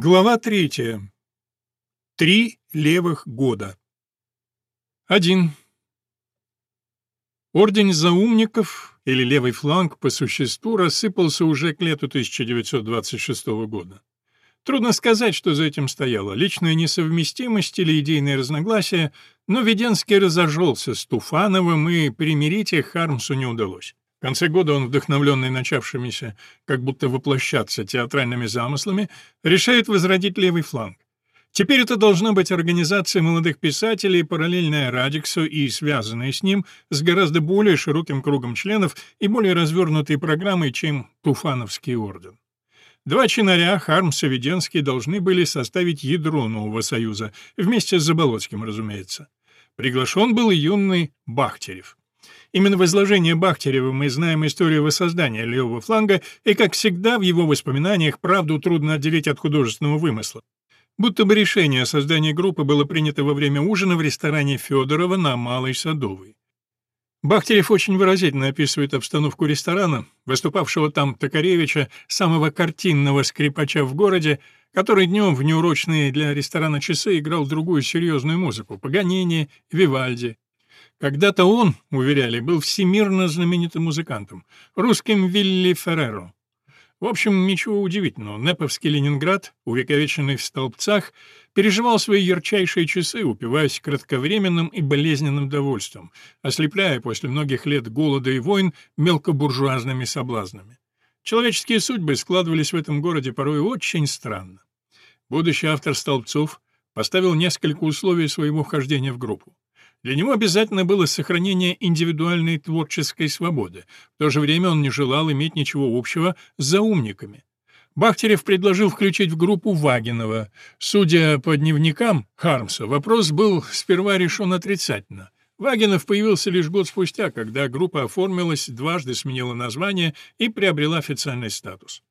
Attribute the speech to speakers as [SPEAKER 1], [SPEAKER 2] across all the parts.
[SPEAKER 1] Глава третья. Три левых года. 1. Орден заумников, или левый фланг, по существу рассыпался уже к лету 1926 года. Трудно сказать, что за этим стояло, личная несовместимость или идейные разногласия, но Веденский разожжался с Туфановым, и примирить их Хармсу не удалось. В конце года он, вдохновленный начавшимися, как будто воплощаться театральными замыслами, решает возродить левый фланг. Теперь это должна быть организация молодых писателей, параллельная Радиксу и связанная с ним, с гораздо более широким кругом членов и более развернутой программой, чем Туфановский орден. Два чинаря, Хармс и Веденский, должны были составить ядро нового союза, вместе с Заболоцким, разумеется. Приглашен был и юный Бахтерев. Именно в изложении Бахтерева мы знаем историю воссоздания левого фланга, и, как всегда, в его воспоминаниях правду трудно отделить от художественного вымысла. Будто бы решение о создании группы было принято во время ужина в ресторане Федорова на Малой Садовой. Бахтерев очень выразительно описывает обстановку ресторана, выступавшего там Токаревича, самого картинного скрипача в городе, который днем в неурочные для ресторана часы играл другую серьезную музыку — Паганини, Вивальди, когда-то он, уверяли, был всемирно знаменитым музыкантом, русским Вилли Ферреро. В общем, ничего удивительного, Неповский Ленинград, увековеченный в столбцах, переживал свои ярчайшие часы, упиваясь кратковременным и болезненным довольством, ослепляя после многих лет голода и войн мелкобуржуазными соблазнами. Человеческие судьбы складывались в этом городе порой очень странно. Будущий автор «Столбцов» поставил несколько условий своего вхождения в группу. Для него обязательно было сохранение индивидуальной творческой свободы. В то же время он не желал иметь ничего общего с заумниками. Бахтерев предложил включить в группу Вагинова. Судя по дневникам Хармса, вопрос был сперва решен отрицательно. Вагинов появился лишь год спустя, когда группа оформилась, дважды сменила название и приобрела официальный статус.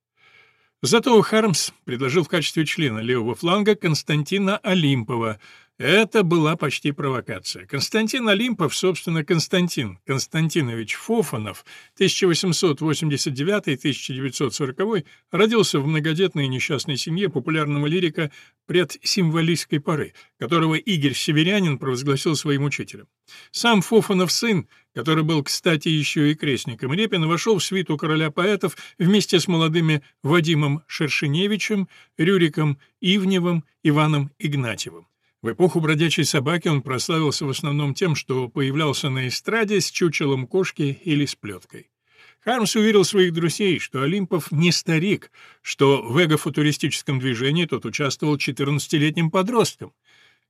[SPEAKER 1] Зато Хармс предложил в качестве члена левого фланга Константина Олимпова — это была почти провокация. Константин Олимпов, собственно, Константин Константинович Фофанов, 1889-1940, родился в многодетной и несчастной семье популярного лирика предсимволистской поры, которого Игорь Северянин провозгласил своим учителем. Сам Фофанов сын, который был, кстати, еще и крестником Репина, вошел в свиту короля поэтов вместе с молодыми Вадимом Шершеневичем, Рюриком Ивневым, Иваном Игнатьевым. В эпоху бродячей собаки он прославился в основном тем, что появлялся на эстраде с чучелом кошки или с плеткой. Хармс уверил своих друзей, что Олимпов не старик, что в эго-футуристическом движении тот участвовал 14-летним подростком.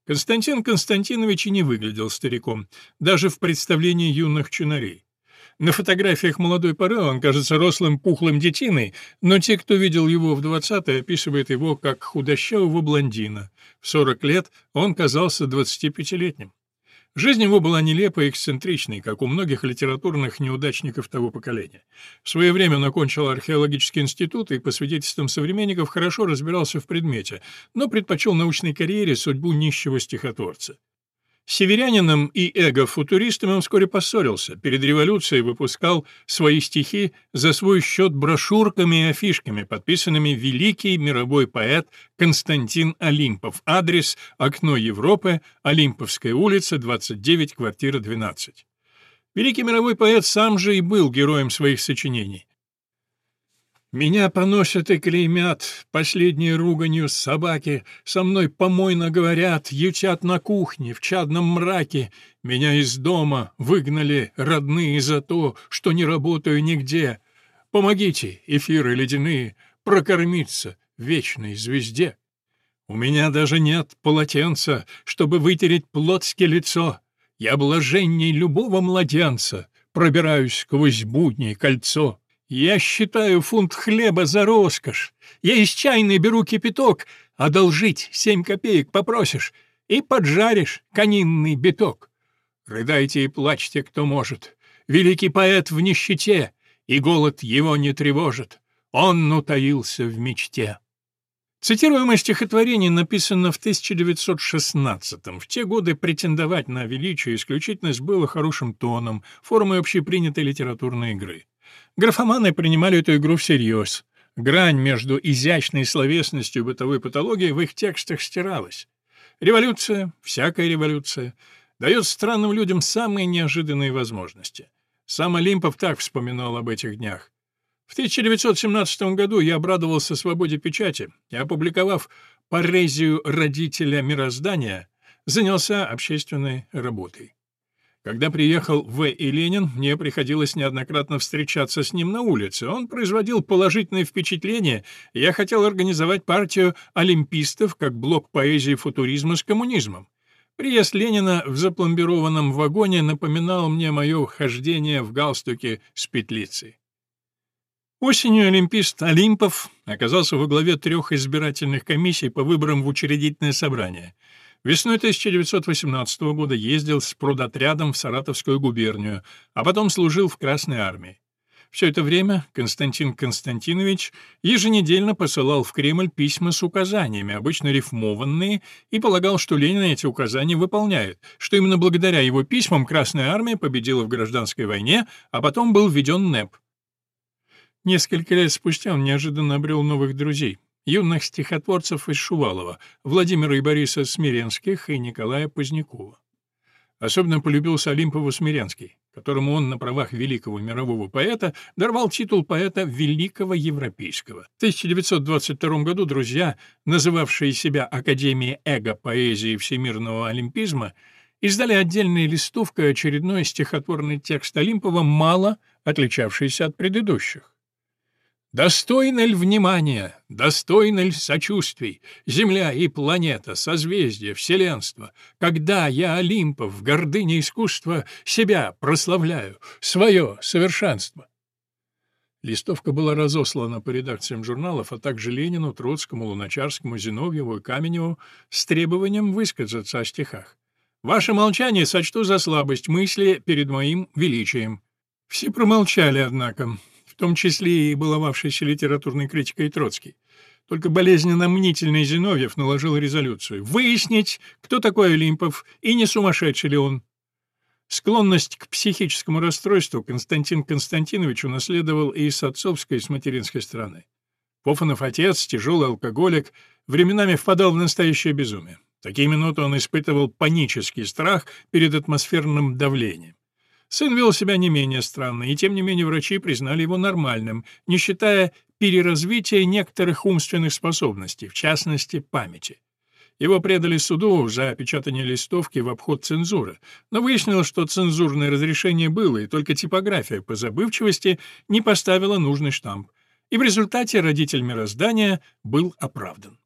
[SPEAKER 1] Константин Константинович и не выглядел стариком, даже в представлении юных чинарей. На фотографиях молодой поры он кажется рослым пухлым детиной, но те, кто видел его в 20-е, описывают его как худощавого блондина. В 40 лет он казался 25-летним. Жизнь его была нелепой и эксцентричной, как у многих литературных неудачников того поколения. В свое время он окончил археологический институт и, по свидетельствам современников, хорошо разбирался в предмете, но предпочел научной карьере судьбу нищего стихотворца. С северянином и эго-футуристами он вскоре поссорился. Перед революцией выпускал свои стихи за свой счет брошюрками и афишками, подписанными «Великий мировой поэт Константин Олимпов». Адрес «Окно Европы», Олимповская улица, 29, квартира 12. Великий мировой поэт сам же и был героем своих сочинений. Меня поносят и клеймят, последней руганью собаки, Со мной помойно говорят, ютят на кухне, в чадном мраке. Меня из дома выгнали родные за то, что не работаю нигде. Помогите, эфиры ледяные, прокормиться вечной звезде. У меня даже нет полотенца, чтобы вытереть плотски лицо. Я блаженней любого младенца, пробираюсь сквозь будни кольцо. Я считаю фунт хлеба за роскошь. Я из чайной беру кипяток, одолжить семь копеек попросишь, и поджаришь конинный биток. Рыдайте и плачьте, кто может. Великий поэт в нищете, и голод его не тревожит. Он утаился в мечте. Цитируемое стихотворение написано в 1916-м. В те годы претендовать на величие и исключительность было хорошим тоном, формой общепринятой литературной игры. Графоманы принимали эту игру всерьез. Грань между изящной словесностью и бытовой патологией в их текстах стиралась. Революция, всякая революция, дает странным людям самые неожиданные возможности. Сам Олимпов так вспоминал об этих днях. В 1917 году я обрадовался свободе печати и, опубликовав «Парезию родителя мироздания», занялся общественной работой. Когда приехал В. и Ленин, мне приходилось неоднократно встречаться с ним на улице. Он производил положительное впечатление, я хотел организовать партию олимпистов как блок поэзии футуризма с коммунизмом. Приезд Ленина в запломбированном вагоне напоминал мне мое хождение в галстуке с петлицей. Осенью олимпист Олимпов оказался во главе трех избирательных комиссий по выборам в учредительное собрание — Весной 1918 года ездил с продотрядом в Саратовскую губернию, а потом служил в Красной армии. Все это время Константин Константинович еженедельно посылал в Кремль письма с указаниями, обычно рифмованные, и полагал, что Ленин эти указания выполняет, что именно благодаря его письмам Красная армия победила в гражданской войне, а потом был введен НЭП. Несколько лет спустя он неожиданно обрел новых друзей юных стихотворцев из Шувалова, Владимира и Бориса Смиренских и Николая Позднякова. Особенно полюбился Олимпову Смиренский, которому он на правах великого мирового поэта дарвал титул поэта великого европейского. В 1922 году друзья, называвшие себя Академией эго поэзии всемирного олимпизма, издали отдельной листовкой очередной стихотворный текст Олимпова, мало отличавшийся от предыдущих. Достойно ли внимания, достойно ли сочувствий, Земля и планета, созвездие, вселенство, Когда я, Олимпов, в гордыне искусства, Себя прославляю, свое совершенство? Листовка была разослана по редакциям журналов, а также Ленину, Троцкому, Луначарскому, Зиновьеву и Каменеву с требованием высказаться о стихах. «Ваше молчание сочту за слабость мысли перед моим величием». Все промолчали, однако том числе и баловавшийся литературной критикой Троцкий. Только болезненно мнительный Зиновьев наложил резолюцию «Выяснить, кто такой Олимпов и не сумасшедший ли он». Склонность к психическому расстройству Константин Константинович унаследовал и с отцовской, и с материнской стороны. Пофанов отец, тяжелый алкоголик, временами впадал в настоящее безумие. В такие минуты он испытывал панический страх перед атмосферным давлением. Сын вел себя не менее странно, и тем не менее врачи признали его нормальным, не считая переразвития некоторых умственных способностей, в частности, памяти. Его предали суду за опечатание листовки в обход цензуры, но выяснилось, что цензурное разрешение было, и только типография по забывчивости не поставила нужный штамп. И в результате родитель мироздания был оправдан.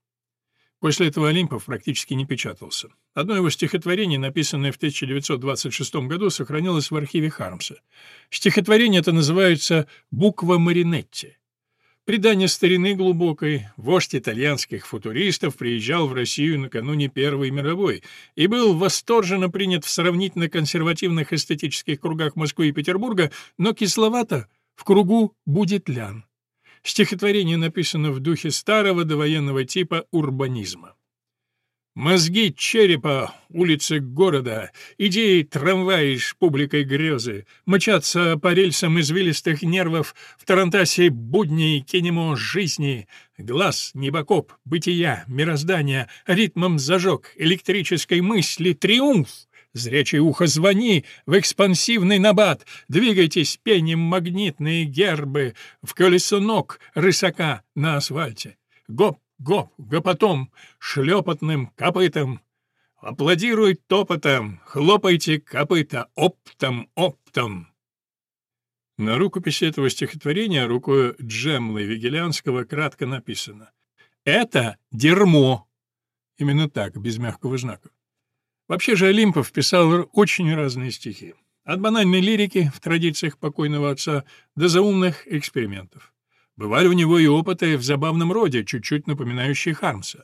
[SPEAKER 1] После этого Олимпов практически не печатался. Одно его стихотворение, написанное в 1926 году, сохранилось в архиве Хармса. Стихотворение это называется «Буква Маринетти». Предание старины глубокой, вождь итальянских футуристов приезжал в Россию накануне Первой мировой и был восторженно принят в сравнительно консервативных эстетических кругах Москвы и Петербурга, но кисловато в кругу будет лян. Стихотворение написано в духе старого довоенного типа урбанизма. Мозги черепа, улицы города, идеи трамваи с публикой грезы, мчатся по рельсам извилистых нервов в тарантасе будней кинемо жизни, глаз, небокоп, бытия, мироздания, ритмом зажег электрической мысли триумф, Зрячее ухо звони в экспансивный набат, Двигайтесь пением магнитные гербы В колесо ног рысака на асфальте. Гоп, гоп, гопотом, шлепотным копытом. Аплодируй топотом, хлопайте копыта оптом, оптом. На рукописи этого стихотворения рукой Джемлы Вигелянского кратко написано «Это дерьмо». Именно так, без мягкого знака. Вообще же Олимпов писал очень разные стихи. От банальной лирики в традициях покойного отца до заумных экспериментов. Бывали у него и опыты в забавном роде, чуть-чуть напоминающие Хармса.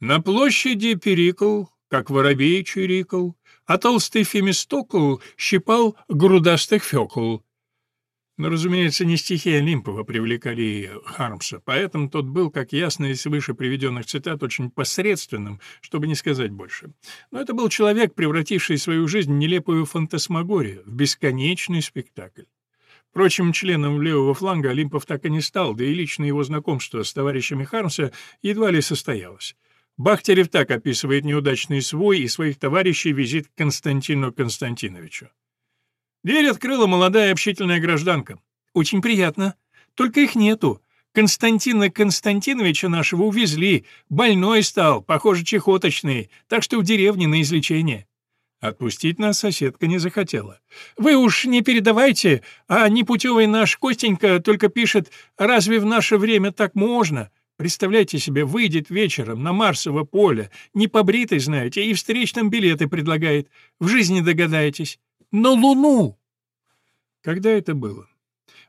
[SPEAKER 1] На площади Перикл, как воробей чирикал, а толстый Фемистокл щипал грудастых фекул. Но, разумеется, не стихи Олимпова привлекали Хармса, поэтому тот был, как ясно из выше приведенных цитат, очень посредственным, чтобы не сказать больше. Но это был человек, превративший свою жизнь в нелепую фантасмагорию, в бесконечный спектакль. Впрочем, членом левого фланга Олимпов так и не стал, да и лично его знакомство с товарищами Хармса едва ли состоялось. Бахтерев так описывает неудачный свой и своих товарищей визит к Константину Константиновичу. Дверь открыла молодая общительная гражданка. «Очень приятно. Только их нету. Константина Константиновича нашего увезли. Больной стал, похоже, чехоточный, так что в деревне на излечение». Отпустить нас соседка не захотела. «Вы уж не передавайте, а непутевый наш Костенька только пишет, разве в наше время так можно?» Представляете себе, выйдет вечером на Марсово поле, не побритый, знаете, и встречным билеты предлагает. В жизни догадаетесь. На Луну! Когда это было?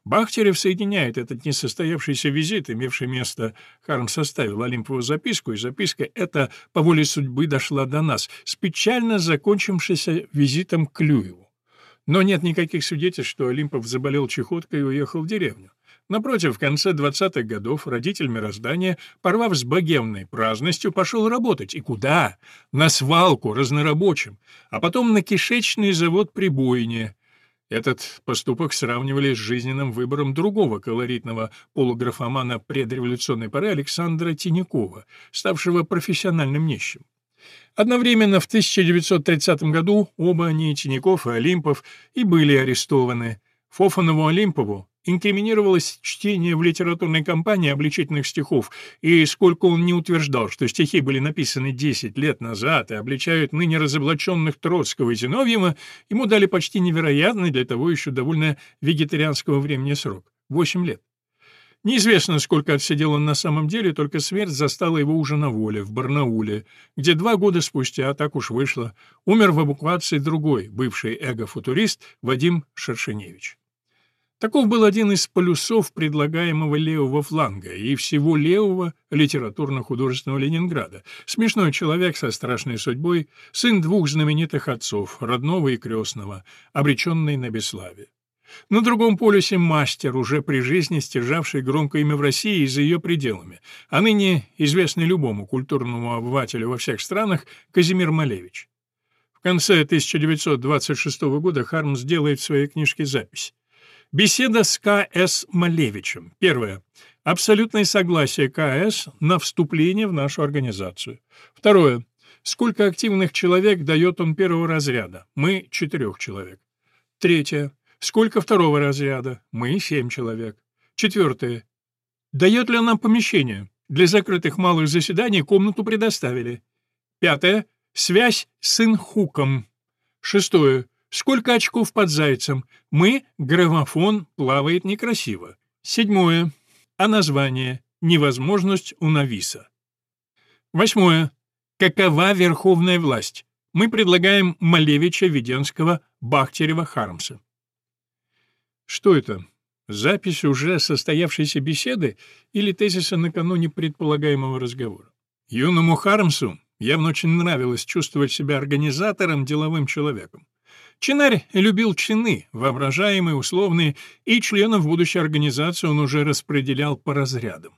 [SPEAKER 1] Бахтерев соединяет этот несостоявшийся визит, имевший место, Харм составил Олимпову записку, и записка эта по воле судьбы дошла до нас, с печально закончившимся визитом к Клюеву. Но нет никаких свидетельств, что Олимпов заболел чехоткой и уехал в деревню. Напротив, в конце 20-х годов родитель мироздания, порвав с богемной праздностью, пошел работать. И куда? На свалку разнорабочим, а потом на кишечный завод прибойни. Этот поступок сравнивали с жизненным выбором другого колоритного полуграфомана предреволюционной поры Александра Тинякова, ставшего профессиональным нищим. Одновременно в 1930 году оба они, Тиняков и Олимпов, и были арестованы. Фофанову Олимпову инкриминировалось чтение в литературной компании обличительных стихов, и сколько он не утверждал, что стихи были написаны 10 лет назад и обличают ныне разоблаченных Троцкого и Зиновьева, ему дали почти невероятный для того еще довольно вегетарианского времени срок — 8 лет. Неизвестно, сколько отсидел он на самом деле, только смерть застала его уже на воле, в Барнауле, где два года спустя, так уж вышло, умер в эвакуации другой, бывший эго-футурист Вадим Шершеневич. Таков был один из полюсов предлагаемого левого фланга и всего левого литературно-художественного Ленинграда. Смешной человек со страшной судьбой, сын двух знаменитых отцов, родного и крестного, обреченный на бесславие. На другом полюсе мастер, уже при жизни стяжавший громкое имя в России и за ее пределами, а ныне известный любому культурному обывателю во всех странах Казимир Малевич. В конце 1926 года Хармс делает в своей книжке запись. Беседа с К.С. Малевичем. Первое. Абсолютное согласие К.С. на вступление в нашу организацию. Второе. Сколько активных человек дает он первого разряда? Мы — четырех человек. Третье. Сколько второго разряда? Мы — семь человек. Четвертое. Дает ли нам помещение? Для закрытых малых заседаний комнату предоставили. Пятое. Связь с инхуком. Шестое. Сколько очков под зайцем? Мы, граммофон, плавает некрасиво. Седьмое. А название? Невозможность у Нависа. Восьмое. Какова верховная власть? Мы предлагаем Малевича, Веденского, Бахтерева, Хармса. Что это? Запись уже состоявшейся беседы или тезиса накануне предполагаемого разговора? Юному Хармсу явно очень нравилось чувствовать себя организатором, деловым человеком. Чинарь любил чины, воображаемые, условные, и членов будущей организации он уже распределял по разрядам.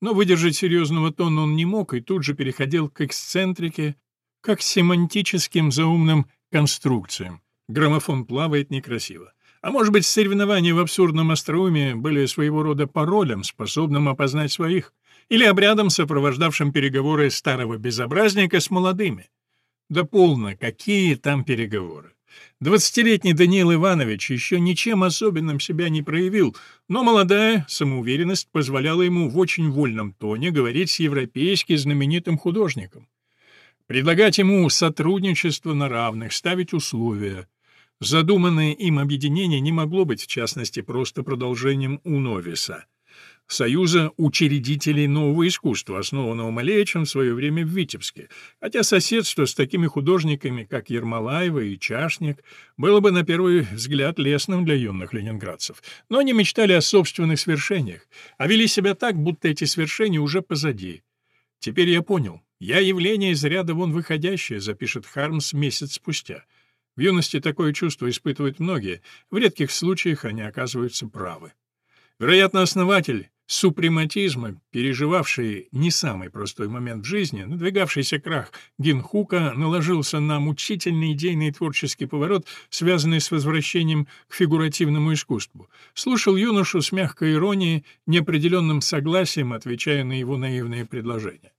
[SPEAKER 1] Но выдержать серьезного тона он не мог и тут же переходил к эксцентрике, как семантическим заумным конструкциям. Граммофон плавает некрасиво. А может быть, соревнования в абсурдном остроумии были своего рода паролем, способным опознать своих, или обрядом, сопровождавшим переговоры старого безобразника с молодыми. Да полно, какие там переговоры. Двадцатилетний Даниил Иванович еще ничем особенным себя не проявил, но молодая самоуверенность позволяла ему в очень вольном тоне говорить с европейски знаменитым художником. Предлагать ему сотрудничество на равных, ставить условия. Задуманное им объединение не могло быть, в частности, просто продолжением Уновиса — Союза учредителей нового искусства, основанного Малевичем в свое время в Витебске, хотя соседство с такими художниками, как Ермолаева и Чашник, было бы на первый взгляд лестным для юных ленинградцев. Но они мечтали о собственных свершениях, а вели себя так, будто эти свершения уже позади. «Теперь я понял. Я явление из ряда вон выходящее», — запишет Хармс месяц спустя. В юности такое чувство испытывают многие, в редких случаях они оказываются правы. Вероятно, основатель супрематизма, переживавший не самый простой момент в жизни, надвигавшийся крах Гинхука наложился на мучительный идейный творческий поворот, связанный с возвращением к фигуративному искусству. Слушал юношу с мягкой иронией, неопределенным согласием, отвечая на его наивные предложения.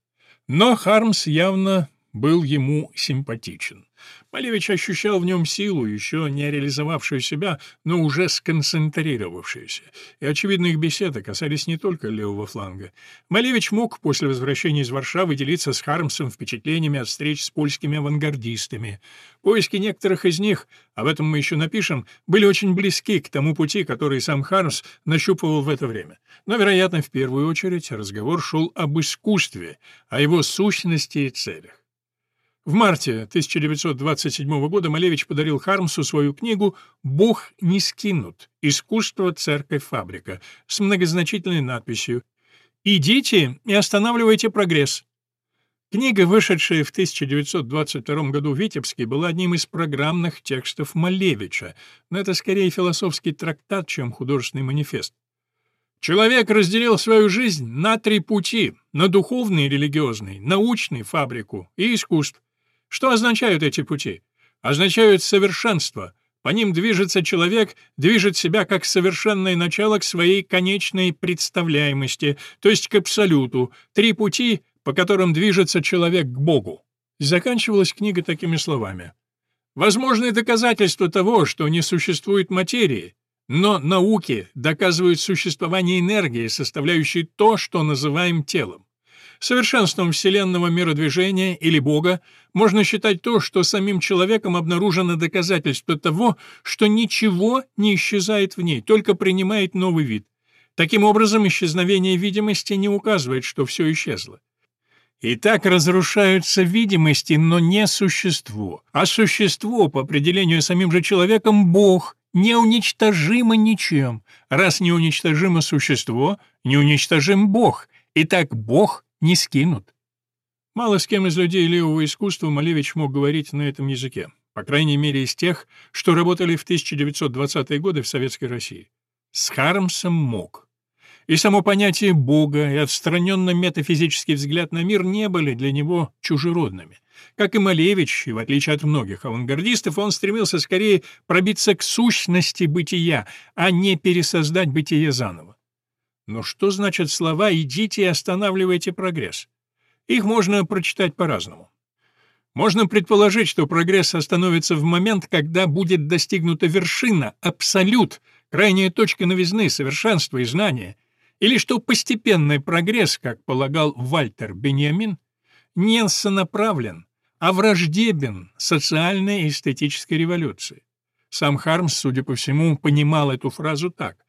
[SPEAKER 1] Но Хармс явно был ему симпатичен. Малевич ощущал в нем силу, еще не реализовавшую себя, но уже сконцентрировавшуюся. И, очевидно, их беседы касались не только левого фланга. Малевич мог после возвращения из Варшавы делиться с Хармсом впечатлениями от встреч с польскими авангардистами. Поиски некоторых из них, об этом мы еще напишем, были очень близки к тому пути, который сам Хармс нащупывал в это время. Но, вероятно, в первую очередь разговор шел об искусстве, о его сущности и целях. В марте 1927 года Малевич подарил Хармсу свою книгу «Бог не скинут. Искусство, церковь, фабрика» с многозначительной надписью «Идите и останавливайте прогресс». Книга, вышедшая в 1922 году в Витебске, была одним из программных текстов Малевича, но это скорее философский трактат, чем художественный манифест. Человек разделил свою жизнь на три пути — на духовный и религиозный, научный — фабрику и искусство. Что означают эти пути? Означают совершенство. По ним движется человек, движет себя как совершенное начало к своей конечной представляемости, то есть к абсолюту. Три пути, по которым движется человек к Богу. Заканчивалась книга такими словами. Возможны доказательства того, что не существует материи, но науки доказывают существование энергии, составляющей то, что называем телом. Совершенством вселенного миродвижения или Бога можно считать то, что самим человеком обнаружено доказательство того, что ничего не исчезает в ней, только принимает новый вид. Таким образом, исчезновение видимости не указывает, что все исчезло. И так разрушаются видимости, но не существо. А существо, по определению самим же человеком, Бог, неуничтожимо ничем. Раз неуничтожимо существо, неуничтожим Бог. Итак, Бог не скинут. Мало с кем из людей левого искусства Малевич мог говорить на этом языке, по крайней мере из тех, что работали в 1920-е годы в Советской России. С Хармсом мог. И само понятие Бога и отстраненно метафизический взгляд на мир не были для него чужеродными. Как и Малевич, и в отличие от многих авангардистов, он стремился скорее пробиться к сущности бытия, а не пересоздать бытие заново. Но что значат слова «идите и останавливайте прогресс»? Их можно прочитать по-разному. Можно предположить, что прогресс остановится в момент, когда будет достигнута вершина, абсолют, крайняя точка новизны, совершенства и знания, или что постепенный прогресс, как полагал Вальтер Беньямин, не сонаправлен, а враждебен социальной и эстетической революции. Сам Хармс, судя по всему, понимал эту фразу так —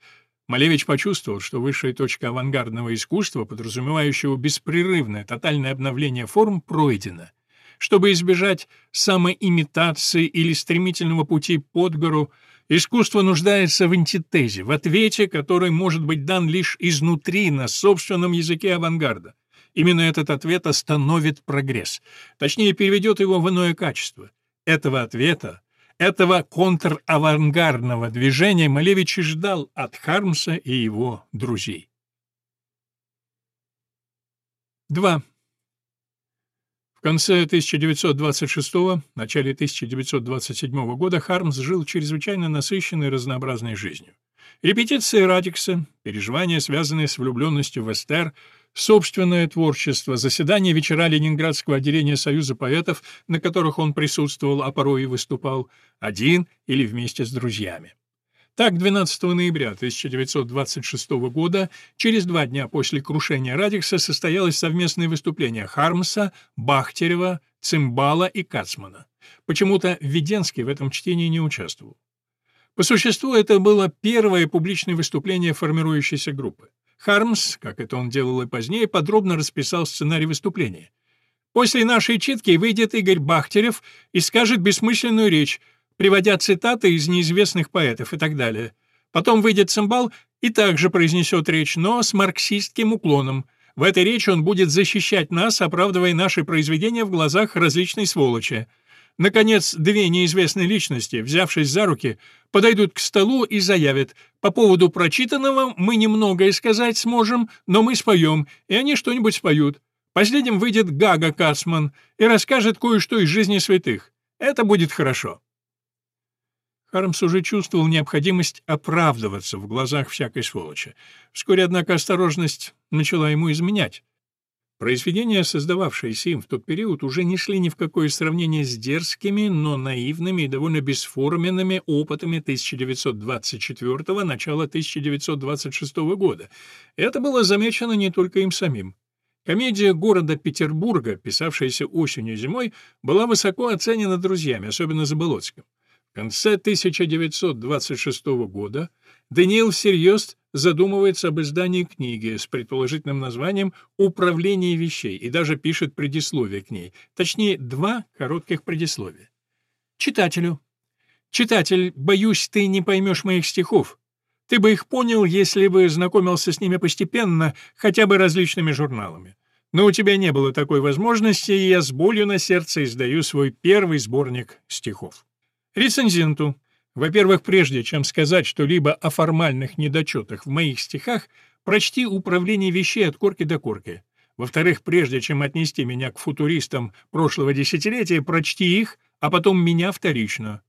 [SPEAKER 1] Малевич почувствовал, что высшая точка авангардного искусства, подразумевающего беспрерывное тотальное обновление форм, пройдена. Чтобы избежать самоимитации или стремительного пути под гору, искусство нуждается в антитезе, в ответе, который может быть дан лишь изнутри, на собственном языке авангарда. Именно этот ответ остановит прогресс, точнее переведет его в иное качество. Этого ответа этого контравангардного движения Малевич и ждал от Хармса и его друзей. 2. В конце 1926 начале 1927 года Хармс жил чрезвычайно насыщенной разнообразной жизнью. Репетиции Радикса, переживания, связанные с влюбленностью в Эстер — собственное творчество, заседания вечера Ленинградского отделения Союза поэтов, на которых он присутствовал, а порой и выступал, один или вместе с друзьями. Так, 12 ноября 1926 года, через два дня после крушения Радикса, состоялось совместное выступление Хармса, Бахтерева, Цимбала и Кацмана. Почему-то Введенский в этом чтении не участвовал. По существу, это было первое публичное выступление формирующейся группы. Хармс, как это он делал и позднее, подробно расписал сценарий выступления. После нашей читки выйдет Игорь Бахтерев и скажет бессмысленную речь, приводя цитаты из неизвестных поэтов и так далее. Потом выйдет цимбал и также произнесет речь, но с марксистским уклоном. В этой речи он будет защищать нас, оправдывая наши произведения в глазах различной сволочи. Наконец, две неизвестные личности, взявшись за руки, подойдут к столу и заявят, по поводу прочитанного мы немногое сказать сможем, но мы споем, и они что-нибудь споют. Последним выйдет Гага Кацман и расскажет кое-что из жизни святых. Это будет хорошо. Хармс уже чувствовал необходимость оправдываться в глазах всякой сволочи. Вскоре, однако, осторожность начала ему изменять. Произведения, создававшиеся им в тот период, уже не шли ни в какое сравнение с дерзкими, но наивными и довольно бесформенными опытами 1924 начала 1926 года. Это было замечено не только им самим. Комедия города Петербурга, писавшаяся осенью и зимой, была высоко оценена друзьями, особенно Заболоцким. В конце 1926 года Даниил всерьез задумывается об издании книги с предположительным названием «Управление вещей» и даже пишет предисловие к ней, точнее, два коротких предисловия. Читателю. «Читатель, боюсь, ты не поймешь моих стихов. Ты бы их понял, если бы знакомился с ними постепенно, хотя бы различными журналами. Но у тебя не было такой возможности, и я с болью на сердце издаю свой первый сборник стихов». Рецензенту. Во-первых, прежде чем сказать что-либо о формальных недочетах в моих стихах, прочти «Управление вещей от корки до корки». Во-вторых, прежде чем отнести меня к футуристам прошлого десятилетия, прочти их, а потом меня вторично.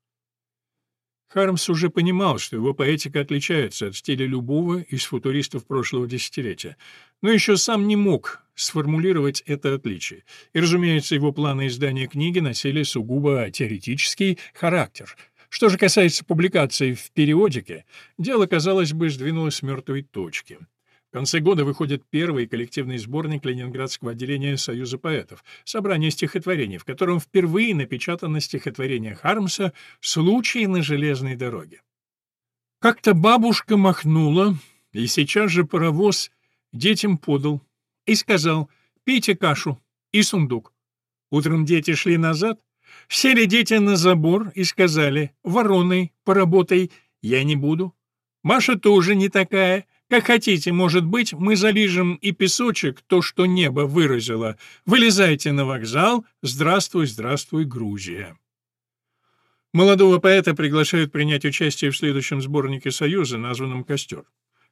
[SPEAKER 1] Хармс уже понимал, что его поэтика отличается от стиля любого из футуристов прошлого десятилетия, но еще сам не мог сформулировать это отличие. И, разумеется, его планы издания книги носили сугубо теоретический характер. Что же касается публикаций в периодике, дело, казалось бы, сдвинулось с мертвой точки. В конце года выходит первый коллективный сборник Ленинградского отделения Союза поэтов, собрание стихотворений, в котором впервые напечатано стихотворение Хармса «Случай на железной дороге». Как-то бабушка махнула, и сейчас же паровоз детям подал и сказал «Пейте кашу» и сундук. Утром дети шли назад, сели дети на забор и сказали «Вороной, поработай, я не буду». Маша тоже не такая, как хотите, может быть, мы залижем и песочек, то, что небо выразило. Вылезайте на вокзал. Здравствуй, здравствуй, Грузия. Молодого поэта приглашают принять участие в следующем сборнике Союза, названном «Костер».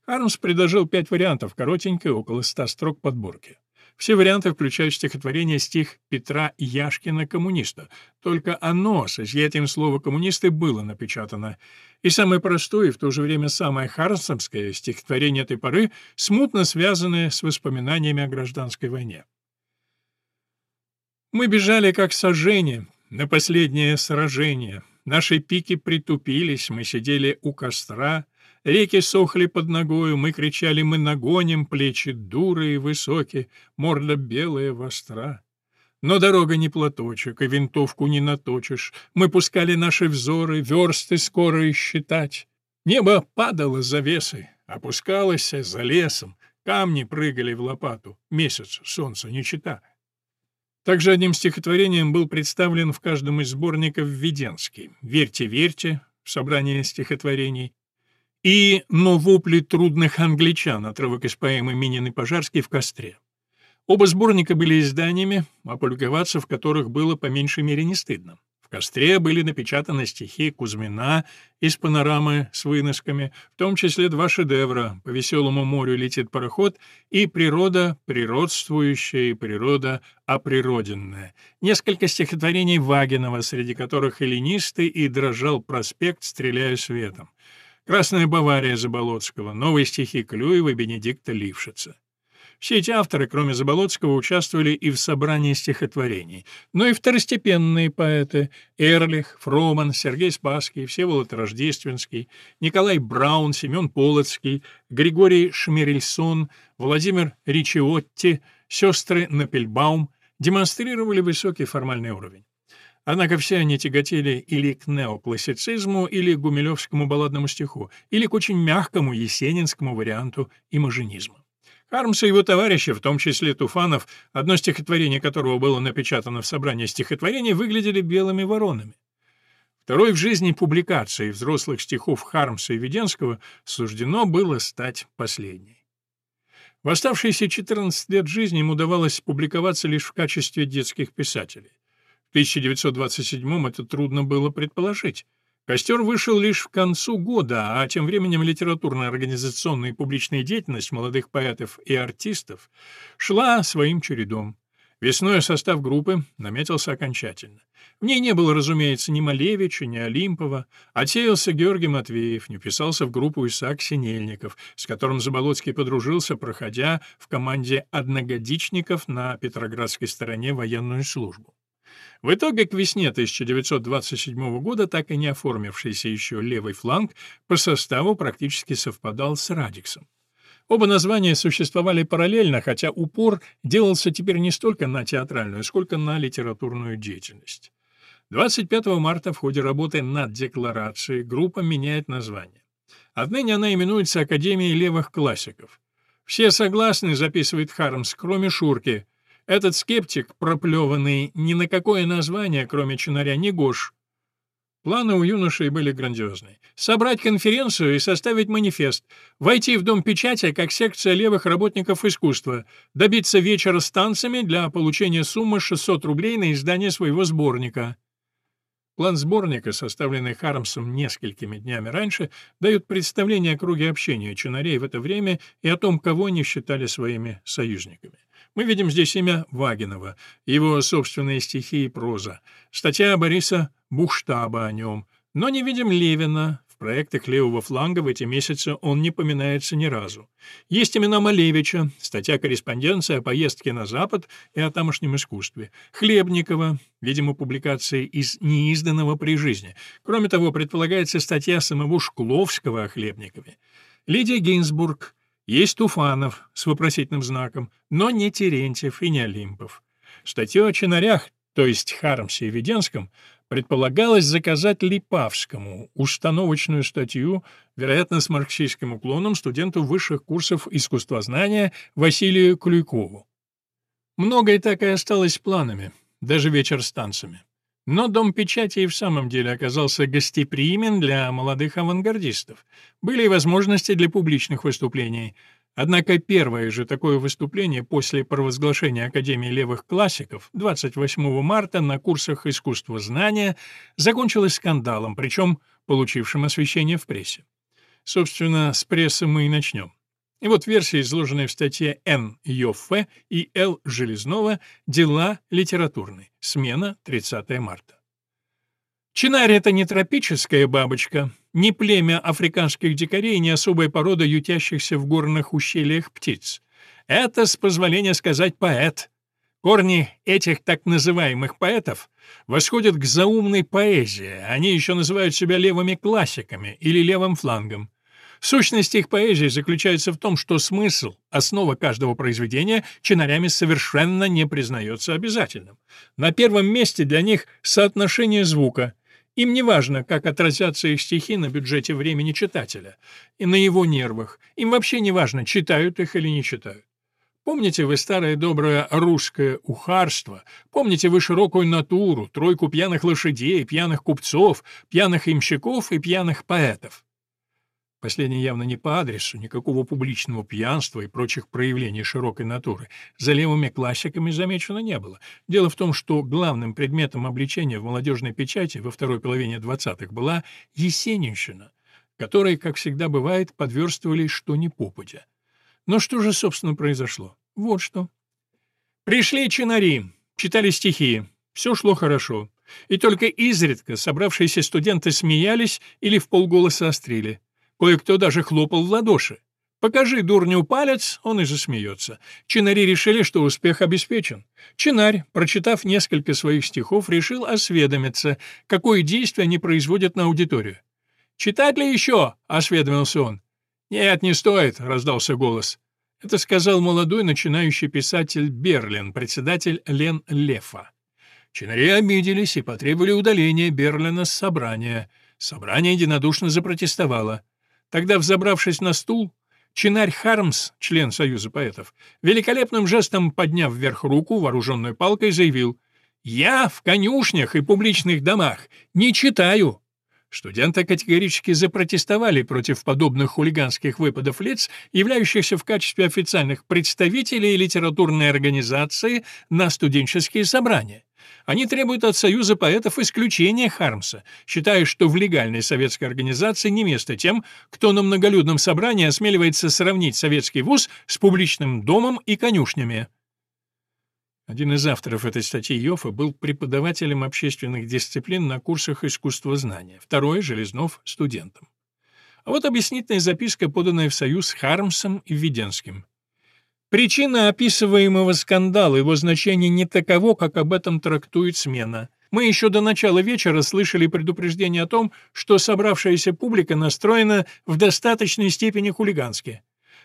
[SPEAKER 1] Армс предложил пять вариантов, коротенькой, около ста строк подборки. Все варианты включают стихотворение стих Петра Яшкина «Коммуниста». Только оно с изъятием слова «коммунисты» было напечатано. И самое простое и в то же время самое харсовское стихотворение этой поры, смутно связанное с воспоминаниями о гражданской войне. Мы бежали как сожжение на последнее сражение. Наши пики притупились, мы сидели у костра, Реки сохли под ногою, мы кричали, мы нагоним, плечи дурые, высокие, морда белая, востра. Но дорога не платочек, и винтовку не наточишь. Мы пускали наши взоры, версты скоро считать. Небо падало завесой, опускалось за лесом, камни прыгали в лопату, месяц солнца не чита. Также одним стихотворением был представлен в каждом из сборников Введенский «Верьте, верьте» в собрании стихотворений, и «Но вопли трудных англичан» отрывок из поэмы Минин Пожарский в костре. Оба сборника были изданиями, опубликоваться в которых было по меньшей мере не стыдно. В «Костре» были напечатаны стихи Кузьмина из панорамы с выносками, в том числе два шедевра «По веселому морю летит пароход» и «Природа природствующая и природа оприроденная». Несколько стихотворений Вагинова, среди которых «Эллинисты» и «Дрожал проспект, стреляя светом». «Красная Бавария» Заболоцкого, новые стихи Клюева и Бенедикта Лившица. Все эти авторы, кроме Заболоцкого, участвовали и в собрании стихотворений, но и второстепенные поэты — Эрлих, Фроман, Сергей Спасский, Всеволод Рождественский, Николай Браун, Семен Полоцкий, Григорий Шмирельсон, Владимир Ричиотти, сестры Напельбаум демонстрировали высокий формальный уровень. Однако все они тяготели или к неоклассицизму, или к гумилевскому балладному стиху, или к очень мягкому есенинскому варианту имажинизма. Хармс и его товарищи, в том числе Туфанов, одно стихотворение которого было напечатано в собрании стихотворений, выглядели белыми воронами. Второй в жизни публикацией взрослых стихов Хармса и Веденского суждено было стать последней. В оставшиеся 14 лет жизни им удавалось публиковаться лишь в качестве детских писателей. В 1927 это трудно было предположить. Костер вышел лишь к концу года, а тем временем литературная, организационная и публичная деятельность молодых поэтов и артистов шла своим чередом. Весной состав группы наметился окончательно. В ней не было, разумеется, ни Малевича, ни Олимпова. Отсеялся Георгий Матвеев, не вписался в группу Исаак Синельников, с которым Заболоцкий подружился, проходя в команде одногодичников на Петроградской стороне военную службу. В итоге к весне 1927 года так и не оформившийся еще левый фланг по составу практически совпадал с Радиксом. Оба названия существовали параллельно, хотя упор делался теперь не столько на театральную, сколько на литературную деятельность. 25 марта в ходе работы над декларацией группа меняет название. Отныне она именуется Академией левых классиков. Все согласны, записывает Хармс, кроме Шурки, этот скептик, проплеванный ни на какое название, кроме чинаря, не гош. Планы у юношей были грандиозные. Собрать конференцию и составить манифест, войти в Дом печати как секция левых работников искусства, добиться вечера с танцами для получения суммы 600 рублей на издание своего сборника. План сборника, составленный Хармсом несколькими днями раньше, дает представление о круге общения чинарей в это время и о том, кого они считали своими союзниками. Мы видим здесь имя Вагинова, его собственные стихи и проза, статья Бориса Бухштаба о нем, но не видим Левина, в проектах левого фланга в эти месяцы он не поминается ни разу. Есть имена Малевича, статья корреспонденция о поездке на Запад и о тамошнем искусстве. Хлебникова, видимо, публикации из неизданного при жизни. Кроме того, предполагается статья самого Шкловского о Хлебникове. Лидия Гинзбург, есть Туфанов с вопросительным знаком, но не Терентьев и не Олимпов. Статью о чинарях, то есть Хармсе и Веденском, предполагалось заказать Липавскому, установочную статью, вероятно, с марксистским уклоном, студенту высших курсов искусствознания Василию Клюйкову. Многое так и осталось планами, даже вечер с танцами. Но Дом печати и в самом деле оказался гостеприимен для молодых авангардистов. Были и возможности для публичных выступлений. Однако первое же такое выступление после провозглашения Академии левых классиков 28 марта на курсах искусства знания закончилось скандалом, причем получившим освещение в прессе. Собственно, с прессы мы и начнем. И вот версия, изложенная в статье Н. Йоффе и Л. Железнова «Дела литературные. Смена. 30 марта». Чинарь — это не тропическая бабочка, не племя африканских дикарей, не особая порода ютящихся в горных ущельях птиц. Это, с позволения сказать, поэт. Корни этих так называемых поэтов восходят к заумной поэзии, они еще называют себя левыми классиками или левым флангом. Сущность их поэзии заключается в том, что смысл, основа каждого произведения чинарями совершенно не признается обязательным. На первом месте для них соотношение звука. Им не важно, как отразятся их стихи на бюджете времени читателя и на его нервах. Им вообще не важно, читают их или не читают. Помните вы старое доброе русское ухарство? Помните вы широкую натуру, тройку пьяных лошадей, пьяных купцов, пьяных имщиков и пьяных поэтов? Последнее явно не по адресу, никакого публичного пьянства и прочих проявлений широкой натуры. За левыми классиками замечено не было. Дело в том, что главным предметом обличения в молодежной печати во второй половине 20-х была Есенинщина, которой, как всегда бывает, подверстывали что ни попадя. Но что же, собственно, произошло? Вот что. Пришли чинари, читали стихи, все шло хорошо. И только изредка собравшиеся студенты смеялись или в полголоса острили. Кое-кто даже хлопал в ладоши. Покажи дурню палец, он и засмеется. Чинари решили, что успех обеспечен. Чинарь, прочитав несколько своих стихов, решил осведомиться, какое действие они производят на аудиторию. «Читать ли еще?» — осведомился он. «Нет, не стоит», — раздался голос. Это сказал молодой начинающий писатель Берлин, председатель Лен Лефа. Чинари обиделись и потребовали удаления Берлина с собрания. Собрание единодушно запротестовало. Тогда, взобравшись на стул, Чинарь Хармс, член Союза поэтов, великолепным жестом подняв вверх руку, вооруженной палкой, заявил «Я в конюшнях и публичных домах не читаю». Студенты категорически запротестовали против подобных хулиганских выпадов лиц, являющихся в качестве официальных представителей литературной организации на студенческие собрания. Они требуют от Союза поэтов исключения Хармса, считая, что в легальной советской организации не место тем, кто на многолюдном собрании осмеливается сравнить советский вуз с публичным домом и конюшнями. Один из авторов этой статьи Йофа был преподавателем общественных дисциплин на курсах искусствознания, второй — Железнов — студентом. А вот объяснительная записка, поданная в союз Хармсом и Введенским. Причина описываемого скандала, его значение не таково, как об этом трактует смена. Мы еще до начала вечера слышали предупреждение о том, что собравшаяся публика настроена в достаточной степени хулигански.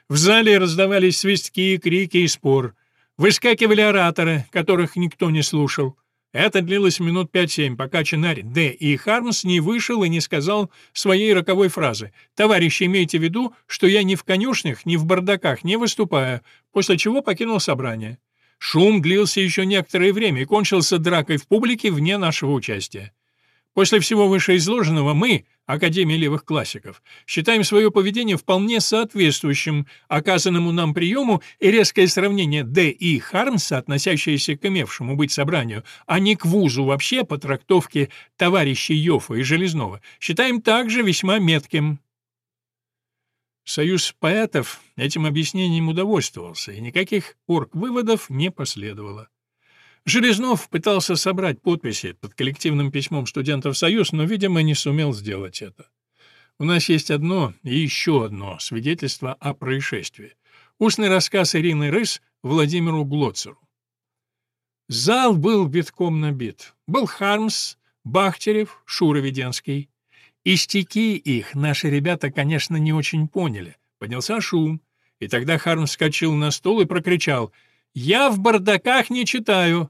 [SPEAKER 1] В зале раздавались свистки, крики и спор. Выскакивали ораторы, которых никто не слушал. Это длилось минут пять-семь, пока Чинарь Д. и Хармс не вышел и не сказал своей роковой фразы «Товарищи, имейте в виду, что я ни в конюшнях, ни в бардаках не выступаю», после чего покинул собрание. Шум длился еще некоторое время и кончился дракой в публике вне нашего участия. После всего вышеизложенного мы, Академия левых классиков, считаем свое поведение вполне соответствующим оказанному нам приему и резкое сравнение Д. и Хармса, относящееся к имевшему быть собранию, а не к вузу вообще по трактовке товарищей Йофа и Железного, считаем также весьма метким. Союз поэтов этим объяснением удовольствовался, и никаких орг-выводов не последовало. Железнов пытался собрать подписи под коллективным письмом студентов Союз, но, видимо, не сумел сделать это. У нас есть одно и еще одно свидетельство о происшествии. Устный рассказ Ирины Рыс Владимиру Глоцеру. Зал был битком набит. Был Хармс, Бахтерев, Шура Веденский. И стихи их наши ребята, конечно, не очень поняли. Поднялся шум, и тогда Хармс вскочил на стол и прокричал «Я в бардаках не читаю!»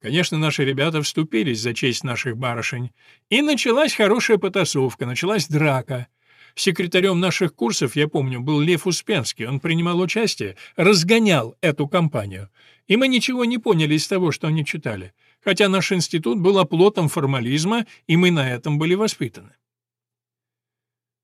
[SPEAKER 1] Конечно, наши ребята вступились за честь наших барышень. И началась хорошая потасовка, началась драка. Секретарем наших курсов, я помню, был Лев Успенский. Он принимал участие, разгонял эту компанию. И мы ничего не поняли из того, что они читали. Хотя наш институт был оплотом формализма, и мы на этом были воспитаны.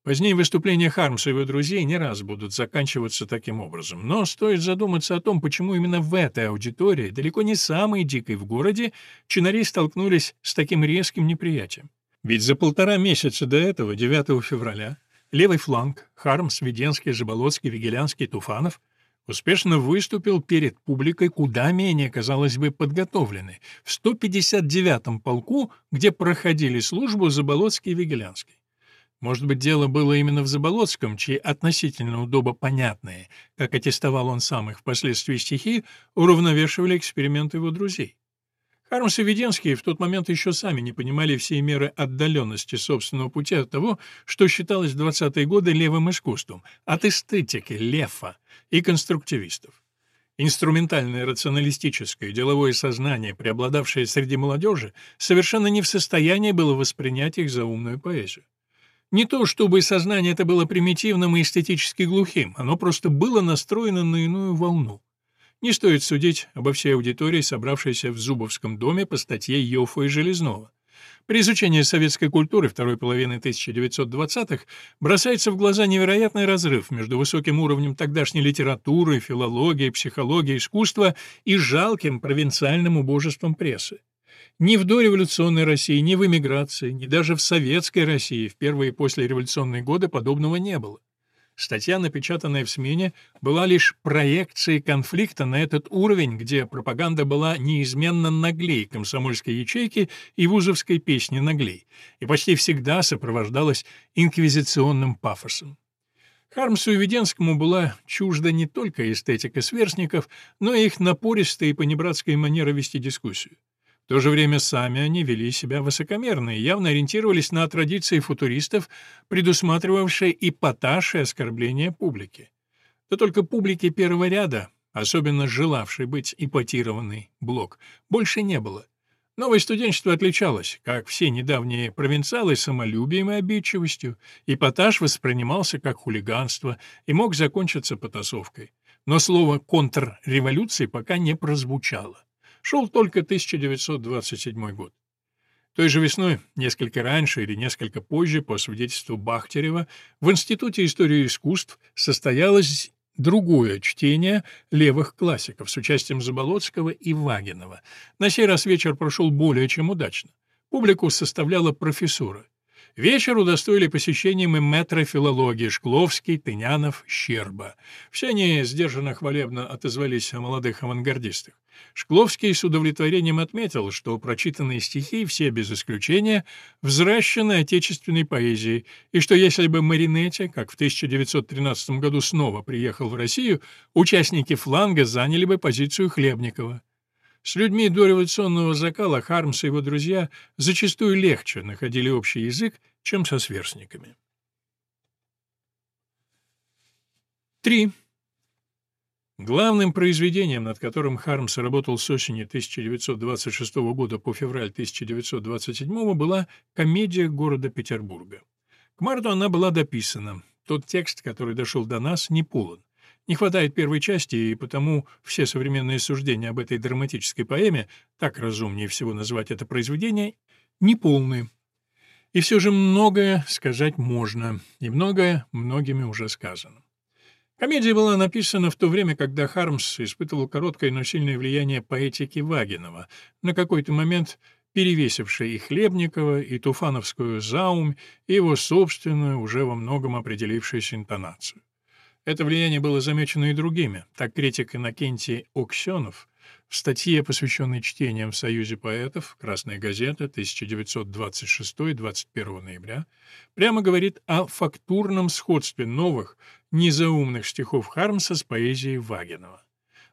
[SPEAKER 1] Позднее выступления Хармса и его друзей не раз будут заканчиваться таким образом, но стоит задуматься о том, почему именно в этой аудитории, далеко не самой дикой в городе, чинари столкнулись с таким резким неприятием. Ведь за полтора месяца до этого, 9 февраля, левый фланг, Хармс, Веденский, Жаболоцкий, Вигелянский, Туфанов, успешно выступил перед публикой куда менее, казалось бы, подготовленный, в 159-м полку, где проходили службу Заболоцкий и Вигелянский. Может быть, дело было именно в Заболоцком, чьи относительно удобо понятные, как аттестовал он сам их впоследствии стихи, уравновешивали эксперименты его друзей. Хармс и Веденский в тот момент еще сами не понимали всей меры отдаленности собственного пути от того, что считалось в 20-е годы левым искусством, от эстетики, лефа и конструктивистов. Инструментальное рационалистическое деловое сознание, преобладавшее среди молодежи, совершенно не в состоянии было воспринять их за умную поэзию. Не то чтобы сознание это было примитивным и эстетически глухим, оно просто было настроено на иную волну. Не стоит судить обо всей аудитории, собравшейся в Зубовском доме по статье Йофа и Железного. При изучении советской культуры второй половины 1920-х бросается в глаза невероятный разрыв между высоким уровнем тогдашней литературы, филологии, психологии, искусства и жалким провинциальным убожеством прессы. Ни в дореволюционной России, ни в эмиграции, ни даже в советской России в первые послереволюционные годы подобного не было. Статья, напечатанная в СМИНе, была лишь проекцией конфликта на этот уровень, где пропаганда была неизменно наглей комсомольской ячейки и вузовской песни наглей, и почти всегда сопровождалась инквизиционным пафосом. Хармсу и Веденскому была чужда не только эстетика сверстников, но и их напористая и понебратская манера вести дискуссию. В то же время сами они вели себя высокомерно и явно ориентировались на традиции футуристов, предусматривавшие эпатаж и оскорбление публики. Да только публики первого ряда, особенно желавшей быть эпатированной, блок, больше не было. Новое студенчество отличалось, как все недавние провинциалы, самолюбием и обидчивостью. Эпатаж воспринимался как хулиганство и мог закончиться потасовкой. Но слово «контрреволюции» пока не прозвучало. Шел только 1927 год. Той же весной, несколько раньше или несколько позже, по свидетельству Бахтерева, в Институте истории искусств состоялось другое чтение левых классиков с участием Заболоцкого и Вагинова. На сей раз вечер прошел более чем удачно. Публику составляла профессура. Вечер удостоили посещением и метро филологии Шкловский, Тынянов, Щерба. Все они сдержанно хвалебно отозвались о молодых авангардистах. Шкловский с удовлетворением отметил, что прочитанные стихи, все без исключения, взращены отечественной поэзией, и что если бы Маринетти, как в 1913 году снова приехал в Россию, участники фланга заняли бы позицию Хлебникова. С людьми дореволюционного закала Хармс и его друзья зачастую легче находили общий язык, чем со сверстниками. 3. Главным произведением, над которым Хармс работал с осени 1926 года по февраль 1927 была комедия города Петербурга. К марту она была дописана. Тот текст, который дошел до нас, не полон. Не хватает первой части, и потому все современные суждения об этой драматической поэме, так разумнее всего назвать это произведение, неполны. И все же многое сказать можно, и многое многими уже сказано. Комедия была написана в то время, когда Хармс испытывал короткое, но сильное влияние поэтики Вагинова, на какой-то момент перевесившей и Хлебникова, и Туфановскую заум, и его собственную, уже во многом определившуюся интонацию. Это влияние было замечено и другими. Так критик Иннокентий Оксенов в статье, посвященной чтениям в Союзе поэтов «Красная газета» 1926-21 ноября, прямо говорит о фактурном сходстве новых, незаумных стихов Хармса с поэзией Вагинова.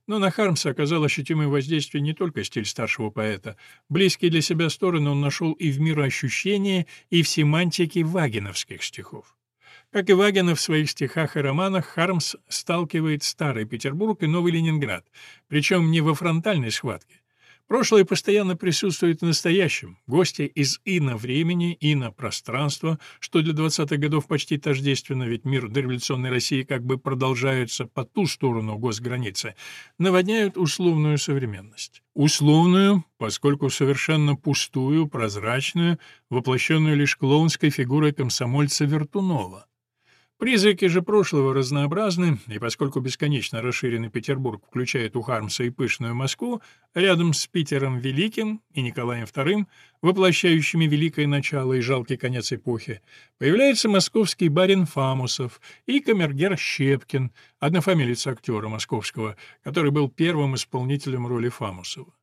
[SPEAKER 1] Но на Хармса оказал ощутимое воздействие не только стиль старшего поэта. Близкие для себя стороны он нашел и в мироощущении, и в семантике вагиновских стихов. Как и Вагина в своих стихах и романах, Хармс сталкивает Старый Петербург и Новый Ленинград, причем не во фронтальной схватке. Прошлое постоянно присутствует в настоящем. Гости из ино времени, ино пространства, что для 20-х годов почти тождественно, ведь мир дореволюционной России как бы продолжается по ту сторону госграницы, наводняют условную современность. Условную, поскольку совершенно пустую, прозрачную, воплощенную лишь клоунской фигурой комсомольца Вертунова. Призраки же прошлого разнообразны, и поскольку бесконечно расширенный Петербург включает у Хармса и пышную Москву, рядом с Питером Великим и Николаем II, воплощающими великое начало и жалкий конец эпохи, появляется московский барин Фамусов и камергер Щепкин, однофамилец актера московского, который был первым исполнителем роли Фамусова.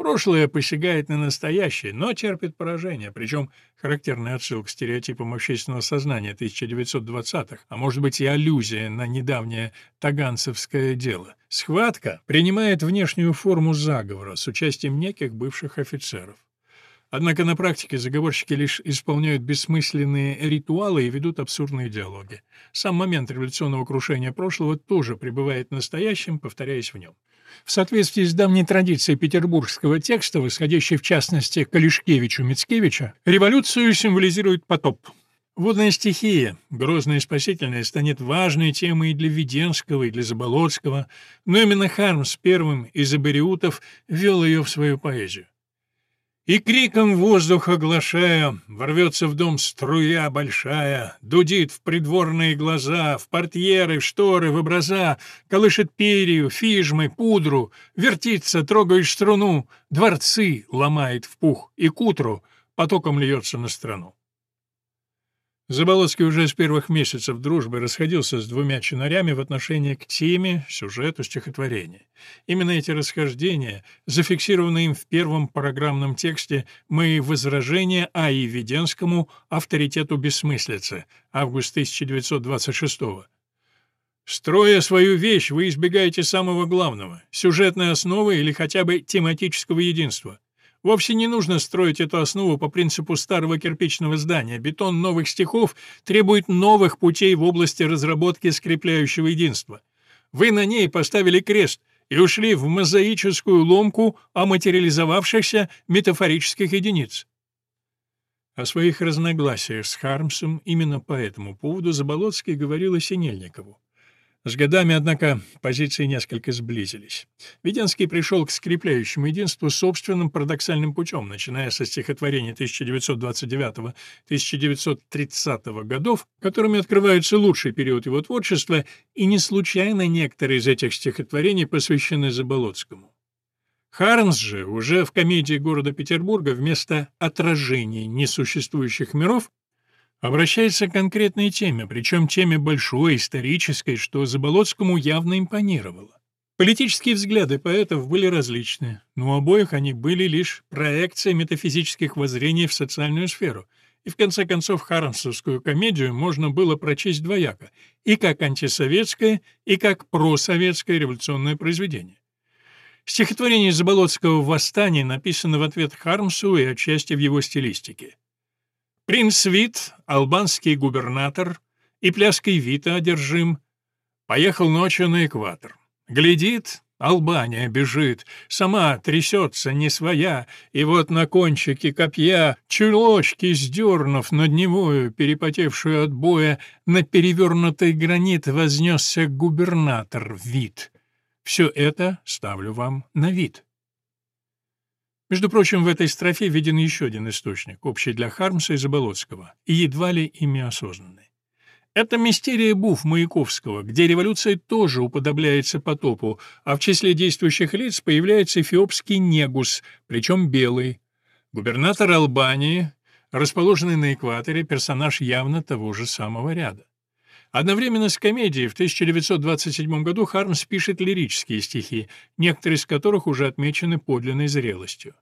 [SPEAKER 1] Прошлое посягает на настоящее, но терпит поражение, причем характерный отсыл к стереотипам общественного сознания 1920-х, а может быть и аллюзия на недавнее таганцевское дело. Схватка принимает внешнюю форму заговора с участием неких бывших офицеров. Однако на практике заговорщики лишь исполняют бессмысленные ритуалы и ведут абсурдные диалоги. Сам момент революционного крушения прошлого тоже пребывает в настоящем, повторяясь в нем. В соответствии с давней традицией петербургского текста, восходящей в частности к Олешкевичу Мицкевича, революцию символизирует потоп. Водная стихия, грозная и спасительная, станет важной темой и для Веденского, и для Заболоцкого, но именно Хармс первым из абориутов ввел ее в свою поэзию. И криком воздух оглашая, ворвется в дом струя большая, Дудит в придворные глаза, в портьеры, в шторы, в образа, Колышет перью, фижмы, пудру, Вертится, трогает струну, Дворцы ломает в пух, и к утру Потоком льется на страну. Заболоцкий уже с первых месяцев дружбы расходился с двумя чинарями в отношении к теме, сюжету стихотворения. Именно эти расхождения, зафиксированные им в первом программном тексте «Мои возражения А. И. Веденскому авторитету бессмыслицы» август 1926 -го. Строя свою вещь, вы избегаете самого главного — сюжетной основы или хотя бы тематического единства. Вовсе не нужно строить эту основу по принципу старого кирпичного здания. Бетон новых стихов требует новых путей в области разработки скрепляющего единства. Вы на ней поставили крест и ушли в мозаическую ломку о материализовавшихся метафорических единиц. О своих разногласиях с Хармсом именно по этому поводу Заболоцкий говорил и Синельникову. С годами, однако, позиции несколько сблизились. Веденский пришел к скрепляющему единству собственным парадоксальным путем, начиная со стихотворений 1929-1930 годов, которыми открывается лучший период его творчества, и не случайно некоторые из этих стихотворений посвящены Заболоцкому. Харнс же уже в комедии города Петербурга вместо отражений несуществующих миров обращается к конкретной теме, причем теме большой, исторической, что Заболоцкому явно импонировало. Политические взгляды поэтов были различны, но у обоих они были лишь проекцией метафизических воззрений в социальную сферу, и в конце концов Хармсовскую комедию можно было прочесть двояко, и как антисоветское, и как просоветское революционное произведение. Стихотворение Заболоцкого «Восстание» написано в ответ Хармсу и отчасти в его стилистике. Принц Вит, албанский губернатор, и пляской Вита одержим, поехал ночью на экватор. Глядит, Албания бежит, сама трясется не своя, и вот на кончике копья, чулочки сдернув над невою, перепотевшую от боя, на перевернутый гранит вознесся губернатор Вит. Все это ставлю вам на вид. Между прочим, в этой строфе виден еще один источник, общий для Хармса и Заболоцкого, и едва ли ими осознанный. Это мистерия Буф Маяковского, где революция тоже уподобляется потопу, а в числе действующих лиц появляется эфиопский негус, причем белый. Губернатор Албании, расположенный на экваторе, персонаж явно того же самого ряда. Одновременно с комедией в 1927 году Хармс пишет лирические стихи, некоторые из которых уже отмечены подлинной зрелостью.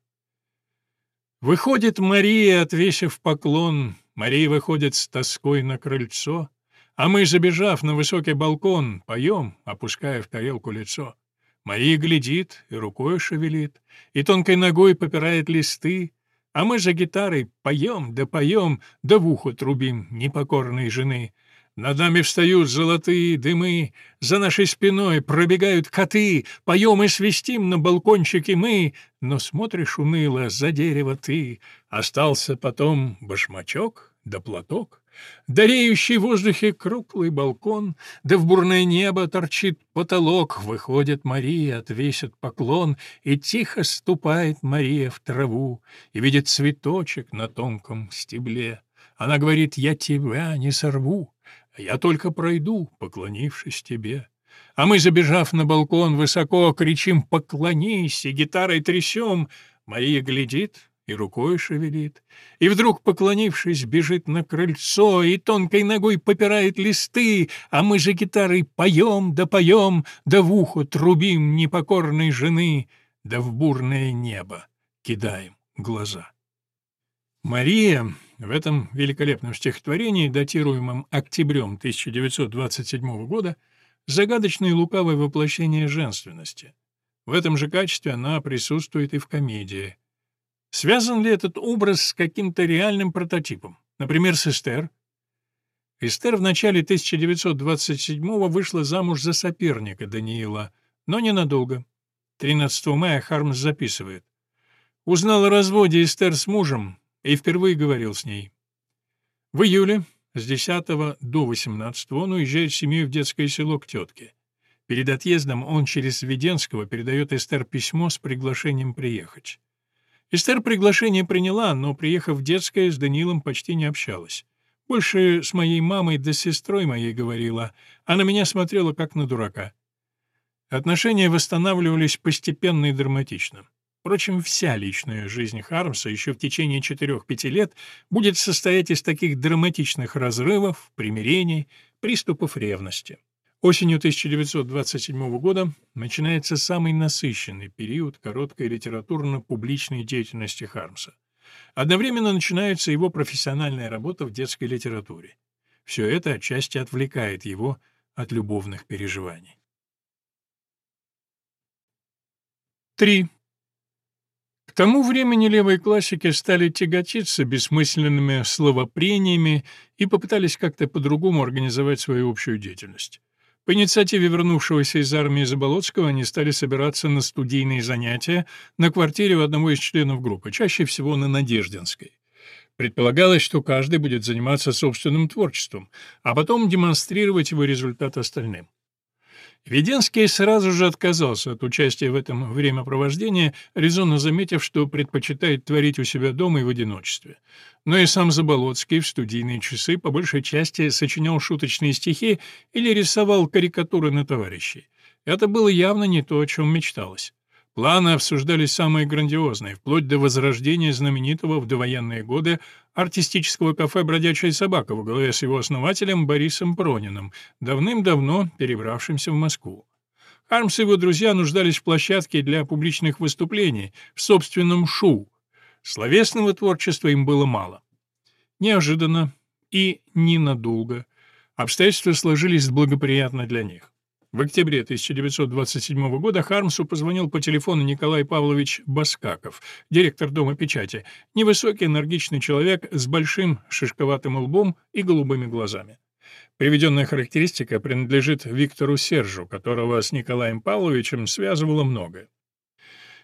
[SPEAKER 1] Выходит Мария, отвесив поклон, Мария выходит с тоской на крыльцо, а мы, забежав на высокий балкон, поем, опуская в тарелку лицо. Мария глядит и рукой шевелит, и тонкой ногой попирает листы, а мы за гитарой поем да поем, да в ухо трубим непокорной жены — над нами встают золотые дымы, за нашей спиной пробегают коты, поем и свистим на балкончике мы, но смотришь уныло за дерево ты. Остался потом башмачок да платок, Дареющий в воздухе круглый балкон, да в бурное небо торчит потолок, выходит Мария, отвесит поклон, и тихо ступает Мария в траву, и видит цветочек на тонком стебле. Она говорит, я тебя не сорву, я только пройду, поклонившись тебе. А мы, забежав на балкон высоко, кричим «Поклонись!» и гитарой трясем. Мария глядит и рукой шевелит. И вдруг, поклонившись, бежит на крыльцо и тонкой ногой попирает листы, а мы же гитарой поем да поем, да в ухо трубим непокорной жены, да в бурное небо кидаем глаза. Мария в этом великолепном стихотворении, датируемом октябрем 1927 года, загадочное и лукавое воплощение женственности. В этом же качестве она присутствует и в комедии. Связан ли этот образ с каким-то реальным прототипом? Например, с Эстер? Эстер в начале 1927 вышла замуж за соперника Даниила, но ненадолго. 13 мая Хармс записывает. Узнал о разводе Эстер с мужем, и впервые говорил с ней. В июле с 10 до 18 он уезжает с семьей в детское село к тетке. Перед отъездом он через Веденского передает Эстер письмо с приглашением приехать. Эстер приглашение приняла, но, приехав в детское, с Данилом почти не общалась. Больше с моей мамой да с сестрой моей говорила, а на меня смотрела как на дурака. Отношения восстанавливались постепенно и драматично. Впрочем, вся личная жизнь Хармса еще в течение 4-5 лет будет состоять из таких драматичных разрывов, примирений, приступов ревности. Осенью 1927 года начинается самый насыщенный период короткой литературно-публичной деятельности Хармса. Одновременно начинается его профессиональная работа в детской литературе. Все это отчасти отвлекает его от любовных переживаний. 3 тому времени левые классики стали тяготиться бессмысленными словопрениями и попытались как-то по-другому организовать свою общую деятельность. По инициативе вернувшегося из армии Заболоцкого они стали собираться на студийные занятия на квартире у одного из членов группы, чаще всего на Надеждинской. Предполагалось, что каждый будет заниматься собственным творчеством, а потом демонстрировать его результат остальным. Веденский сразу же отказался от участия в этом времяпровождении, резонно заметив, что предпочитает творить у себя дома и в одиночестве. Но и сам Заболоцкий в студийные часы по большей части сочинял шуточные стихи или рисовал карикатуры на товарищей. Это было явно не то, о чем мечталось. Планы обсуждались самые грандиозные, вплоть до возрождения знаменитого в довоенные годы артистического кафе «Бродячая собака» во главе с его основателем Борисом Прониным, давным-давно перебравшимся в Москву. Хармс и его друзья нуждались в площадке для публичных выступлений, в собственном шоу. Словесного творчества им было мало. Неожиданно и ненадолго обстоятельства сложились благоприятно для них. В октябре 1927 года Хармсу позвонил по телефону Николай Павлович Баскаков, директор Дома печати, невысокий энергичный человек с большим шишковатым лбом и голубыми глазами. Приведенная характеристика принадлежит Виктору Сержу, которого с Николаем Павловичем связывало многое.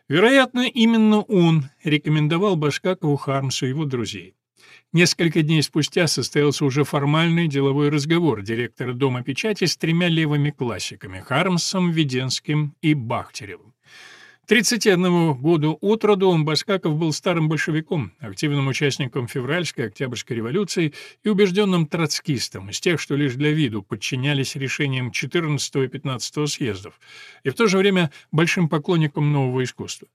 [SPEAKER 1] Вероятно, именно он рекомендовал Башкакову Хармсу его друзей. Несколько дней спустя состоялся уже формальный деловой разговор директора Дома печати с тремя левыми классиками — Хармсом, Веденским и Бахтеревым. 31 году от роду Баскаков был старым большевиком, активным участником февральской Октябрьской революции и убежденным троцкистом, из тех, что лишь для виду подчинялись решениям 14 и 15 съездов, и в то же время большим поклонником нового искусства.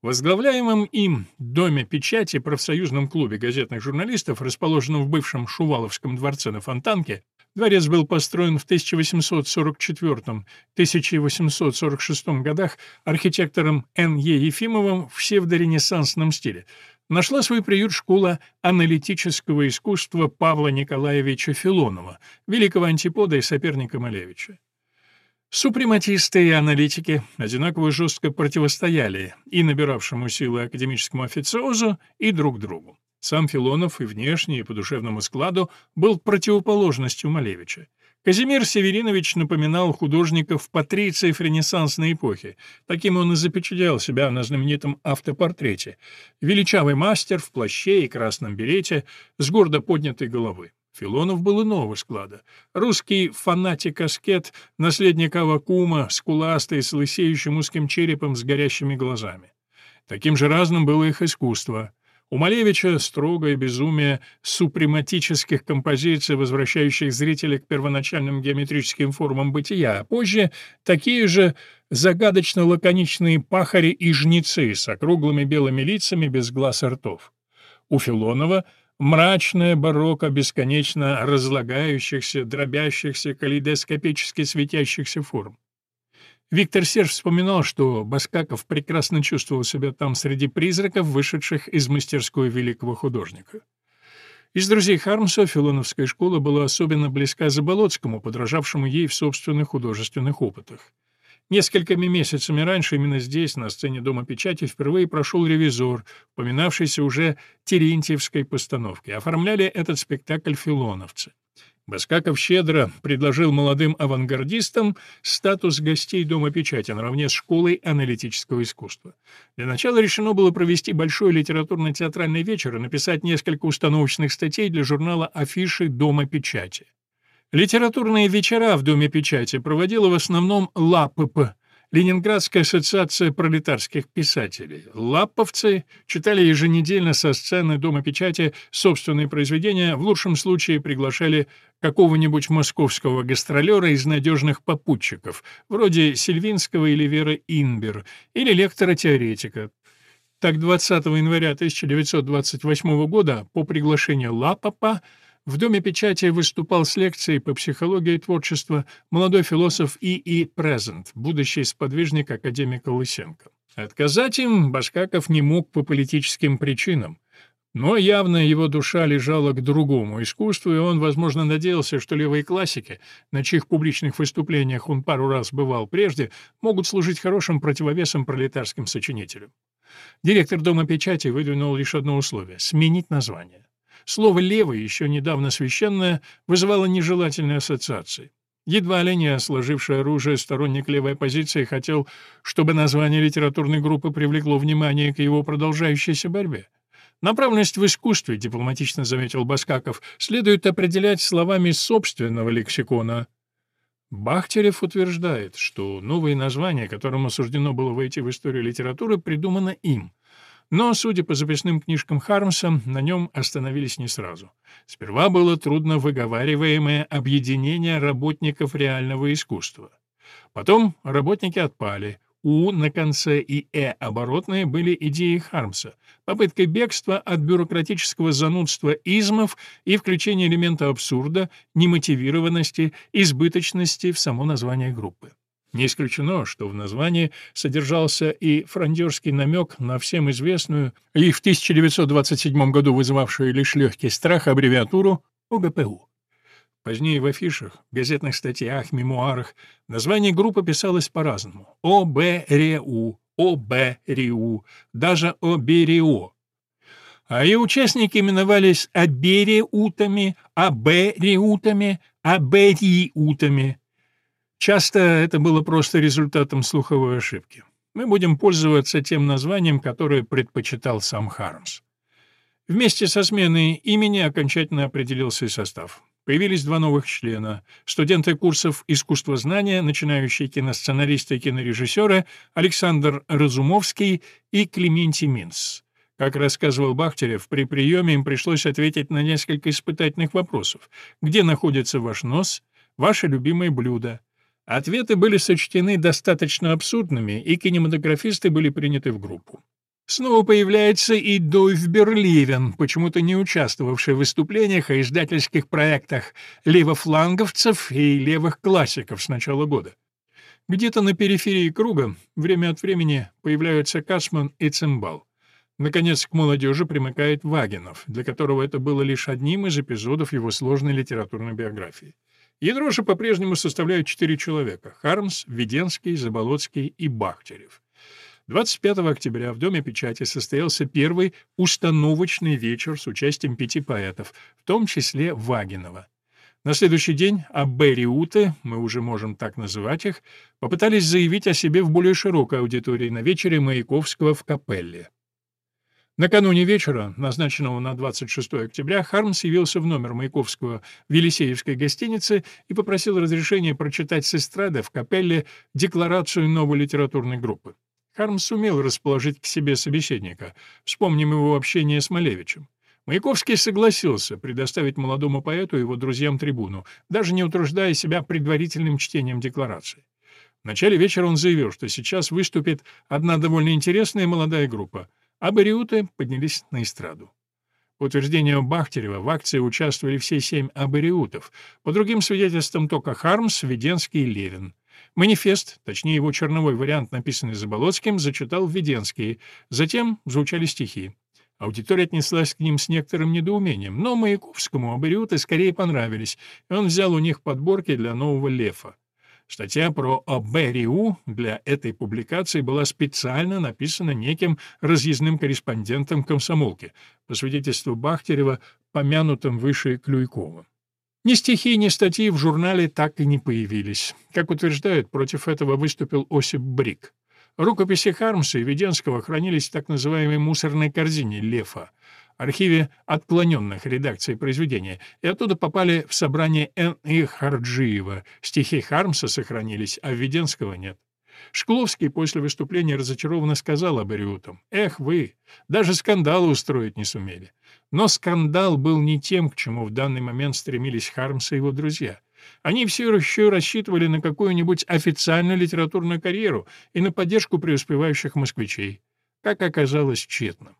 [SPEAKER 1] Возглавляемом им Доме печати профсоюзном клубе газетных журналистов, расположенном в бывшем Шуваловском дворце на Фонтанке, дворец был построен в 1844-1846 годах архитектором Н.Е. Ефимовым в псевдоренессансном стиле, нашла свой приют школа аналитического искусства Павла Николаевича Филонова, великого антипода и соперника Малевича. Супрематисты и аналитики одинаково жестко противостояли и набиравшему силы академическому официозу, и друг другу. Сам Филонов и внешне, и по душевному складу был противоположностью Малевича. Казимир Северинович напоминал художников патрициев ренессансной эпохи. Таким он и запечатлел себя на знаменитом автопортрете. Величавый мастер в плаще и красном берете с гордо поднятой головой. Филонов был иного склада. Русский фанатик-аскет, наследник Аввакума, скуластый, с лысеющим узким черепом с горящими глазами. Таким же разным было их искусство. У Малевича строгое безумие супрематических композиций, возвращающих зрителя к первоначальным геометрическим формам бытия, а позже такие же загадочно-лаконичные пахари и жнецы с округлыми белыми лицами без глаз и ртов. У Филонова — Мрачное барокко бесконечно разлагающихся, дробящихся, калейдоскопически светящихся форм. Виктор Серж вспоминал, что Баскаков прекрасно чувствовал себя там среди призраков, вышедших из мастерской великого художника. Из друзей Хармса Филоновская школа была особенно близка Заболоцкому, подражавшему ей в собственных художественных опытах. Несколькими месяцами раньше именно здесь, на сцене Дома печати, впервые прошел «Ревизор», упоминавшийся уже Терентьевской постановкой. Оформляли этот спектакль филоновцы. Баскаков щедро предложил молодым авангардистам статус гостей Дома печати наравне с школой аналитического искусства. Для начала решено было провести большой литературно-театральный вечер и написать несколько установочных статей для журнала «Афиши Дома печати». Литературные вечера в Доме печати проводила в основном ЛАПП, Ленинградская ассоциация пролетарских писателей. Лаповцы читали еженедельно со сцены Дома печати собственные произведения, в лучшем случае приглашали какого-нибудь московского гастролера из надежных попутчиков, вроде Сильвинского или Веры Инбер, или лектора-теоретика. Так, 20 января 1928 года по приглашению Лапопа в Доме печати выступал с лекцией по психологии творчества молодой философ И.И. Презент, будущий сподвижник академика Лысенко. Отказать им Башкаков не мог по политическим причинам. Но явно его душа лежала к другому искусству, и он, возможно, надеялся, что левые классики, на чьих публичных выступлениях он пару раз бывал прежде, могут служить хорошим противовесом пролетарским сочинителям. Директор Дома печати выдвинул лишь одно условие — сменить название. Слово «левый», еще недавно священное, вызывало нежелательные ассоциации. Едва ли не сложивший оружие сторонник левой оппозиции хотел, чтобы название литературной группы привлекло внимание к его продолжающейся борьбе. Направленность в искусстве, дипломатично заметил Баскаков, следует определять словами собственного лексикона. Бахтерев утверждает, что новое название, которому суждено было войти в историю литературы, придумано им. Но, судя по записным книжкам Хармса, на нем остановились не сразу. Сперва было трудно выговариваемое объединение работников реального искусства. Потом работники отпали, у на конце и «э» оборотные были идеи Хармса, попыткой бегства от бюрократического занудства измов и включения элемента абсурда, немотивированности, избыточности в само название группы. Не исключено, что в названии содержался и фрондерский намек на всем известную и в 1927 году вызывавшую лишь легкий страх аббревиатуру ОГПУ. Позднее в афишах, газетных статьях, мемуарах название группы писалось по-разному. ОБРУ, ОБРИУ, даже ОБРИО. А ее участники именовались Абериутами, Абериутами, Абериутами. Часто это было просто результатом слуховой ошибки. Мы будем пользоваться тем названием, которое предпочитал сам Хармс. Вместе со сменой имени окончательно определился и состав. Появились два новых члена — студенты курсов искусствознания, начинающие киносценаристы и кинорежиссеры Александр Разумовский и Клементий Минц. Как рассказывал Бахтерев, при приеме им пришлось ответить на несколько испытательных вопросов. Где находится ваш нос? Ваше любимое блюдо? Ответы были сочтены достаточно абсурдными, и кинематографисты были приняты в группу. Снова появляется и Дойв Берливен, почему-то не участвовавший в выступлениях и издательских проектах левофланговцев и левых классиков с начала года. Где-то на периферии круга время от времени появляются Касман и Цимбал. Наконец, к молодежи примыкает Вагинов, для которого это было лишь одним из эпизодов его сложной литературной биографии. Ядро же по-прежнему составляют четыре человека — Хармс, Веденский, Заболоцкий и Бахтерев. 25 октября в Доме печати состоялся первый установочный вечер с участием пяти поэтов, в том числе Вагинова. На следующий день Аббериуты, мы уже можем так называть их, попытались заявить о себе в более широкой аудитории на вечере Маяковского в Капелле. Накануне вечера, назначенного на 26 октября, Хармс явился в номер Маяковского в Елисеевской гостинице и попросил разрешения прочитать с эстрады в Капелле декларацию новой литературной группы. Харм сумел расположить к себе собеседника. Вспомним его общение с Малевичем. Маяковский согласился предоставить молодому поэту и его друзьям трибуну, даже не утруждая себя предварительным чтением декларации. В начале вечера он заявил, что сейчас выступит одна довольно интересная молодая группа, а бариуты поднялись на эстраду. По утверждению Бахтерева, в акции участвовали все семь абориутов, по другим свидетельствам только Хармс, Веденский и Левин. Манифест, точнее его черновой вариант, написанный Заболоцким, зачитал Введенский. Затем звучали стихи. Аудитория отнеслась к ним с некоторым недоумением, но Маяковскому абориуты скорее понравились, и он взял у них подборки для нового лефа. Статья про Абериу для этой публикации была специально написана неким разъездным корреспондентом комсомолки, по свидетельству Бахтерева, помянутым выше Клюйковым. Ни стихи, ни статьи в журнале так и не появились. Как утверждают, против этого выступил Осип Брик. Рукописи Хармса и Веденского хранились в так называемой мусорной корзине Лефа, архиве отклоненных редакций произведения, и оттуда попали в собрание Н. И. Харджиева. Стихи Хармса сохранились, а Веденского нет. Шкловский после выступления разочарованно сказал Абериутам, «Эх вы, даже скандалы устроить не сумели». Но скандал был не тем, к чему в данный момент стремились Хармс и его друзья. Они все еще рассчитывали на какую-нибудь официальную литературную карьеру и на поддержку преуспевающих москвичей. Как оказалось, тщетно.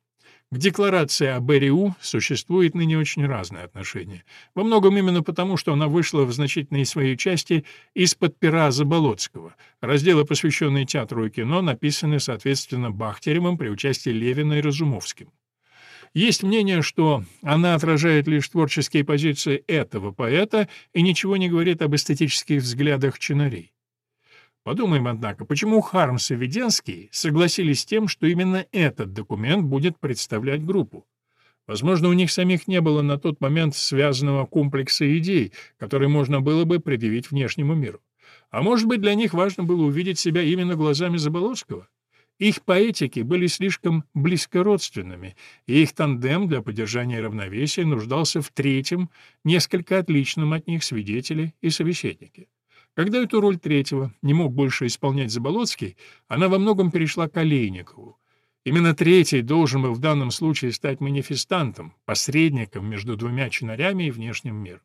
[SPEAKER 1] К декларации о БРУ существует ныне очень разное отношение. Во многом именно потому, что она вышла в значительной своей части из-под пера Заболоцкого. Разделы, посвященные театру и кино, написаны, соответственно, Бахтеревым при участии Левина и Разумовским. Есть мнение, что она отражает лишь творческие позиции этого поэта и ничего не говорит об эстетических взглядах чинарей. Подумаем, однако, почему Хармс и Веденский согласились с тем, что именно этот документ будет представлять группу? Возможно, у них самих не было на тот момент связанного комплекса идей, которые можно было бы предъявить внешнему миру. А может быть, для них важно было увидеть себя именно глазами Заболоцкого? Их поэтики были слишком близкородственными, и их тандем для поддержания равновесия нуждался в третьем, несколько отличном от них свидетеле и собеседнике. Когда эту роль третьего не мог больше исполнять Заболоцкий, она во многом перешла к Олейникову. Именно третий должен был в данном случае стать манифестантом, посредником между двумя чинарями и внешним миром.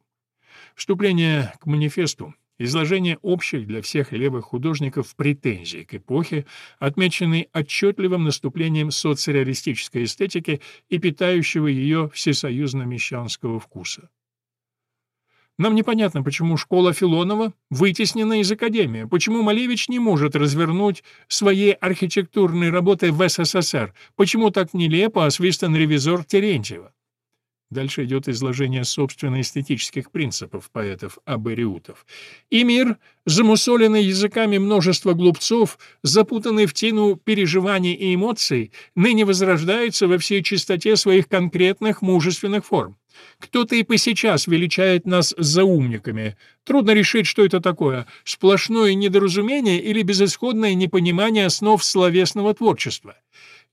[SPEAKER 1] Вступление к манифесту Изложение общих для всех левых художников претензий к эпохе, отмеченной отчетливым наступлением соцреалистической эстетики и питающего ее всесоюзно-мещанского вкуса. Нам непонятно, почему школа Филонова вытеснена из Академии, почему Малевич не может развернуть свои архитектурные работы в СССР, почему так нелепо освистан ревизор Терентьева. Дальше идет изложение собственно эстетических принципов поэтов-абориутов. И мир, замусоленный языками множества глупцов, запутанный в тину переживаний и эмоций, ныне возрождается во всей чистоте своих конкретных мужественных форм. Кто-то и по сейчас величает нас заумниками. Трудно решить, что это такое — сплошное недоразумение или безысходное непонимание основ словесного творчества.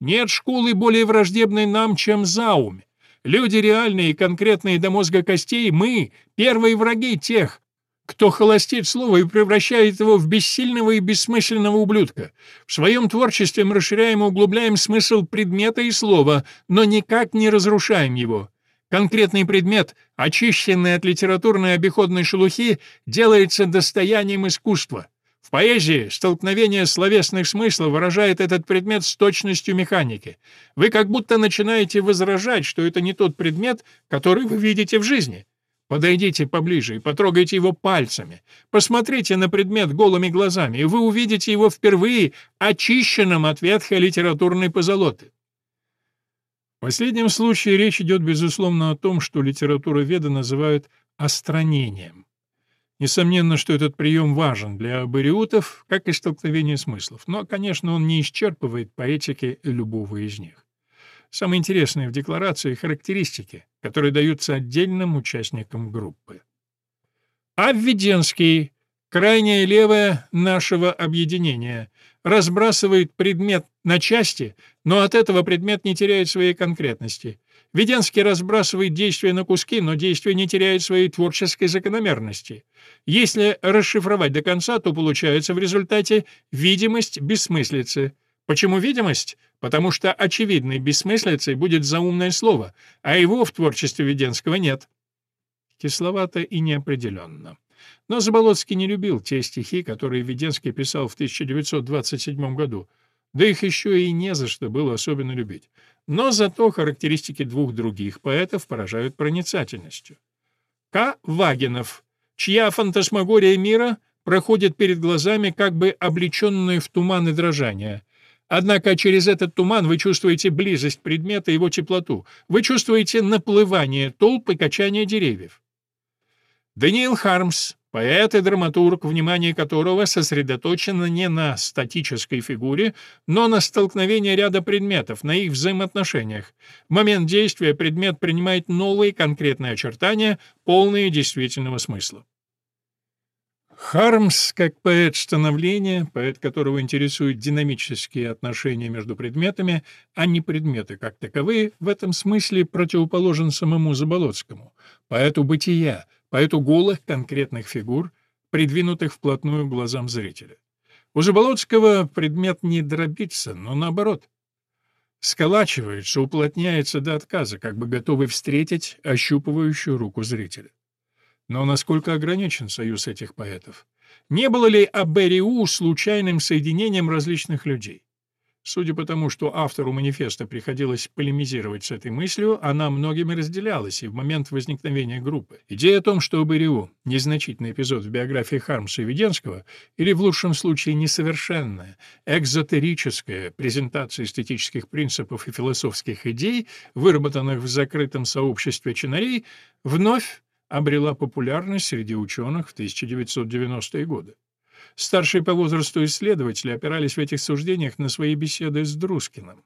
[SPEAKER 1] Нет школы более враждебной нам, чем заумь. Люди реальные конкретные до мозга костей, мы — первые враги тех, кто холостит слово и превращает его в бессильного и бессмысленного ублюдка. В своем творчестве мы расширяем и углубляем смысл предмета и слова, но никак не разрушаем его. Конкретный предмет, очищенный от литературной обиходной шелухи, делается достоянием искусства. В поэзии столкновение словесных смыслов выражает этот предмет с точностью механики. Вы как будто начинаете возражать, что это не тот предмет, который вы видите в жизни. Подойдите поближе и потрогайте его пальцами. Посмотрите на предмет голыми глазами, и вы увидите его впервые очищенным от ветхой литературной позолоты. В последнем случае речь идет, безусловно, о том, что литературоведы называют «остранением». Несомненно, что этот прием важен для абориутов, как и столкновение смыслов, но, конечно, он не исчерпывает поэтики любого из них. Самое интересное в декларации — характеристики, которые даются отдельным участникам группы. А Введенский, крайняя левая нашего объединения, разбрасывает предмет на части, но от этого предмет не теряет своей конкретности. Веденский разбрасывает действие на куски, но действие не теряет своей творческой закономерности. Если расшифровать до конца, то получается в результате видимость бессмыслицы. Почему видимость? Потому что очевидной бессмыслицей будет заумное слово, а его в творчестве Веденского нет. Кисловато и неопределенно. Но Заболоцкий не любил те стихи, которые Веденский писал в 1927 году. Да их еще и не за что было особенно любить. Но зато характеристики двух других поэтов поражают проницательностью. К. Вагинов, чья фантасмагория мира проходит перед глазами как бы облеченная в туман и дрожание. Однако через этот туман вы чувствуете близость предмета и его теплоту. Вы чувствуете наплывание толп и качание деревьев. Даниил Хармс, Поэт и драматург, внимание которого сосредоточено не на статической фигуре, но на столкновении ряда предметов, на их взаимоотношениях. В момент действия предмет принимает новые конкретные очертания, полные действительного смысла. Хармс, как поэт становления, поэт которого интересуют динамические отношения между предметами, а не предметы как таковые, в этом смысле противоположен самому Заболоцкому, поэту бытия, поэту голых конкретных фигур, придвинутых вплотную к глазам зрителя. У Заболоцкого предмет не дробится, но наоборот. Сколачивается, уплотняется до отказа, как бы готовый встретить ощупывающую руку зрителя. Но насколько ограничен союз этих поэтов? Не было ли АБРИУ случайным соединением различных людей? Судя по тому, что автору манифеста приходилось полемизировать с этой мыслью, она многими разделялась и в момент возникновения группы. Идея о том, что БРИУ — незначительный эпизод в биографии Хармса и Веденского, или в лучшем случае несовершенная, экзотерическая презентация эстетических принципов и философских идей, выработанных в закрытом сообществе чинарей, вновь обрела популярность среди ученых в 1990-е годы. Старшие по возрасту исследователи опирались в этих суждениях на свои беседы с Друскиным.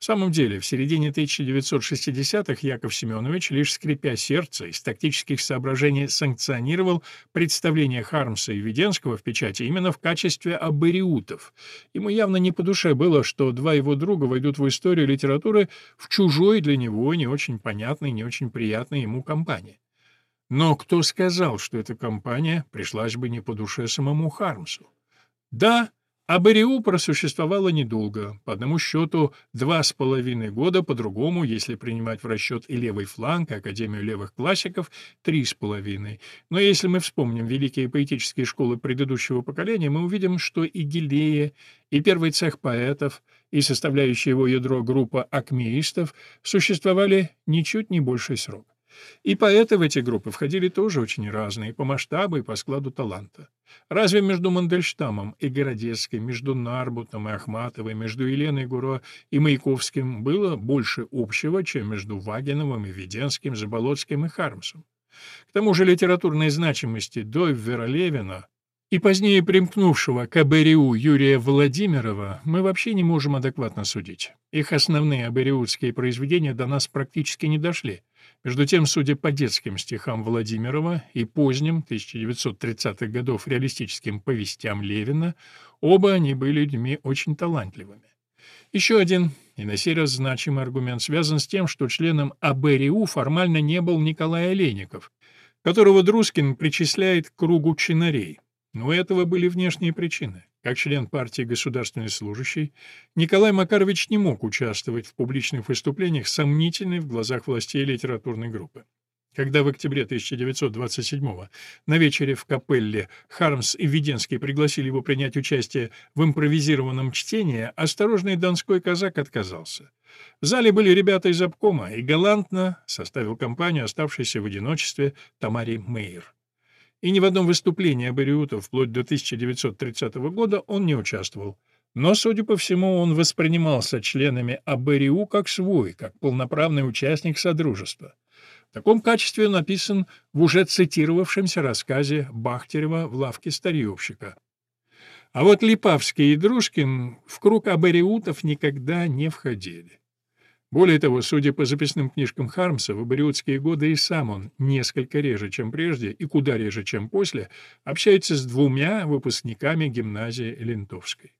[SPEAKER 1] В самом деле, в середине 1960-х Яков Семенович, лишь скрипя сердце, из тактических соображений санкционировал представление Хармса и Веденского в печати именно в качестве абориутов. Ему явно не по душе было, что два его друга войдут в историю литературы в чужой для него, не очень понятной, не очень приятной ему компании. Но кто сказал, что эта компания пришлась бы не по душе самому Хармсу? Да, а просуществовала недолго, по одному счету два с половиной года, по-другому, если принимать в расчет и левый фланг, Академию левых классиков, три с половиной. Но если мы вспомним великие поэтические школы предыдущего поколения, мы увидим, что и Гилея, и первый цех поэтов, и составляющая его ядро группа акмеистов существовали ничуть не больший срок. И поэты в эти группы входили тоже очень разные, по масштабу и по складу таланта. Разве между Мандельштамом и Городецким, между Нарбутом и Ахматовой, между Еленой Гуро и Маяковским было больше общего, чем между Вагиновым и Веденским, Заболоцким и Хармсом? К тому же литературной значимости Дойвера Левина и позднее примкнувшего к АБРИУ Юрия Владимирова мы вообще не можем адекватно судить. Их основные абериутские произведения до нас практически не дошли. Между тем, судя по детским стихам Владимирова и поздним 1930-х годов реалистическим повестям Левина, оба они были людьми очень талантливыми. Еще один, и на сей раз значимый аргумент, связан с тем, что членом АБРИУ формально не был Николай Олейников, которого Друскин причисляет к кругу чинарей. Но у этого были внешние причины. Как член партии «Государственный служащий», Николай Макарович не мог участвовать в публичных выступлениях сомнительной в глазах властей литературной группы. Когда в октябре 1927-го на вечере в капелле Хармс и Веденский пригласили его принять участие в импровизированном чтении, осторожный донской казак отказался. В зале были ребята из обкома, и галантно составил компанию оставшейся в одиночестве Тамаре Мейер и ни в одном выступлении Абериута вплоть до 1930 года он не участвовал. Но, судя по всему, он воспринимался членами АБРИУ как свой, как полноправный участник Содружества. В таком качестве он написан в уже цитировавшемся рассказе Бахтерева «В лавке старьевщика». А вот Липавский и Дружкин в круг абориутов никогда не входили. Более того, судя по записным книжкам Хармса, в абориутские годы и сам он, несколько реже, чем прежде, и куда реже, чем после, общается с двумя выпускниками гимназии Лентовской.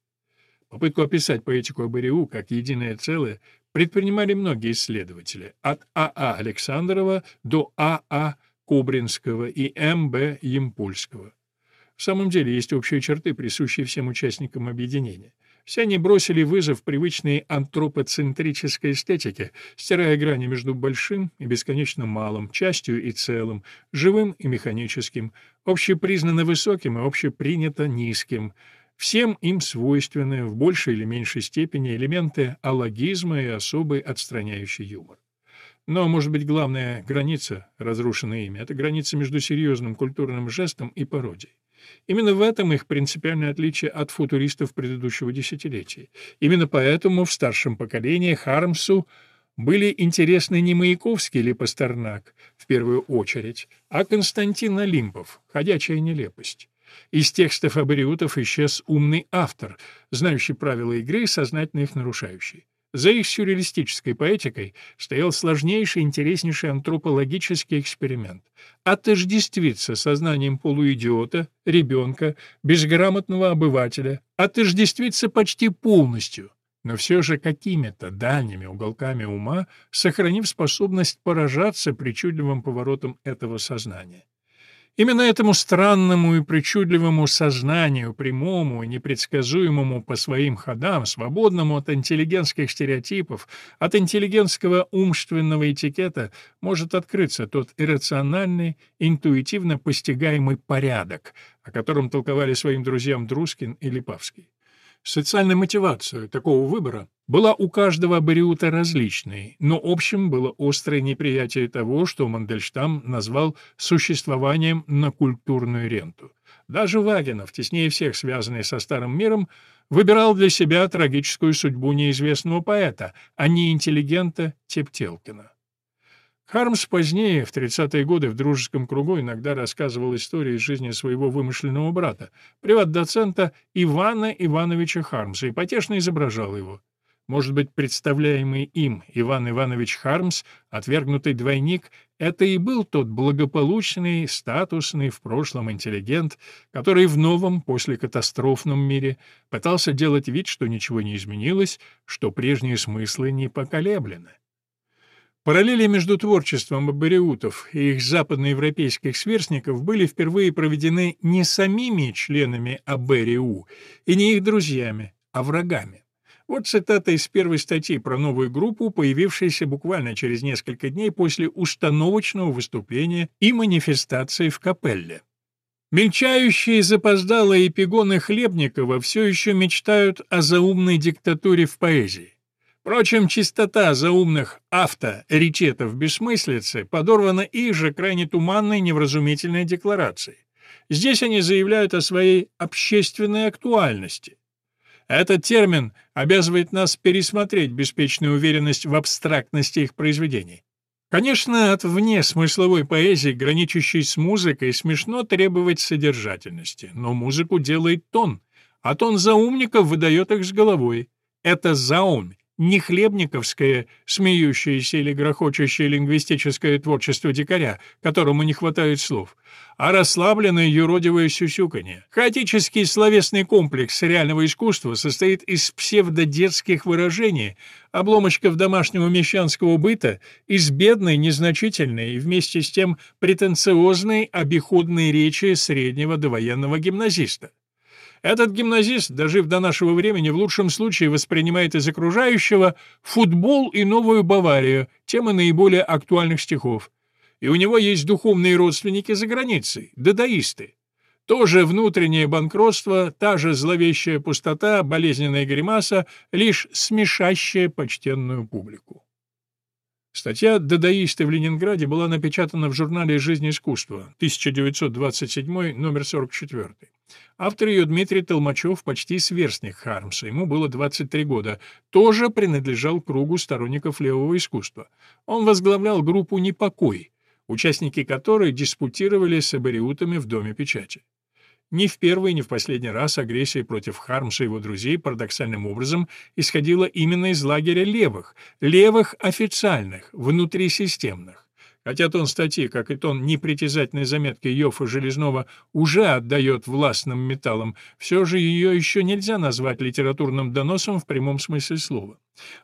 [SPEAKER 1] Попытку описать поэтику Абариу как единое целое предпринимали многие исследователи, от А.А. А Александрова до А.А. А Кубринского и М.Б. Емпольского. В самом деле есть общие черты, присущие всем участникам объединения. Все они бросили вызов привычной антропоцентрической эстетике, стирая грани между большим и бесконечно малым, частью и целым, живым и механическим, общепризнанно высоким и общепринято низким. Всем им свойственны в большей или меньшей степени элементы алогизма и особый отстраняющий юмор. Но, может быть, главная граница, разрушенная ими, это граница между серьезным культурным жестом и пародией. Именно в этом их принципиальное отличие от футуристов предыдущего десятилетия. Именно поэтому в старшем поколении Хармсу были интересны не Маяковский или Пастернак, в первую очередь, а Константин Олимпов, ходячая нелепость. Из текстов абориутов исчез умный автор, знающий правила игры и сознательно их нарушающий. За их сюрреалистической поэтикой стоял сложнейший, интереснейший антропологический эксперимент — отождествиться сознанием полуидиота, ребенка, безграмотного обывателя, отождествиться почти полностью, но все же какими-то дальними уголками ума, сохранив способность поражаться причудливым поворотом этого сознания. Именно этому странному и причудливому сознанию, прямому и непредсказуемому по своим ходам, свободному от интеллигентских стереотипов, от интеллигентского умственного этикета, может открыться тот иррациональный, интуитивно постигаемый порядок, о котором толковали своим друзьям Друскин и Липавский. Социальная мотивация такого выбора была у каждого абориута различной, но общим было острое неприятие того, что Мандельштам назвал существованием на культурную ренту. Даже Вагинов, теснее всех связанный со Старым миром, выбирал для себя трагическую судьбу неизвестного поэта, а не интеллигента Тептелкина. Хармс позднее, в 30-е годы, в дружеском кругу иногда рассказывал истории из жизни своего вымышленного брата, приват-доцента Ивана Ивановича Хармса, и потешно изображал его. Может быть, представляемый им Иван Иванович Хармс, отвергнутый двойник, это и был тот благополучный, статусный в прошлом интеллигент, который в новом, после катастрофном мире пытался делать вид, что ничего не изменилось, что прежние смыслы не поколеблены. Параллели между творчеством абориутов и их западноевропейских сверстников были впервые проведены не самими членами АБРИУ и не их друзьями, а врагами. Вот цитата из первой статьи про новую группу, появившейся буквально через несколько дней после установочного выступления и манифестации в Капелле. Мельчающие запоздалые эпигоны Хлебникова все еще мечтают о заумной диктатуре в поэзии. Впрочем, чистота заумных авто-речетов бессмыслицы подорвана их же крайне туманной невразумительной декларацией. Здесь они заявляют о своей общественной актуальности. Этот термин обязывает нас пересмотреть беспечную уверенность в абстрактности их произведений. Конечно, от вне смысловой поэзии, граничащей с музыкой, смешно требовать содержательности, но музыку делает тон, а тон заумников выдает их с головой. Это заумь, не хлебниковское, смеющееся или грохочущее лингвистическое творчество дикаря, которому не хватает слов, а расслабленное юродивое сюсюканье. Хаотический словесный комплекс реального искусства состоит из псевдодетских выражений, обломочков домашнего мещанского быта, из бедной, незначительной и вместе с тем претенциозной обиходной речи среднего довоенного гимназиста. Этот гимназист, дожив до нашего времени, в лучшем случае воспринимает из окружающего футбол и новую Баварию, темы наиболее актуальных стихов. И у него есть духовные родственники за границей, дадаисты. Тоже внутреннее банкротство, та же зловещая пустота, болезненная гримаса, лишь смешащая почтенную публику. Статья «Дадаисты в Ленинграде» была напечатана в журнале «Жизнь и искусство», 1927, номер 44. Автор ее Дмитрий Толмачев, почти сверстник Хармса, ему было 23 года, тоже принадлежал кругу сторонников левого искусства. Он возглавлял группу «Непокой», участники которой диспутировали с абориутами в Доме печати. Ни в первый, ни в последний раз агрессия против Хармса и его друзей парадоксальным образом исходила именно из лагеря левых, левых официальных, внутрисистемных. Хотя тон статьи, как и тон непритязательной заметки Йофа Железного, уже отдает властным металлам, все же ее еще нельзя назвать литературным доносом в прямом смысле слова.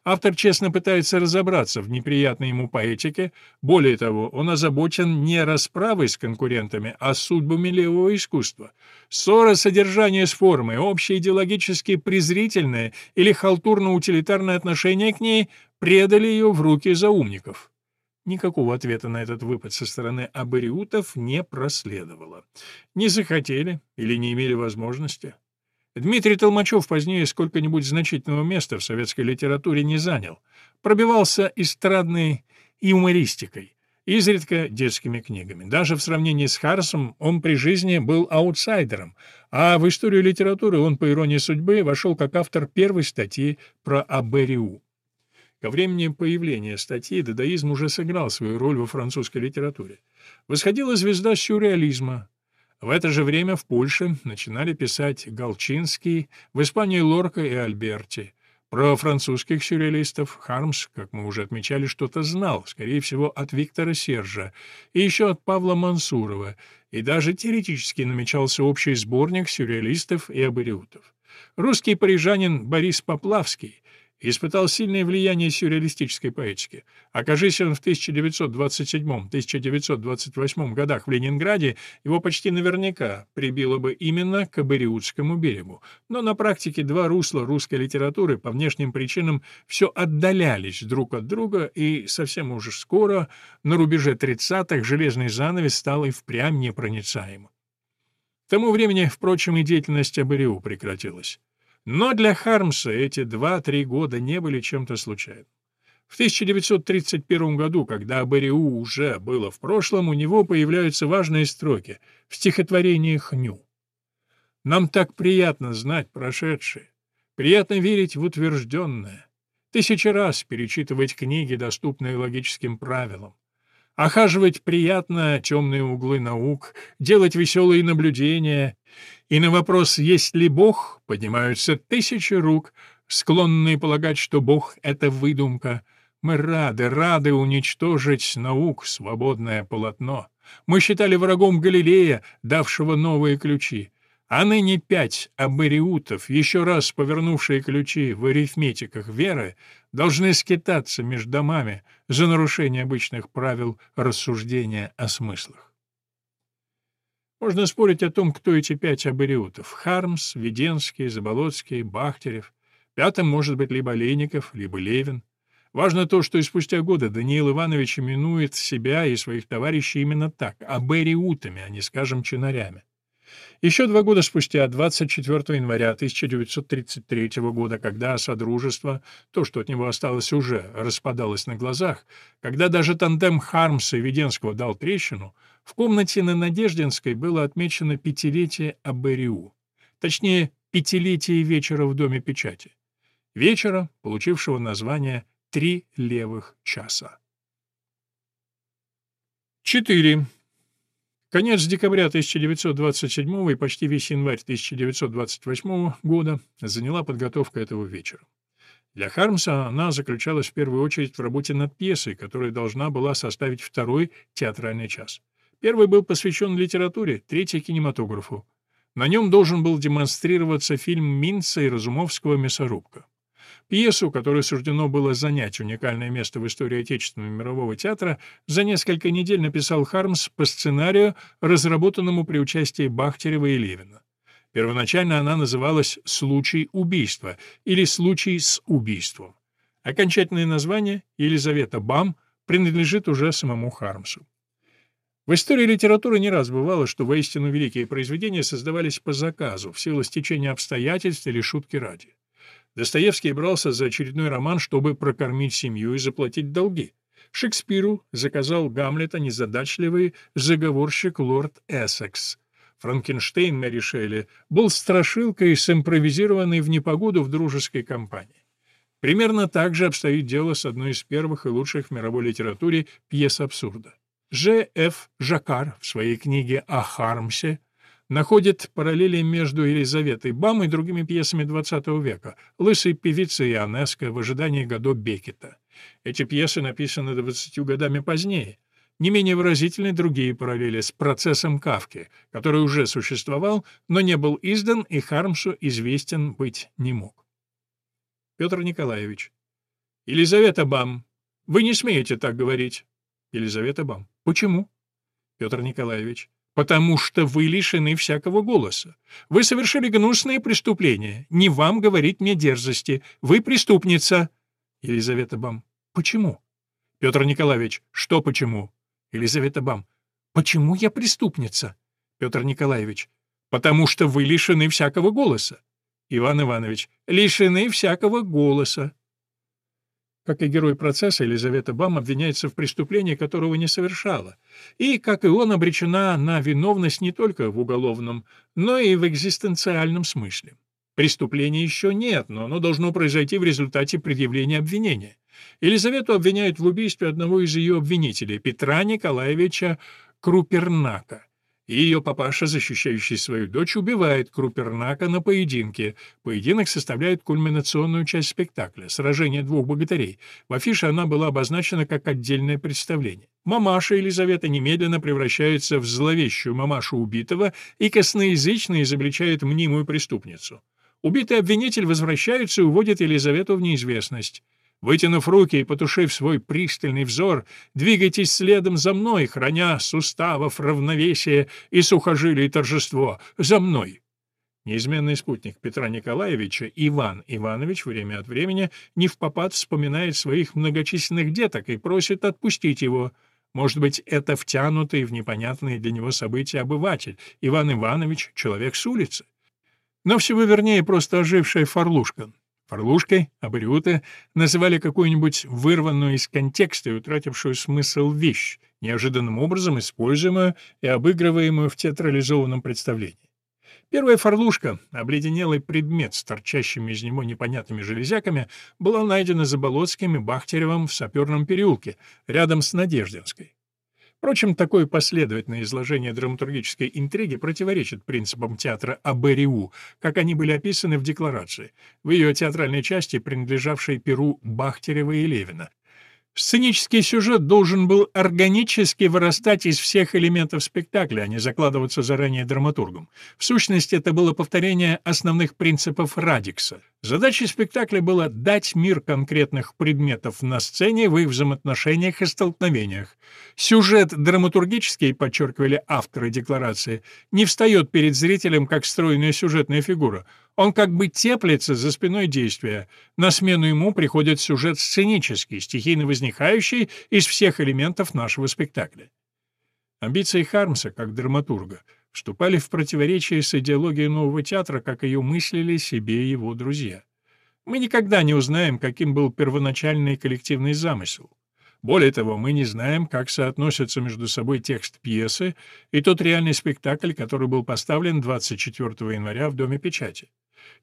[SPEAKER 1] Автор честно пытается разобраться в неприятной ему поэтике, более того, он озабочен не расправой с конкурентами, а судьбами левого искусства. Ссора содержания с формой, общее идеологически презрительное или халтурно-утилитарное отношение к ней предали ее в руки заумников. Никакого ответа на этот выпад со стороны абориутов не проследовало. Не захотели или не имели возможности. Дмитрий Толмачев позднее сколько-нибудь значительного места в советской литературе не занял. Пробивался эстрадной юмористикой, изредка детскими книгами. Даже в сравнении с Харрисом он при жизни был аутсайдером, а в историю литературы он, по иронии судьбы, вошел как автор первой статьи про Абериу. Ко времени появления статьи дадаизм уже сыграл свою роль во французской литературе. Восходила звезда сюрреализма. В это же время в Польше начинали писать Галчинский, в Испании Лорка и Альберти. Про французских сюрреалистов Хармс, как мы уже отмечали, что-то знал, скорее всего, от Виктора Сержа, и еще от Павла Мансурова, и даже теоретически намечался общий сборник сюрреалистов и абориутов. Русский парижанин Борис Поплавский испытал сильное влияние сюрреалистической поэтики. Окажись он в 1927-1928 годах в Ленинграде, его почти наверняка прибило бы именно к Абериутскому берегу. Но на практике два русла русской литературы по внешним причинам все отдалялись друг от друга, и совсем уже скоро, на рубеже 30-х, железный занавес стал и впрямь непроницаемым. К тому времени, впрочем, и деятельность Абериу прекратилась. Но для Хармса эти два-три года не были чем-то случайным. В 1931 году, когда Бериу уже было в прошлом, у него появляются важные строки в стихотворении «Хню». «Нам так приятно знать прошедшее, приятно верить в утвержденное, тысячи раз перечитывать книги, доступные логическим правилам, охаживать приятно темные углы наук, делать веселые наблюдения и на вопрос «Есть ли Бог?» поднимаются тысячи рук, склонные полагать, что Бог — это выдумка. Мы рады, рады уничтожить наук свободное полотно. Мы считали врагом Галилея, давшего новые ключи. А ныне пять абориутов, еще раз повернувшие ключи в арифметиках веры, должны скитаться между домами за нарушение обычных правил рассуждения о смыслах. Можно спорить о том, кто эти пять абориутов — Хармс, Веденский, Заболоцкий, Бахтерев. Пятым может быть либо Леников, либо Левин. Важно то, что и спустя годы Даниил Иванович именует себя и своих товарищей именно так — абериутами, а не, скажем, чинарями. Еще два года спустя, 24 января 1933 года, когда Содружество, то, что от него осталось уже, распадалось на глазах, когда даже тандем Хармса и Веденского дал трещину, в комнате на Надеждинской было отмечено пятилетие АБРИУ, точнее, пятилетие вечера в Доме печати. Вечера, получившего название «Три левых часа». 4. Конец декабря 1927 и почти весь январь 1928 года заняла подготовка этого вечера. Для Хармса она заключалась в первую очередь в работе над пьесой, которая должна была составить второй театральный час. Первый был посвящен литературе, третий — кинематографу. На нем должен был демонстрироваться фильм Минца и Разумовского «Мясорубка». Пьесу, которой суждено было занять уникальное место в истории отечественного мирового театра, за несколько недель написал Хармс по сценарию, разработанному при участии Бахтерева и Левина. Первоначально она называлась «Случай убийства» или «Случай с убийством». Окончательное название «Елизавета Бам» принадлежит уже самому Хармсу. В истории литературы не раз бывало, что воистину великие произведения создавались по заказу, в силу стечения обстоятельств или шутки ради. Достоевский брался за очередной роман, чтобы прокормить семью и заплатить долги. Шекспиру заказал Гамлета незадачливый заговорщик лорд Эссекс. Франкенштейн Мэри Шелли был страшилкой, симпровизированной в непогоду в дружеской компании. Примерно так же обстоит дело с одной из первых и лучших в мировой литературе пьес абсурда. Ж. Ф. Жакар в своей книге о Хармсе находит параллели между Елизаветой Бам и другими пьесами XX века «Лысой певицей» Ионеско в ожидании Годо Бекета. Эти пьесы написаны двадцатью годами позднее. Не менее выразительны другие параллели с процессом Кавки, который уже существовал, но не был издан и Хармсу известен быть не мог. Петр Николаевич. Елизавета Бам, вы не смеете так говорить. Елизавета Бам. Почему? Петр Николаевич. Потому что вы лишены всякого голоса. Вы совершили гнусные преступления. Не вам говорить мне дерзости. Вы преступница. Елизавета Бам. Почему? Петр Николаевич. Что почему? Елизавета Бам. Почему я преступница? Петр Николаевич. Потому что вы лишены всякого голоса. Иван Иванович. Лишены всякого голоса. Как и герой процесса, Елизавета Бам обвиняется в преступлении, которого не совершала, и, как и он, обречена на виновность не только в уголовном, но и в экзистенциальном смысле. Преступления еще нет, но оно должно произойти в результате предъявления обвинения. Елизавету обвиняют в убийстве одного из ее обвинителей, Петра Николаевича Крупернака. Ее папаша, защищающий свою дочь, убивает Крупернака на поединке. Поединок составляет кульминационную часть спектакля — сражение двух богатырей. В афише она была обозначена как отдельное представление. Мамаша Елизавета немедленно превращается в зловещую мамашу убитого и косноязычно изобличает мнимую преступницу. Убитый обвинитель возвращается и уводит Елизавету в неизвестность. Вытянув руки и потушив свой пристальный взор, двигайтесь следом за мной, храня суставов равновесие и сухожилий торжество. За мной!» Неизменный спутник Петра Николаевича, Иван Иванович, время от времени не в попад вспоминает своих многочисленных деток и просит отпустить его. Может быть, это втянутый в непонятные для него события обыватель, Иван Иванович — человек с улицы. Но всего вернее просто ожившая Фарлушка. Фарлушкой, абориуты называли какую-нибудь вырванную из контекста и утратившую смысл вещь, неожиданным образом используемую и обыгрываемую в театрализованном представлении. Первая фарлушка, обледенелый предмет с торчащими из него непонятными железяками, была найдена Заболоцким и Бахтеревым в саперном переулке, рядом с Надеждинской. Впрочем, такое последовательное изложение драматургической интриги противоречит принципам театра АБРИУ, как они были описаны в декларации, в ее театральной части, принадлежавшей Перу Бахтерева и Левина. Сценический сюжет должен был органически вырастать из всех элементов спектакля, а не закладываться заранее драматургом. В сущности, это было повторение основных принципов Радикса. Задачей спектакля было дать мир конкретных предметов на сцене в их взаимоотношениях и столкновениях. Сюжет драматургический, подчеркивали авторы декларации, не встает перед зрителем как стройная сюжетная фигура — он как бы теплится за спиной действия. На смену ему приходит сюжет сценический, стихийно возникающий из всех элементов нашего спектакля. Амбиции Хармса, как драматурга, вступали в противоречие с идеологией нового театра, как ее мыслили себе его друзья. Мы никогда не узнаем, каким был первоначальный коллективный замысел. Более того, мы не знаем, как соотносятся между собой текст пьесы и тот реальный спектакль, который был поставлен 24 января в Доме печати.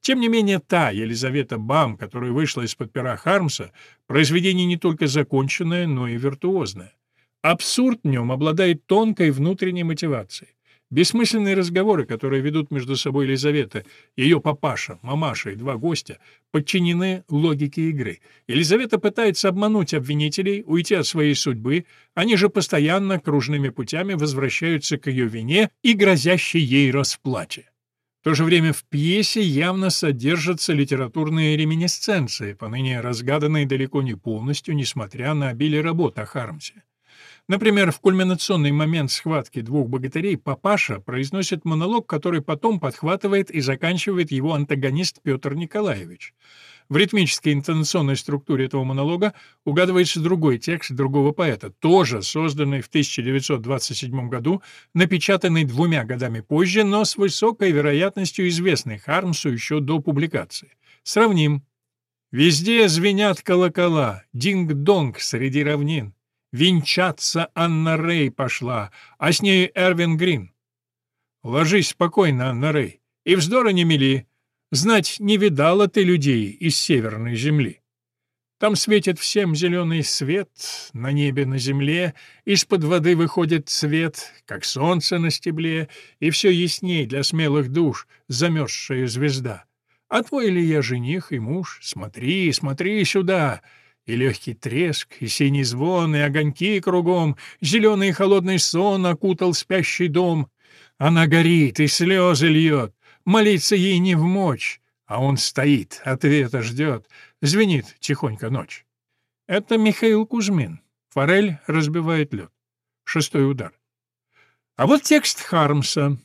[SPEAKER 1] Тем не менее, та Елизавета Бам, которая вышла из-под пера Хармса, произведение не только законченное, но и виртуозное. Абсурд в нем обладает тонкой внутренней мотивацией. Бессмысленные разговоры, которые ведут между собой Елизавета, ее папаша, мамаша и два гостя, подчинены логике игры. Елизавета пытается обмануть обвинителей, уйти от своей судьбы, они же постоянно кружными путями возвращаются к ее вине и грозящей ей расплате. В то же время в пьесе явно содержатся литературные реминисценции, поныне разгаданные далеко не полностью, несмотря на обилие работ о Хармсе. Например, в кульминационный момент схватки двух богатырей папаша произносит монолог, который потом подхватывает и заканчивает его антагонист Петр Николаевич. В ритмической интонационной структуре этого монолога угадывается другой текст другого поэта, тоже созданный в 1927 году, напечатанный двумя годами позже, но с высокой вероятностью известный Хармсу еще до публикации. Сравним. «Везде звенят колокола, динг-донг среди равнин. Венчаться Анна Рей пошла, а с ней Эрвин Грин. Ложись спокойно, Анна Рей, и вздора не мели, Знать, не видала ты людей из северной земли. Там светит всем зеленый свет, на небе, на земле, из-под воды выходит цвет, как солнце на стебле, и все ясней для смелых душ замерзшая звезда. А твой ли я жених и муж? Смотри, смотри сюда!» И легкий треск, и синий звон, и огоньки кругом, Зеленый и холодный сон окутал спящий дом. Она горит и слезы льет, Молиться ей не в мочь, а он стоит, ответа ждет. Звенит тихонько ночь. Это Михаил Кузьмин. Форель разбивает лед. Шестой удар. А вот текст Хармса.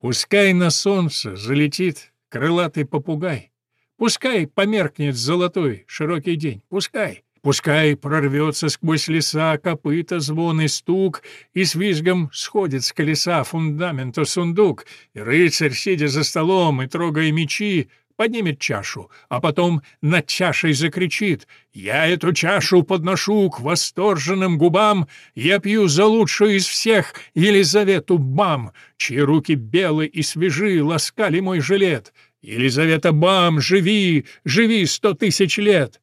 [SPEAKER 1] «Пускай на солнце залетит крылатый попугай, Пускай померкнет золотой широкий день, пускай. Пускай прорвется сквозь леса копыта, звон и стук, и с визгом сходит с колеса фундамента сундук, и рыцарь, сидя за столом и трогая мечи, поднимет чашу, а потом над чашей закричит «Я эту чашу подношу к восторженным губам, я пью за лучшую из всех Елизавету Бам, чьи руки белы и свежи ласкали мой жилет. Елизавета Бам, живи, живи сто тысяч лет!»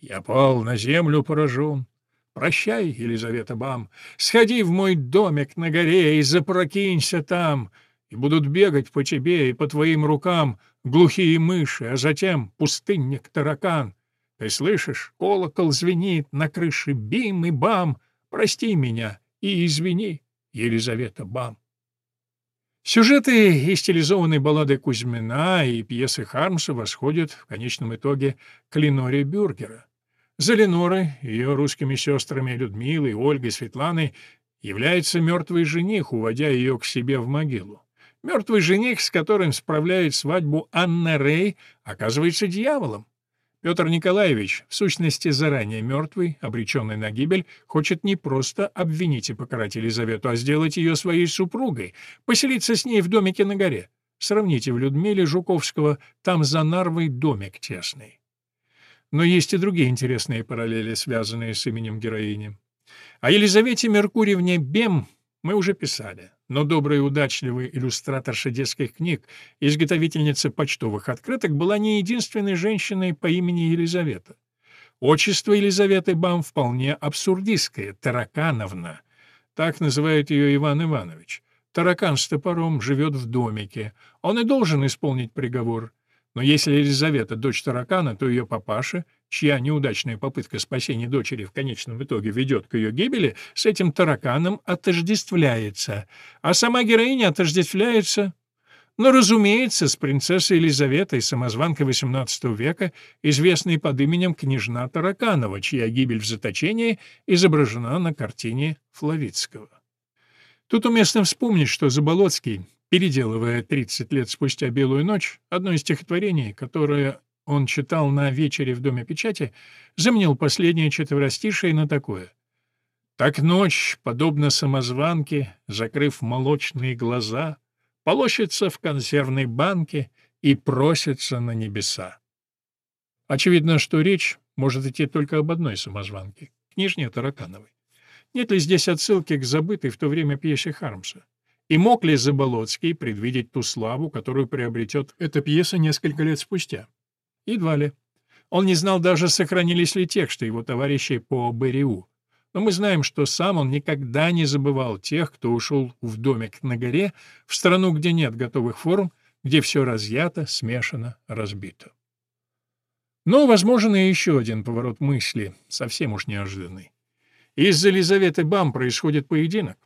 [SPEAKER 1] Я пал на землю поражен. Прощай, Елизавета Бам, сходи в мой домик на горе и запрокинься там, и будут бегать по тебе и по твоим рукам глухие мыши, а затем пустынник-таракан. Ты слышишь, колокол звенит на крыше бим и бам. Прости меня и извини, Елизавета Бам. Сюжеты и стилизованные баллады Кузьмина и пьесы Хармса восходят в конечном итоге к Леноре Бюргера. За Ленорой, ее русскими сестрами Людмилой, Ольгой, Светланой является мертвый жених, уводя ее к себе в могилу. Мертвый жених, с которым справляет свадьбу Анна Рей, оказывается дьяволом. Петр Николаевич, в сущности заранее мертвый, обреченный на гибель, хочет не просто обвинить и покарать Елизавету, а сделать ее своей супругой, поселиться с ней в домике на горе. Сравните в Людмиле Жуковского, там за Нарвой домик тесный. Но есть и другие интересные параллели, связанные с именем героини. О Елизавете Меркурьевне Бем мы уже писали, но добрая и удачливая иллюстраторша детских книг, изготовительница почтовых открыток, была не единственной женщиной по имени Елизавета. Отчество Елизаветы Бам вполне абсурдистское — Таракановна. Так называет ее Иван Иванович. Таракан с топором живет в домике. Он и должен исполнить приговор — но если Елизавета — дочь таракана, то ее папаша, чья неудачная попытка спасения дочери в конечном итоге ведет к ее гибели, с этим тараканом отождествляется, а сама героиня отождествляется но, разумеется, с принцессой Елизаветой, самозванкой XVIII века, известной под именем княжна Тараканова, чья гибель в заточении изображена на картине Флавицкого. Тут уместно вспомнить, что Заболоцкий, переделывая 30 лет спустя «Белую ночь», одно из стихотворений, которое он читал на вечере в Доме печати, заменил последнее четверостишее на такое — так ночь, подобно самозванке, закрыв молочные глаза, полощется в консервной банке и просится на небеса. Очевидно, что речь может идти только об одной самозванке — княжне Таракановой. Нет ли здесь отсылки к забытой в то время пьесе Хармса? И мог ли Заболоцкий предвидеть ту славу, которую приобретет эта пьеса несколько лет спустя? Едва ли. Он не знал даже, сохранились ли тексты его товарищей по БРИУ. Но мы знаем, что сам он никогда не забывал тех, кто ушел в домик на горе, в страну, где нет готовых форм, где все разъято, смешано, разбито. Но возможен и еще один поворот мысли, совсем уж неожиданный. Из-за Елизаветы Бам происходит поединок.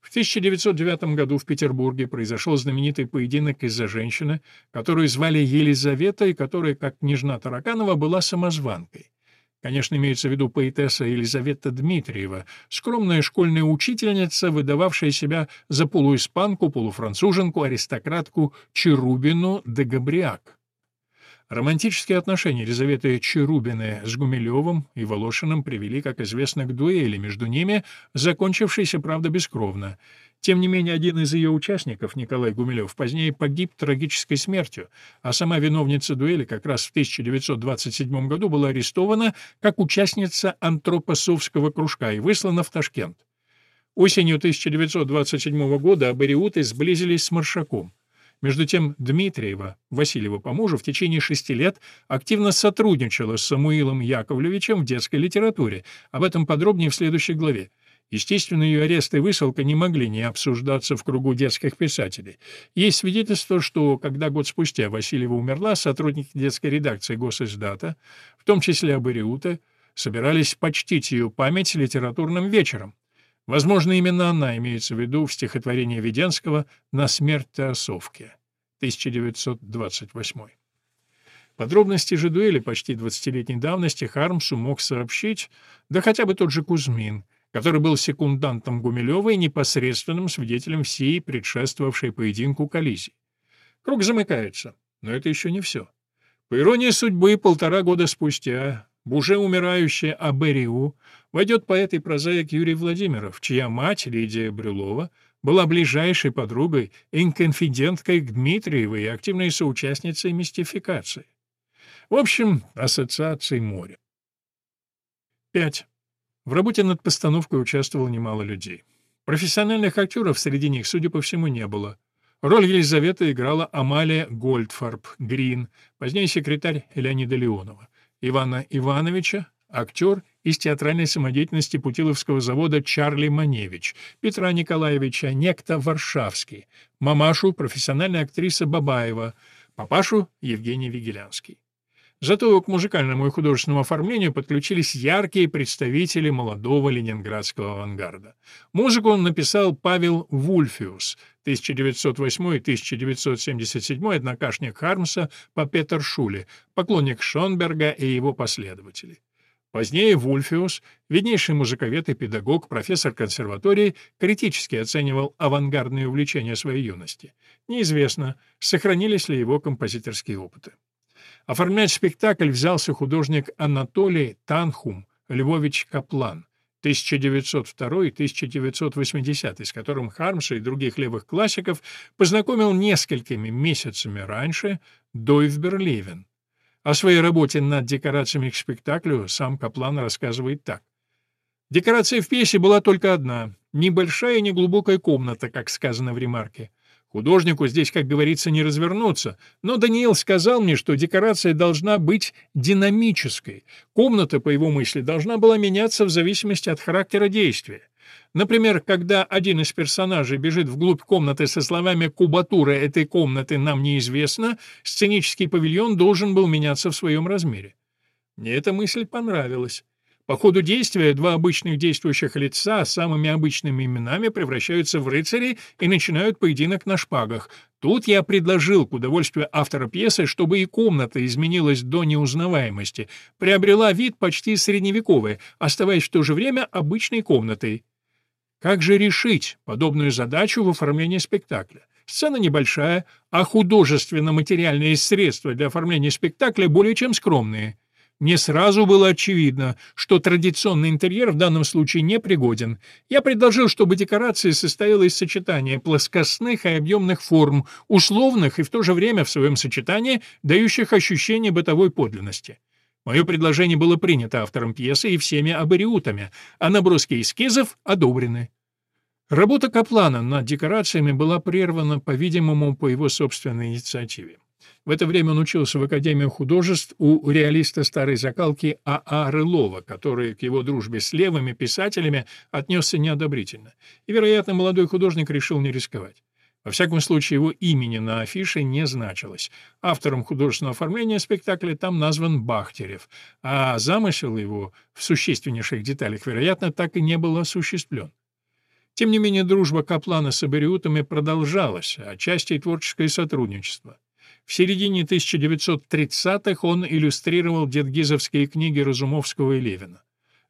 [SPEAKER 1] В 1909 году в Петербурге произошел знаменитый поединок из-за женщины, которую звали Елизавета и которая, как княжна Тараканова, была самозванкой. Конечно, имеется в виду поэтесса Елизавета Дмитриева, скромная школьная учительница, выдававшая себя за полуиспанку, полуфранцуженку, аристократку Черубину де Габриак. Романтические отношения Елизаветы Черубины с Гумилевым и Волошиным привели, как известно, к дуэли между ними, закончившейся, правда, бескровно — тем не менее, один из ее участников, Николай Гумилев, позднее погиб трагической смертью, а сама виновница дуэли как раз в 1927 году была арестована как участница антропосовского кружка и выслана в Ташкент. Осенью 1927 года абориуты сблизились с Маршаком. Между тем Дмитриева, Васильева по мужу, в течение шести лет активно сотрудничала с Самуилом Яковлевичем в детской литературе. Об этом подробнее в следующей главе. Естественно, ее арест и высылка не могли не обсуждаться в кругу детских писателей. Есть свидетельство, что, когда год спустя Васильева умерла, сотрудники детской редакции Госиздата, в том числе Абариута, собирались почтить ее память литературным вечером. Возможно, именно она имеется в виду в стихотворении Веденского «На смерть Теосовки» 1928. Подробности же дуэли почти 20-летней давности Хармсу мог сообщить, да хотя бы тот же Кузьмин — который был секундантом Гумилева и непосредственным свидетелем всей предшествовавшей поединку коллизии. Круг замыкается, но это еще не все. По иронии судьбы, полтора года спустя уже умирающая Абериу войдет поэт и прозаик Юрий Владимиров, чья мать, Лидия Брюлова, была ближайшей подругой и конфиденткой Дмитриевой и активной соучастницей мистификации. В общем, ассоциации моря. 5. В работе над постановкой участвовало немало людей. Профессиональных актеров среди них, судя по всему, не было. Роль Елизаветы играла Амалия Гольдфарб, Грин, позднее секретарь Леонида Леонова. Ивана Ивановича, актер из театральной самодеятельности Путиловского завода Чарли Маневич, Петра Николаевича, некто Варшавский, мамашу, профессиональная актриса Бабаева, папашу Евгений Вигелянский. Зато к музыкальному и художественному оформлению подключились яркие представители молодого ленинградского авангарда. Музыку он написал Павел Вульфиус, 1908-1977, однокашник Хармса по Петер Шуле, поклонник Шонберга и его последователей. Позднее Вульфиус, виднейший музыковед и педагог, профессор консерватории, критически оценивал авангардные увлечения своей юности. Неизвестно, сохранились ли его композиторские опыты. Оформлять спектакль взялся художник Анатолий Танхум Львович Каплан 1902-1980, с которым Хармса и других левых классиков познакомил несколькими месяцами раньше Дойв Берлевен. О своей работе над декорациями к спектаклю сам Каплан рассказывает так. Декорация в пьесе была только одна — небольшая и неглубокая комната, как сказано в ремарке. Художнику здесь, как говорится, не развернуться, но Даниил сказал мне, что декорация должна быть динамической. Комната, по его мысли, должна была меняться в зависимости от характера действия. Например, когда один из персонажей бежит вглубь комнаты со словами «кубатура этой комнаты нам неизвестна», сценический павильон должен был меняться в своем размере. Мне эта мысль понравилась. По ходу действия два обычных действующих лица с самыми обычными именами превращаются в рыцарей и начинают поединок на шпагах. Тут я предложил, к удовольствию автора пьесы, чтобы и комната изменилась до неузнаваемости, приобрела вид почти средневековый, оставаясь в то же время обычной комнатой. Как же решить подобную задачу в оформлении спектакля? Сцена небольшая, а художественно-материальные средства для оформления спектакля более чем скромные. Мне сразу было очевидно, что традиционный интерьер в данном случае не пригоден. Я предложил, чтобы декорация состояла из сочетания плоскостных и объемных форм, условных и в то же время в своем сочетании дающих ощущение бытовой подлинности. Мое предложение было принято автором пьесы и всеми абориутами, а наброски эскизов одобрены. Работа Каплана над декорациями была прервана, по-видимому, по его собственной инициативе. В это время он учился в Академии художеств у реалиста старой закалки А.А. Рылова, который к его дружбе с левыми писателями отнесся неодобрительно. И, вероятно, молодой художник решил не рисковать. Во всяком случае, его имени на афише не значилось. Автором художественного оформления спектакля там назван Бахтерев, а замысел его в существеннейших деталях, вероятно, так и не был осуществлен. Тем не менее, дружба Каплана с абориутами продолжалась, а отчасти и творческое сотрудничество. В середине 1930-х он иллюстрировал дедгизовские книги Разумовского и Левина.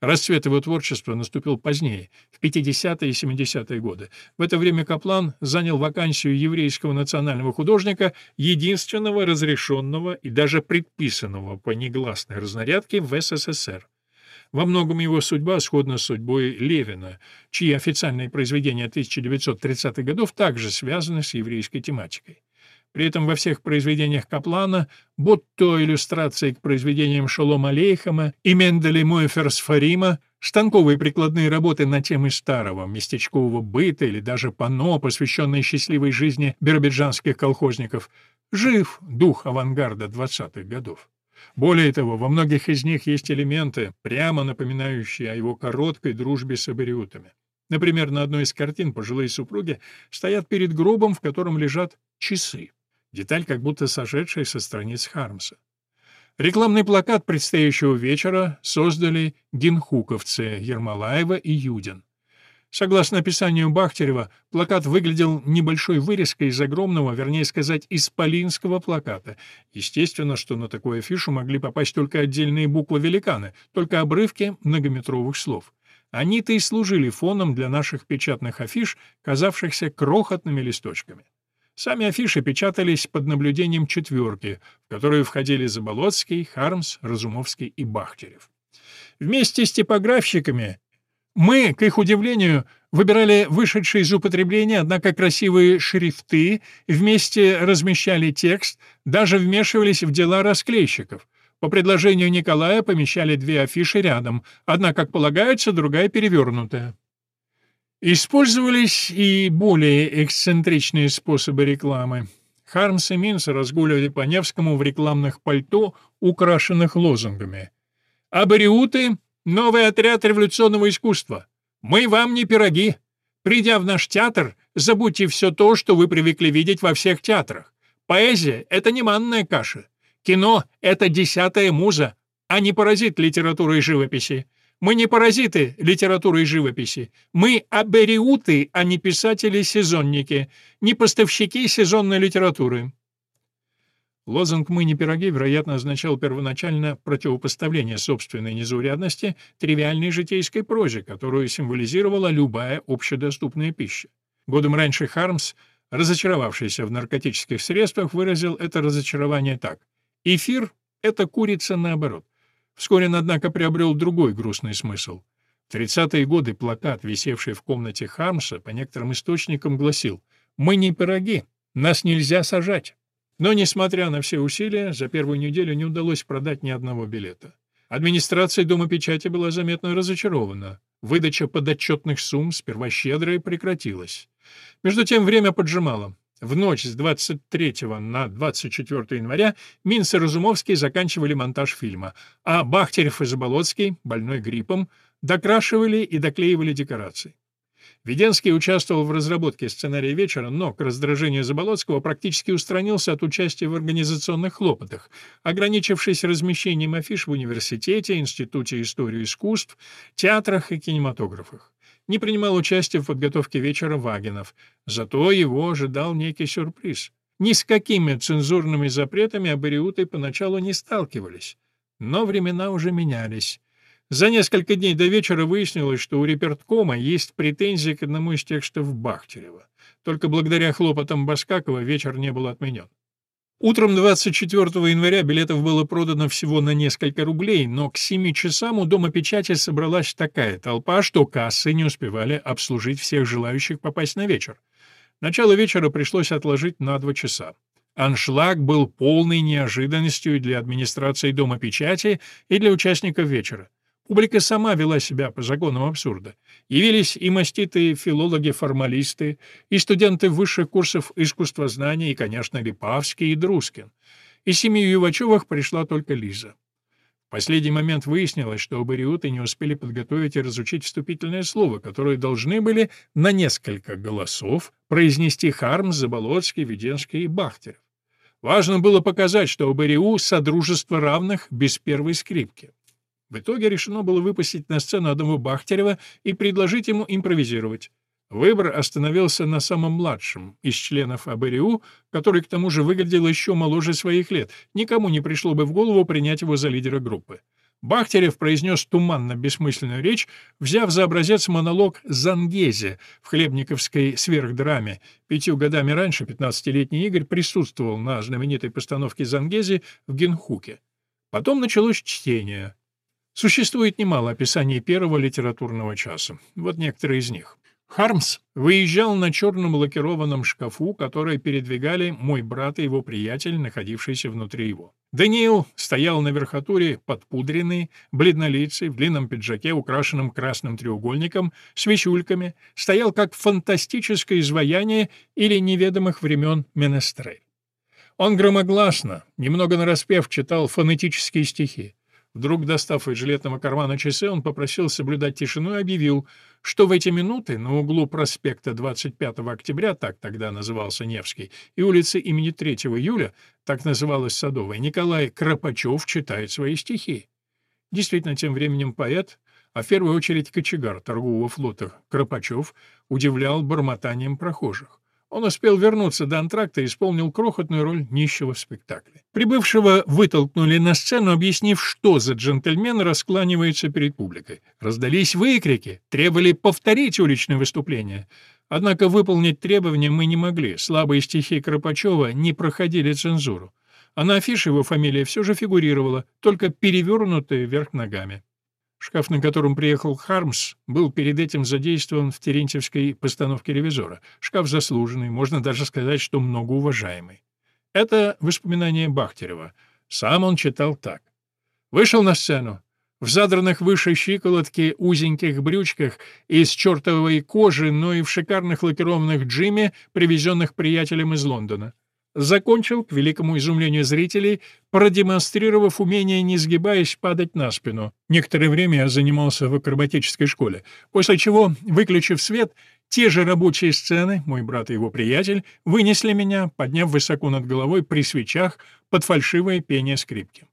[SPEAKER 1] Расцвет его творчества наступил позднее, в 50-е и 70-е годы. В это время Каплан занял вакансию еврейского национального художника, единственного разрешенного и даже предписанного по негласной разнарядке в СССР. Во многом его судьба сходна с судьбой Левина, чьи официальные произведения 1930-х годов также связаны с еврейской тематикой. При этом во всех произведениях Каплана, будь то иллюстрации к произведениям Шолома Алейхама и Менделя Мойферсфарима, станковые прикладные работы на темы старого местечкового быта или даже панно, посвященные счастливой жизни биробиджанских колхозников, жив дух авангарда 20-х годов. Более того, во многих из них есть элементы, прямо напоминающие о его короткой дружбе с абориутами. Например, на одной из картин пожилые супруги стоят перед гробом, в котором лежат часы. Деталь как будто сошедшая со страниц Хармса. Рекламный плакат предстоящего вечера создали гинхуковцы Ермолаева и Юдин. Согласно описанию Бахтерева, плакат выглядел небольшой вырезкой из огромного, вернее сказать, исполинского плаката. Естественно, что на такую афишу могли попасть только отдельные буквы-великаны, только обрывки многометровых слов. Они-то и служили фоном для наших печатных афиш, казавшихся крохотными листочками. Сами афиши печатались под наблюдением четверки, в которую входили Заболоцкий, Хармс, Разумовский и Бахтерев. Вместе с типографщиками мы, к их удивлению, выбирали вышедшие из употребления, однако красивые шрифты, вместе размещали текст, даже вмешивались в дела расклейщиков. По предложению Николая помещали две афиши рядом, одна, как полагается, другая перевернутая. Использовались и более эксцентричные способы рекламы. Хармс и Минс разгуливали по Невскому в рекламных пальто, украшенных лозунгами. «Абориуты — новый отряд революционного искусства. Мы вам не пироги. Придя в наш театр, забудьте все то, что вы привыкли видеть во всех театрах. Поэзия — это не манная каша. Кино — это десятая муза, а не паразит литературы и живописи. Мы не паразиты литературы и живописи. Мы абериуты, а не писатели-сезонники, не поставщики сезонной литературы». Лозунг «Мы не пироги» вероятно означал первоначально противопоставление собственной незаурядности тривиальной житейской прозе, которую символизировала любая общедоступная пища. Годом раньше Хармс, разочаровавшийся в наркотических средствах, выразил это разочарование так. «Эфир — это курица наоборот». Вскоре он, однако, приобрел другой грустный смысл. В 30-е годы плакат, висевший в комнате Хармса, по некоторым источникам гласил «Мы не пироги, нас нельзя сажать». Но, несмотря на все усилия, за первую неделю не удалось продать ни одного билета. Администрация Дома печати была заметно разочарована. Выдача подотчетных сумм, сперва щедрая, прекратилась. Между тем время поджимало. В ночь с 23 на 24 января Минц и Разумовский заканчивали монтаж фильма, а Бахтерев и Заболоцкий, больной гриппом, докрашивали и доклеивали декорации. Веденский участвовал в разработке сценария вечера, но к раздражению Заболоцкого практически устранился от участия в организационных хлопотах, ограничившись размещением афиш в университете, Институте истории искусств, театрах и кинематографах. Не принимал участия в подготовке вечера Вагинов, зато его ожидал некий сюрприз. Ни с какими цензурными запретами абориуты поначалу не сталкивались. Но времена уже менялись. За несколько дней до вечера выяснилось, что у реперткома есть претензии к одному из текстов Бахтерева. Только благодаря хлопотам Баскакова вечер не был отменен. Утром 24 января билетов было продано всего на несколько рублей, но к 7 часам у Дома печати собралась такая толпа, что кассы не успевали обслужить всех желающих попасть на вечер. Начало вечера пришлось отложить на два часа. Аншлаг был полной неожиданностью для администрации Дома печати и для участников вечера. Публика сама вела себя по законам абсурда. Явились и маститые филологи-формалисты, и студенты высших курсов искусствознания, и, конечно, Липавский и Друскин. Из семьи Ювачевых пришла только Лиза. В последний момент выяснилось, что абориуты не успели подготовить и разучить вступительное слово, которое должны были на несколько голосов произнести Хармс, Заболоцкий, Веденский и Бахтерев. Важно было показать, что АБРИУ — содружество равных без первой скрипки. В итоге решено было выпустить на сцену одного Бахтерева и предложить ему импровизировать. Выбор остановился на самом младшем из членов АБРУ, который к тому же выглядел еще моложе своих лет. Никому не пришло бы в голову принять его за лидера группы. Бахтерев произнес туманно-бессмысленную речь, взяв за образец монолог Зангезе в хлебниковской сверхдраме. Пятью годами раньше 15-летний Игорь присутствовал на знаменитой постановке Зангези в Генхуке. Потом началось чтение. Существует немало описаний первого литературного часа. Вот некоторые из них. Хармс выезжал на черном лакированном шкафу, который передвигали мой брат и его приятель, находившийся внутри его. Даниил стоял на верхотуре подпудренный, бледнолицый, в длинном пиджаке, украшенном красным треугольником, с вещульками, стоял как фантастическое изваяние или неведомых времен Менестрель. Он громогласно, немного нараспев, читал фонетические стихи. Вдруг, достав из жилетного кармана часы, он попросил соблюдать тишину и объявил, что в эти минуты на углу проспекта 25 октября, так тогда назывался Невский, и улицы имени 3 июля, так называлась Садовая, Николай Кропачев читает свои стихи. Действительно, тем временем поэт, а в первую очередь кочегар торгового флота Кропачев, удивлял бормотанием прохожих. Он успел вернуться до антракта и исполнил крохотную роль нищего в спектакле. Прибывшего вытолкнули на сцену, объяснив, что за джентльмен раскланивается перед публикой. Раздались выкрики, требовали повторить уличное выступление. Однако выполнить требования мы не могли, слабые стихи Кропачева не проходили цензуру. А на афише его фамилия все же фигурировала, только перевернутая вверх ногами. Шкаф, на котором приехал Хармс, был перед этим задействован в Терентьевской постановке «Ревизора». Шкаф заслуженный, можно даже сказать, что многоуважаемый. Это воспоминание Бахтерева. Сам он читал так. Вышел на сцену. В задранных выше щиколотки узеньких брючках из чертовой кожи, но и в шикарных лакированных джиме, привезенных приятелем из Лондона. Закончил, к великому изумлению зрителей, продемонстрировав умение, не сгибаясь, падать на спину. Некоторое время я занимался в акробатической школе, после чего, выключив свет, те же рабочие сцены, мой брат и его приятель, вынесли меня, подняв высоко над головой при свечах под фальшивое пение скрипки.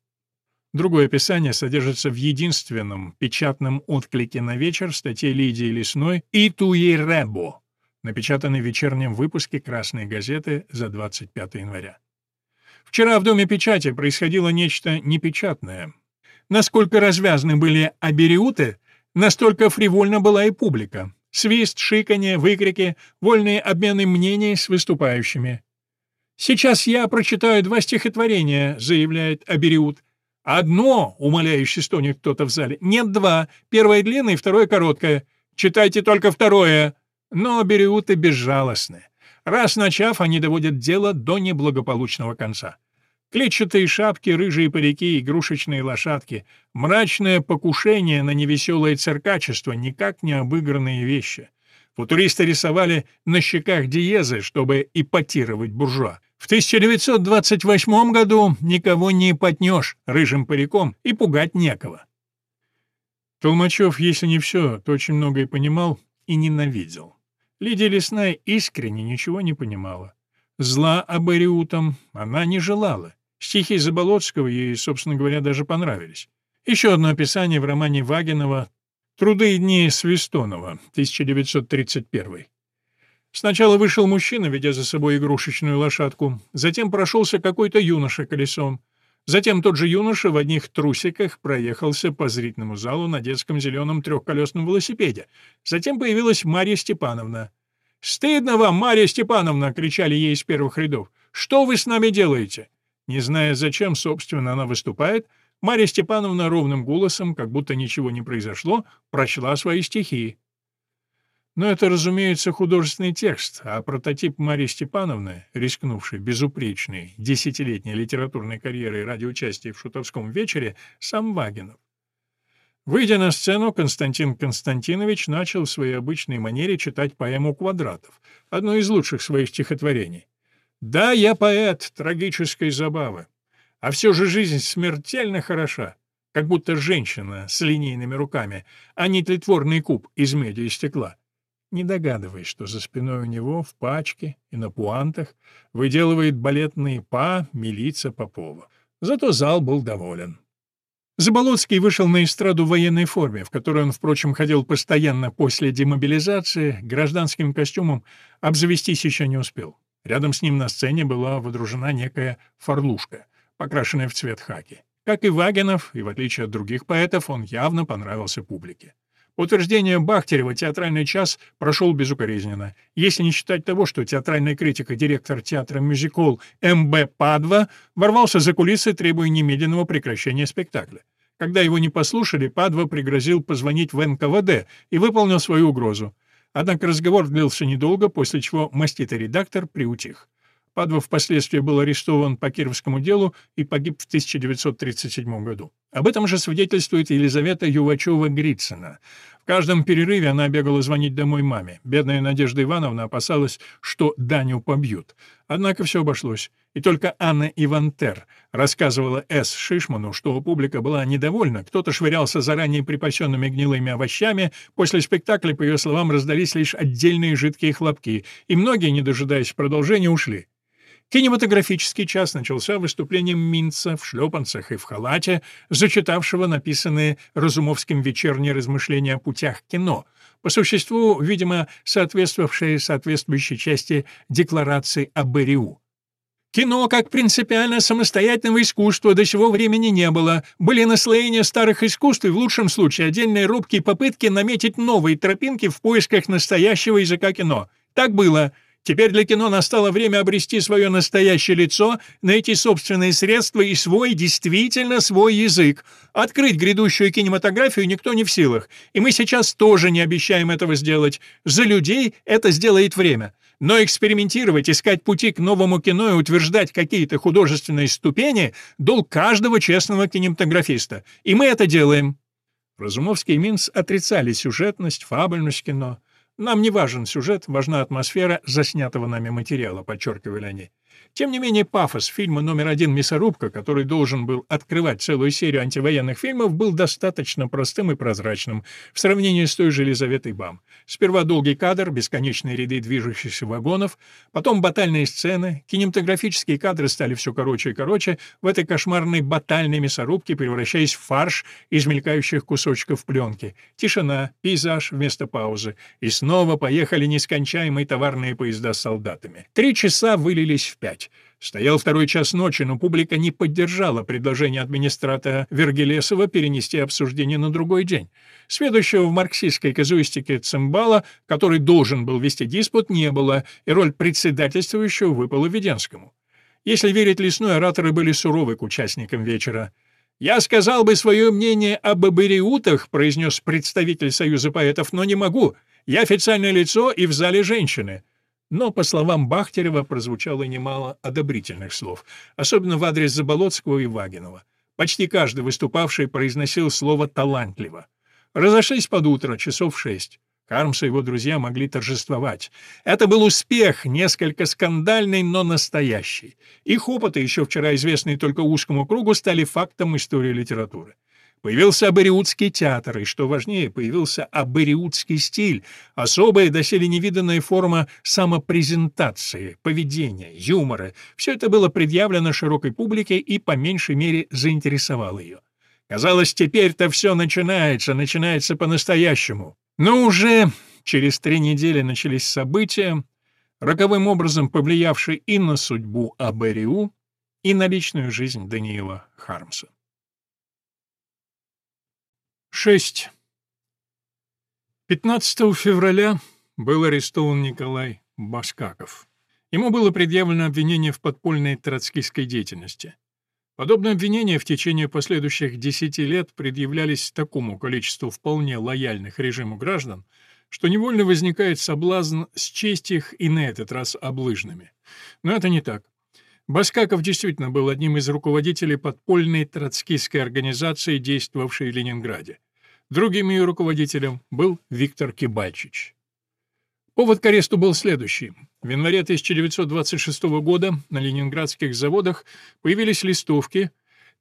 [SPEAKER 1] Другое описание содержится в единственном печатном отклике на вечер статье Лидии Лесной «И туеребо», напечатанный в вечернем выпуске «Красной газеты» за 25 января. Вчера в Доме печати происходило нечто непечатное. Насколько развязны были абериуты, настолько фривольна была и публика. Свист, шиканье, выкрики, вольные обмены мнений с выступающими. «Сейчас я прочитаю два стихотворения», — заявляет Абериут. «Одно», — умоляюще стонет кто-то в зале. «Нет, два. Первое длинное, второе короткое. Читайте только второе». Но береуты безжалостны. Раз начав, они доводят дело до неблагополучного конца. Клетчатые шапки, рыжие парики, игрушечные лошадки, мрачное покушение на невеселое циркачество, никак не обыгранные вещи. Футуристы рисовали на щеках диезы, чтобы ипотировать буржуа. В 1928 году никого не ипотнешь рыжим париком и пугать некого. Толмачев, если не все, то очень многое понимал и ненавидел. Лидия Лесная искренне ничего не понимала. Зла абориутам она не желала. Стихи Заболоцкого ей, собственно говоря, даже понравились. Еще одно описание в романе Вагинова «Труды и дни Свистонова», 1931. Сначала вышел мужчина, ведя за собой игрушечную лошадку, затем прошелся какой-то юноша колесом. Затем тот же юноша в одних трусиках проехался по зрительному залу на детском зеленом трехколесном велосипеде. Затем появилась Марья Степановна. «Стыдно вам, Марья Степановна!» — кричали ей из первых рядов. «Что вы с нами делаете?» Не зная, зачем, собственно, она выступает, Марья Степановна ровным голосом, как будто ничего не произошло, прочла свои стихи. Но это, разумеется, художественный текст, а прототип Марии Степановны, рискнувшей безупречной десятилетней литературной карьерой ради участия в шутовском вечере, сам Вагинов. Выйдя на сцену, Константин Константинович начал в своей обычной манере читать поэму «Квадратов», одно из лучших своих стихотворений. «Да, я поэт трагической забавы, а все же жизнь смертельно хороша, как будто женщина с линейными руками, а не тлетворный куб из меди и стекла» не догадываясь, что за спиной у него в пачке и на пуантах выделывает балетные па милица Попова. Зато зал был доволен. Заболоцкий вышел на эстраду в военной форме, в которой он, впрочем, ходил постоянно после демобилизации, гражданским костюмом обзавестись еще не успел. Рядом с ним на сцене была водружена некая форлушка, покрашенная в цвет хаки. Как и Вагенов, и в отличие от других поэтов, он явно понравился публике. Утверждение Бахтерева «Театральный час» прошел безукоризненно, если не считать того, что театральный критик и директор театра «Мюзикл» М.Б. Падва ворвался за кулисы, требуя немедленного прекращения спектакля. Когда его не послушали, Падва пригрозил позвонить в НКВД и выполнил свою угрозу. Однако разговор длился недолго, после чего маститый редактор приутих. Падва впоследствии был арестован по Кировскому делу и погиб в 1937 году. Об этом же свидетельствует Елизавета Ювачева-Грицына. В каждом перерыве она бегала звонить домой маме. Бедная Надежда Ивановна опасалась, что Даню побьют. Однако все обошлось. И только Анна Ивантер рассказывала С. Шишману, что публика была недовольна, кто-то швырялся заранее припасенными гнилыми овощами, после спектакля, по ее словам, раздались лишь отдельные жидкие хлопки, и многие, не дожидаясь продолжения, ушли. Кинематографический час начался выступлением Минца в шлепанцах и в халате, зачитавшего написанные Разумовским вечерние размышления о путях кино, по существу, видимо, соответствовавшие соответствующей части декларации о БРИУ. Кино как принципиально самостоятельного искусства до сего времени не было. Были наслоения старых искусств и в лучшем случае отдельные робкие попытки наметить новые тропинки в поисках настоящего языка кино. Так было. Теперь для кино настало время обрести свое настоящее лицо, найти собственные средства и свой, действительно свой язык. Открыть грядущую кинематографию никто не в силах, и мы сейчас тоже не обещаем этого сделать. За людей это сделает время. Но экспериментировать, искать пути к новому кино и утверждать какие-то художественные ступени — долг каждого честного кинематографиста. И мы это делаем. Разумовский и Минц отрицали сюжетность, фабульность кино. Нам не важен сюжет, важна атмосфера заснятого нами материала, подчеркивали они. Тем не менее, пафос фильма номер один «Мясорубка», который должен был открывать целую серию антивоенных фильмов, был достаточно простым и прозрачным в сравнении с той же Елизаветой Бам. Сперва долгий кадр, бесконечные ряды движущихся вагонов, потом батальные сцены, кинематографические кадры стали все короче и короче, в этой кошмарной батальной мясорубке превращаясь в фарш из мелькающих кусочков пленки. Тишина, пейзаж вместо паузы. И снова поехали нескончаемые товарные поезда с солдатами. Три часа вылились в пять. Стоял второй час ночи, но публика не поддержала предложение администратора Вергелесова перенести обсуждение на другой день. Следующего в марксистской казуистике Цимбала, который должен был вести диспут, не было, и роль председательствующего выпала Веденскому. Если верить Лесной, ораторы были суровы к участникам вечера. «Я сказал бы свое мнение об абериутах», — произнес представитель Союза поэтов, — «но не могу. Я официальное лицо и в зале женщины». Но, по словам Бахтерева, прозвучало немало одобрительных слов, особенно в адрес Заболоцкого и Вагинова. Почти каждый выступавший произносил слово «талантливо». Разошлись под утро, часов шесть. Кармс и его друзья могли торжествовать. Это был успех, несколько скандальный, но настоящий. Их опыты, еще вчера известные только узкому кругу, стали фактом истории литературы. Появился Абериутский театр, и, что важнее, появился Абериутский стиль, особая, доселе невиданная форма самопрезентации, поведения, юмора. Все это было предъявлено широкой публике и, по меньшей мере, заинтересовало ее. Казалось, теперь-то все начинается, начинается по-настоящему. Но уже через три недели начались события, роковым образом повлиявшие и на судьбу Абериу, и на личную жизнь Даниила Хармса. 6. 15 февраля был арестован Николай Баскаков. Ему было предъявлено обвинение в подпольной троцкистской деятельности. Подобные обвинения в течение последующих десяти лет предъявлялись такому количеству вполне лояльных режиму граждан, что невольно возникает соблазн счесть их и на этот раз облыжными. Но это не так. Баскаков действительно был одним из руководителей подпольной троцкистской организации, действовавшей в Ленинграде. Другим ее руководителем был Виктор Кибальчич. Повод к аресту был следующий. В январе 1926 года на ленинградских заводах появились листовки,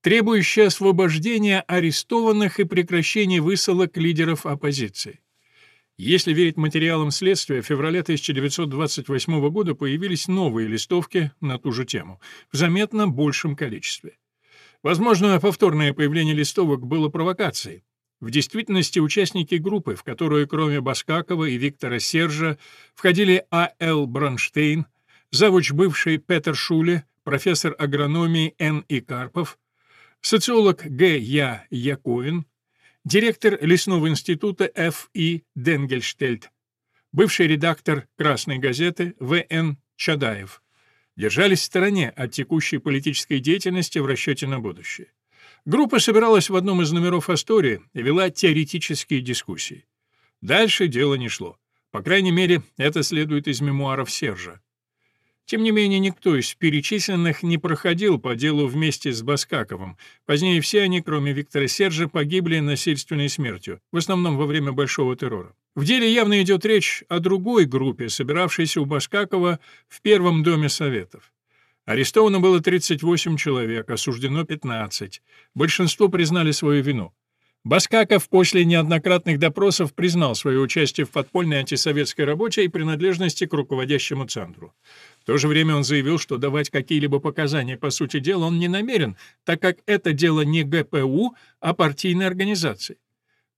[SPEAKER 1] требующие освобождения арестованных и прекращения высылок лидеров оппозиции. Если верить материалам следствия, в феврале 1928 года появились новые листовки на ту же тему, в заметно большем количестве. Возможно, повторное появление листовок было провокацией. В действительности участники группы, в которую кроме Баскакова и Виктора Сержа входили А.Л. Бронштейн, завуч бывший Петер Шуле, профессор агрономии Н. И. Карпов, социолог Г. Я. Яковин, директор лесного института Ф. И. Денгельштельд, бывший редактор «Красной газеты» В. Н. Чадаев, держались в стороне от текущей политической деятельности в расчете на будущее. Группа собиралась в одном из номеров Астории и вела теоретические дискуссии. Дальше дело не шло. По крайней мере, это следует из мемуаров Сержа. Тем не менее, никто из перечисленных не проходил по делу вместе с Баскаковым. Позднее все они, кроме Виктора Сержа, погибли насильственной смертью, в основном во время Большого террора. В деле явно идет речь о другой группе, собиравшейся у Баскакова в Первом доме Советов. Арестовано было 38 человек, осуждено 15. Большинство признали свою вину. Баскаков после неоднократных допросов признал свое участие в подпольной антисоветской работе и принадлежности к руководящему центру. В то же время он заявил, что давать какие-либо показания по сути дела он не намерен, так как это дело не ГПУ, а партийной организации.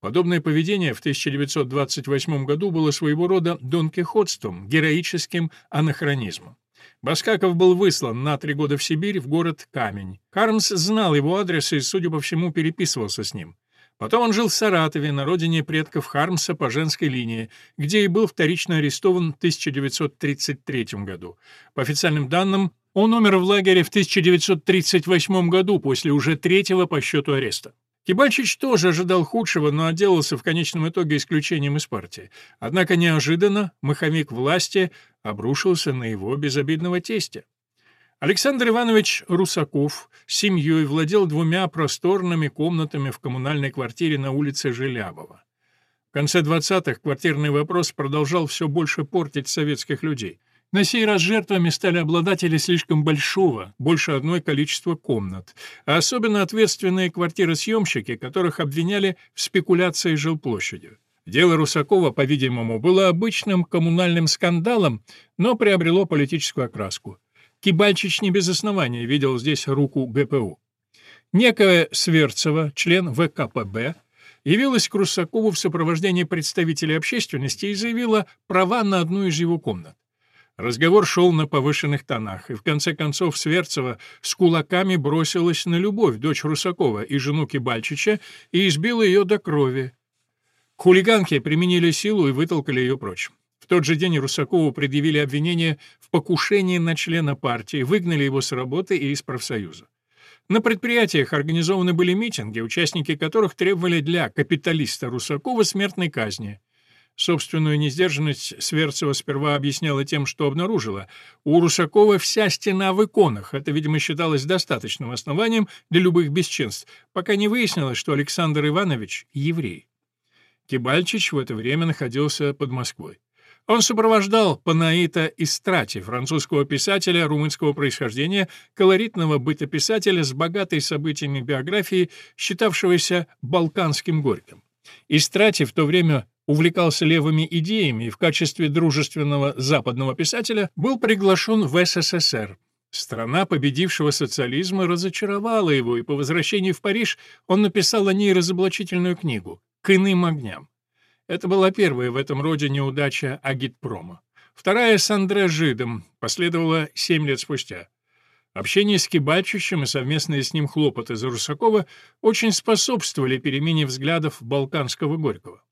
[SPEAKER 1] Подобное поведение в 1928 году было своего рода донкихотством, героическим анахронизмом. Баскаков был выслан на три года в Сибирь, в город Камень. Хармс знал его адрес и, судя по всему, переписывался с ним. Потом он жил в Саратове, на родине предков Хармса по женской линии, где и был вторично арестован в 1933 году. По официальным данным, он умер в лагере в 1938 году после уже третьего по счету ареста. Кибальчич тоже ожидал худшего, но отделался в конечном итоге исключением из партии. Однако неожиданно маховик власти обрушился на его безобидного тестя. Александр Иванович Русаков с семьей владел двумя просторными комнатами в коммунальной квартире на улице Желябова. В конце 20-х квартирный вопрос продолжал все больше портить советских людей. На сей раз жертвами стали обладатели слишком большого, больше одной количества комнат, а особенно ответственные квартиросъемщики, которых обвиняли в спекуляции жилплощадью. Дело Русакова, по-видимому, было обычным коммунальным скандалом, но приобрело политическую окраску. Кибальчич не без основания видел здесь руку ГПУ. Некая Сверцева, член ВКПБ, явилась к Русакову в сопровождении представителей общественности и заявила права на одну из его комнат. Разговор шел на повышенных тонах, и в конце концов Сверцева с кулаками бросилась на Любовь, дочь Русакова, и жену Кибальчича, и избила ее до крови. Хулиганки применили силу и вытолкали ее прочь. В тот же день Русакову предъявили обвинение в покушении на члена партии, выгнали его с работы и из профсоюза. На предприятиях организованы были митинги, участники которых требовали для капиталиста Русакова смертной казни. Собственную несдержанность Сверцева сперва объясняла тем, что обнаружила. У Русакова вся стена в иконах. Это, видимо, считалось достаточным основанием для любых бесчинств, пока не выяснилось, что Александр Иванович — еврей. Кибальчич в это время находился под Москвой. Он сопровождал Панаита Истрати, французского писателя румынского происхождения, колоритного бытописателя с богатой событиями биографии, считавшегося балканским горьким. Истрати в то время увлекался левыми идеями и в качестве дружественного западного писателя был приглашен в СССР. Страна победившего социализма разочаровала его, и по возвращении в Париж он написал о ней разоблачительную книгу «К иным огням». Это была первая в этом роде неудача агитпрома. Вторая с Андре Жидом последовала семь лет спустя. Общение с Кибальчичем и совместные с ним хлопоты за Русакова очень способствовали перемене взглядов Балканского Горького.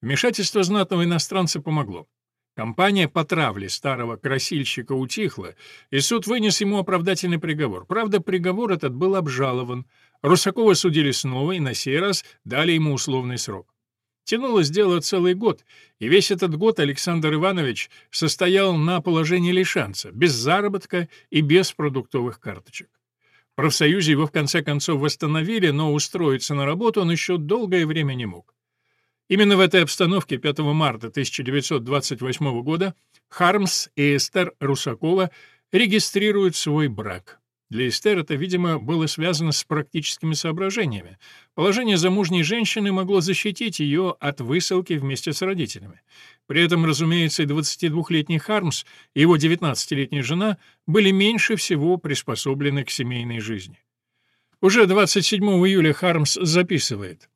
[SPEAKER 1] Вмешательство знатного иностранца помогло. Компания по травле старого красильщика утихла, и суд вынес ему оправдательный приговор. Правда, приговор этот был обжалован. Русакова судили снова, и на сей раз дали ему условный срок. Тянулось дело целый год, и весь этот год Александр Иванович состоял на положении лишанца, без заработка и без продуктовых карточек. В профсоюзе его в конце концов восстановили, но устроиться на работу он еще долгое время не мог. Именно в этой обстановке 5 марта 1928 года Хармс и Эстер Русакова регистрируют свой брак. Для Эстер это, видимо, было связано с практическими соображениями. Положение замужней женщины могло защитить ее от высылки вместе с родителями. При этом, разумеется, и 22-летний Хармс и его 19-летняя жена были меньше всего приспособлены к семейной жизни. Уже 27 июля Хармс записывает.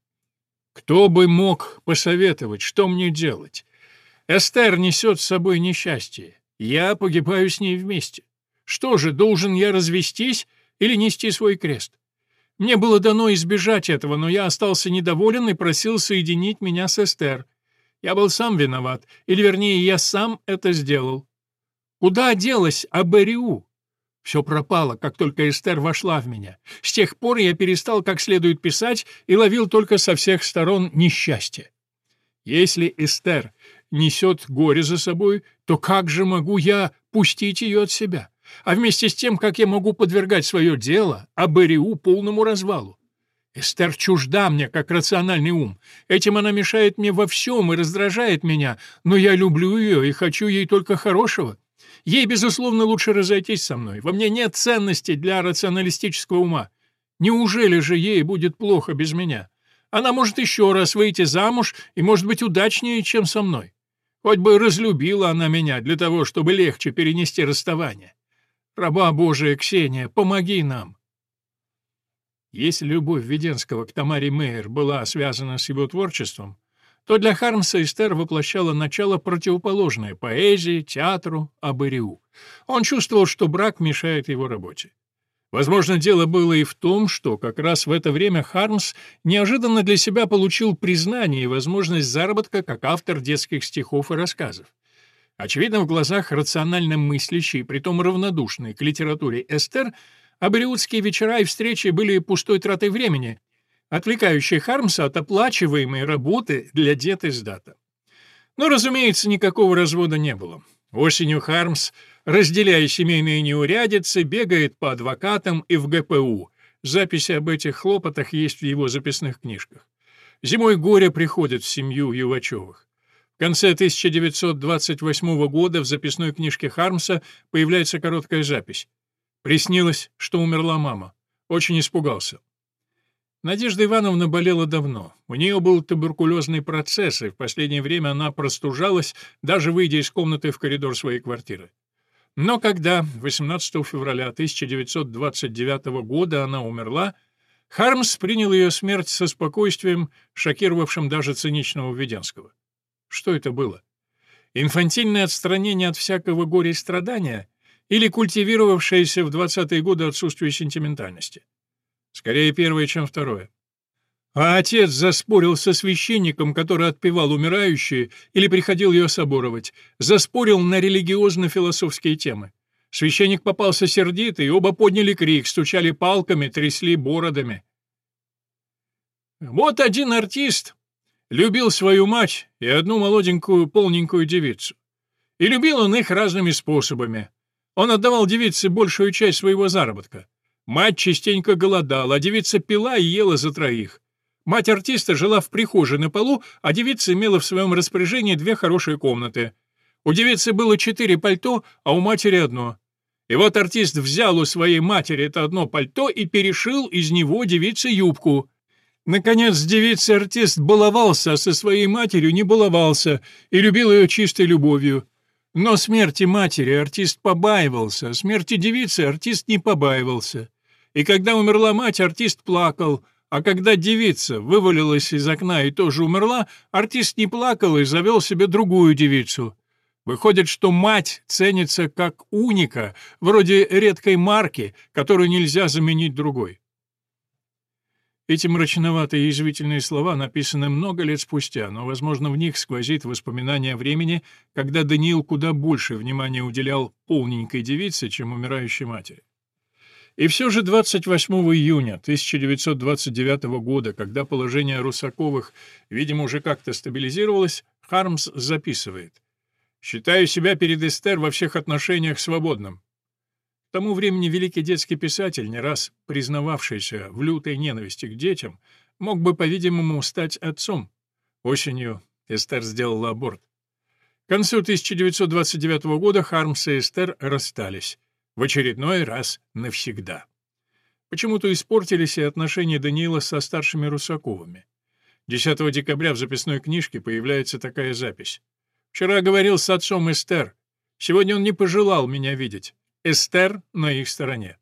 [SPEAKER 1] «Кто бы мог посоветовать, что мне делать? Эстер несет с собой несчастье. Я погибаю с ней вместе. Что же, должен я развестись или нести свой крест? Мне было дано избежать этого, но я остался недоволен и просил соединить меня с Эстер. Я был сам виноват, или, вернее, я сам это сделал. Куда делась Абериу? Все пропало, как только Эстер вошла в меня. С тех пор я перестал как следует писать и ловил только со всех сторон несчастье. Если Эстер несет горе за собой, то как же могу я пустить ее от себя? А вместе с тем, как я могу подвергать свое дело, Абериу, полному развалу. Эстер чужда мне, как рациональный ум. Этим она мешает мне во всем и раздражает меня, но я люблю ее и хочу ей только хорошего. Ей, безусловно, лучше разойтись со мной. Во мне нет ценности для рационалистического ума. Неужели же ей будет плохо без меня? Она может еще раз выйти замуж и может быть удачнее, чем со мной. Хоть бы разлюбила она меня для того, чтобы легче перенести расставание. Раба Божия Ксения, помоги нам!» Если любовь Веденского к Тамаре Мейер была связана с его творчеством, то для Хармса Эстер воплощала начало противоположное поэзии, театру, абыриу. Он чувствовал, что брак мешает его работе. Возможно, дело было и в том, что как раз в это время Хармс неожиданно для себя получил признание и возможность заработка как автор детских стихов и рассказов. Очевидно, в глазах рационально мыслящей, притом равнодушной к литературе Эстер, абориутские вечера и встречи были пустой тратой времени, отвлекающей Хармса от оплачиваемой работы для дет издата. Но, разумеется, никакого развода не было. Осенью Хармс, разделяя семейные неурядицы, бегает по адвокатам и в ГПУ. Записи об этих хлопотах есть в его записных книжках. Зимой горе приходит в семью Ювачевых. Конце 1928 года в записной книжке Хармса появляется короткая запись. Приснилось, что умерла мама. Очень испугался. Надежда Ивановна болела давно. У нее был туберкулезный процесс, и в последнее время она простужалась, даже выйдя из комнаты в коридор своей квартиры. Но когда 18 февраля 1929 года она умерла, Хармс принял ее смерть со спокойствием, шокировавшим даже циничного Введенского. Что это было? Инфантильное отстранение от всякого горя и страдания или культивировавшееся в 20-е годы отсутствие сентиментальности? Скорее первое, чем второе. А отец заспорил со священником, который отпевал умирающие или приходил ее соборовать, заспорил на религиозно-философские темы. Священник попался сердитый, оба подняли крик, стучали палками, трясли бородами. Вот один артист любил свою мать и одну молоденькую полненькую девицу. И любил он их разными способами. Он отдавал девице большую часть своего заработка. Мать частенько голодала, а девица пила и ела за троих. Мать артиста жила в прихожей на полу, а девица имела в своем распоряжении две хорошие комнаты. У девицы было четыре пальто, а у матери одно. И вот артист взял у своей матери это одно пальто и перешил из него девице юбку. Наконец, девица-артист баловался, а со своей матерью не баловался и любил ее чистой любовью. Но смерти матери артист побаивался, а смерти девицы артист не побаивался. И когда умерла мать, артист плакал, а когда девица вывалилась из окна и тоже умерла, артист не плакал и завел себе другую девицу. Выходит, что мать ценится как уника, вроде редкой марки, которую нельзя заменить другой. Эти мрачноватые и язвительные слова написаны много лет спустя, но, возможно, в них сквозит воспоминание о времени, когда Даниил куда больше внимания уделял полненькой девице, чем умирающей матери. И все же 28 июня 1929 года, когда положение Русаковых, видимо, уже как-то стабилизировалось, Хармс записывает «Считаю себя перед Эстер во всех отношениях свободным. Тому времени великий детский писатель, не раз признававшийся в лютой ненависти к детям, мог бы, по-видимому, стать отцом. Осенью Эстер сделала аборт. К концу 1929 года Хармс и Эстер расстались. В очередной раз навсегда. Почему-то испортились и отношения Даниила со старшими Русаковыми. 10 декабря в записной книжке появляется такая запись. «Вчера говорил с отцом Эстер. Сегодня он не пожелал меня видеть. Эстер на их стороне.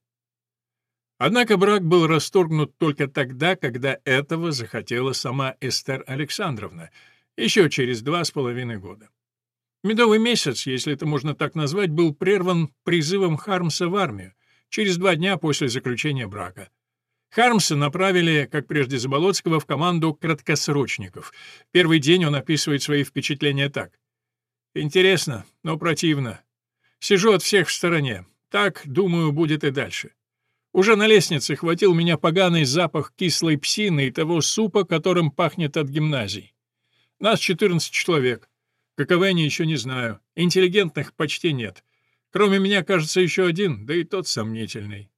[SPEAKER 1] Однако брак был расторгнут только тогда, когда этого захотела сама Эстер Александровна, еще через два с половиной года. Медовый месяц, если это можно так назвать, был прерван призывом Хармса в армию через два дня после заключения брака. Хармса направили, как прежде Заболоцкого, в команду краткосрочников. Первый день он описывает свои впечатления так. «Интересно, но противно. Сижу от всех в стороне. Так, думаю, будет и дальше. Уже на лестнице хватил меня поганый запах кислой псины и того супа, которым пахнет от гимназий. Нас 14 человек. Каковы они, еще не знаю. Интеллигентных почти нет. Кроме меня, кажется, еще один, да и тот сомнительный.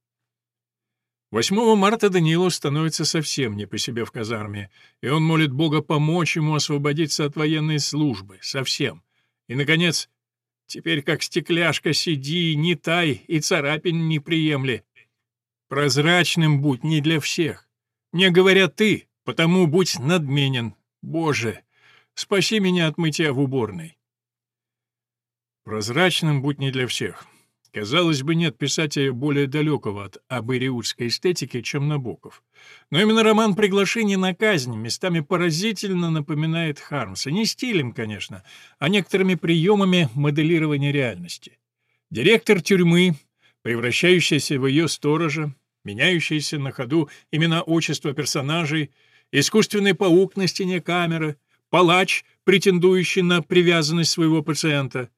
[SPEAKER 1] 8 марта Данилу становится совсем не по себе в казарме, и он молит Бога помочь ему освободиться от военной службы. Совсем. И, наконец, Теперь как стекляшка сиди, не тай и царапин не приемли. Прозрачным будь не для всех. Не говоря ты, потому будь надменен. Боже, спаси меня от мытья в уборной. Прозрачным будь не для всех. Казалось бы, нет писателя более далекого от абыриутской эстетики, чем Набоков. Но именно роман «Приглашение на казнь» местами поразительно напоминает Хармса. Не стилем, конечно, а некоторыми приемами моделирования реальности. Директор тюрьмы, превращающийся в ее сторожа, меняющиеся на ходу имена отчества персонажей, искусственный паук на стене камеры, палач, претендующий на привязанность своего пациента,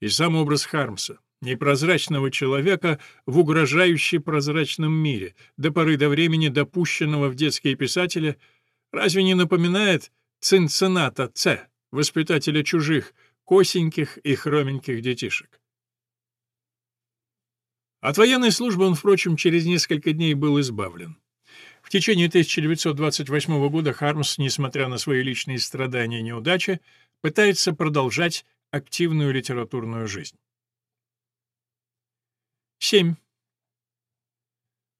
[SPEAKER 1] и сам образ Хармса непрозрачного человека в угрожающе прозрачном мире, до поры до времени допущенного в детские писатели, разве не напоминает Цинцината Ц, воспитателя чужих, косеньких и хроменьких детишек? От военной службы он, впрочем, через несколько дней был избавлен. В течение 1928 года Хармс, несмотря на свои личные страдания и неудачи, пытается продолжать активную литературную жизнь. 7.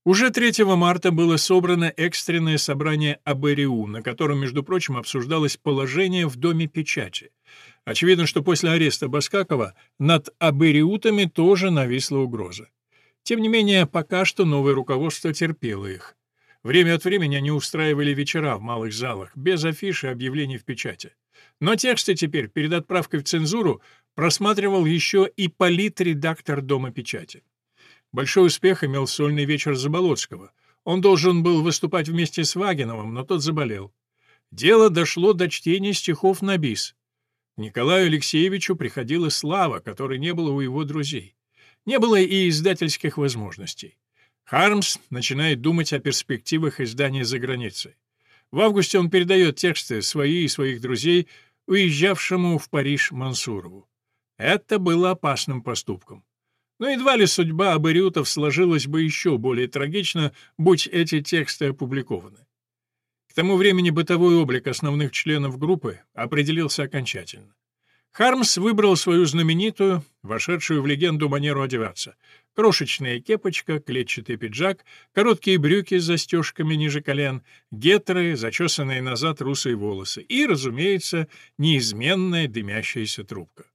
[SPEAKER 1] Уже 3 марта было собрано экстренное собрание АБРИУ, на котором, между прочим, обсуждалось положение в Доме печати. Очевидно, что после ареста Баскакова над АБРИУтами тоже нависла угроза. Тем не менее, пока что новое руководство терпело их. Время от времени они устраивали вечера в малых залах, без афиши объявлений в печати. Но тексты теперь, перед отправкой в цензуру, просматривал еще и политредактор Дома печати. Большой успех имел сольный вечер Заболоцкого. Он должен был выступать вместе с Вагиновым, но тот заболел. Дело дошло до чтения стихов на бис. Николаю Алексеевичу приходила слава, которой не было у его друзей. Не было и издательских возможностей. Хармс начинает думать о перспективах издания за границей. В августе он передает тексты свои и своих друзей уезжавшему в Париж Мансурову. Это было опасным поступком. Но едва ли судьба абориутов сложилась бы еще более трагично, будь эти тексты опубликованы. К тому времени бытовой облик основных членов группы определился окончательно. Хармс выбрал свою знаменитую, вошедшую в легенду манеру одеваться. Крошечная кепочка, клетчатый пиджак, короткие брюки с застежками ниже колен, гетры, зачесанные назад русые волосы и, разумеется, неизменная дымящаяся трубка.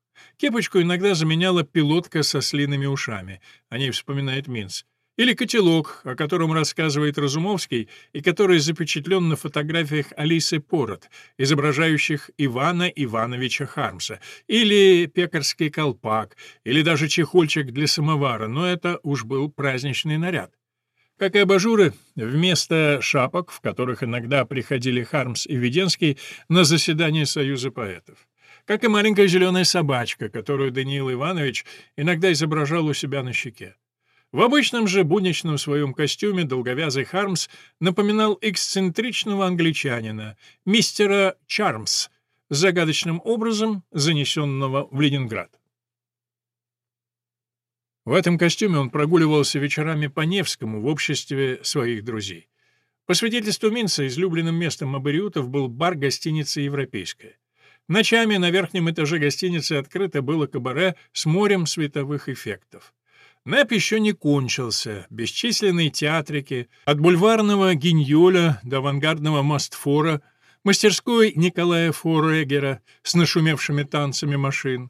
[SPEAKER 1] Кепочку иногда заменяла пилотка со слиными ушами, о ней вспоминает Минц. Или котелок, о котором рассказывает Разумовский и который запечатлен на фотографиях Алисы Порот, изображающих Ивана Ивановича Хармса. Или пекарский колпак, или даже чехольчик для самовара, но это уж был праздничный наряд. Как и абажуры, вместо шапок, в которых иногда приходили Хармс и Веденский на заседание Союза поэтов. Как и маленькая зеленая собачка, которую Даниил Иванович иногда изображал у себя на щеке. В обычном же будничном своем костюме долговязый Хармс напоминал эксцентричного англичанина, мистера Чармс, загадочным образом занесенного в Ленинград. В этом костюме он прогуливался вечерами по Невскому в обществе своих друзей. По свидетельству Минца, излюбленным местом абориутов был бар гостиницы «Европейская». Ночами на верхнем этаже гостиницы открыто было кабаре с морем световых эффектов. НЭП еще не кончился. Бесчисленные театрики, от бульварного Гиньоля до авангардного Мастфора, мастерской Николая Форегера с нашумевшими танцами машин,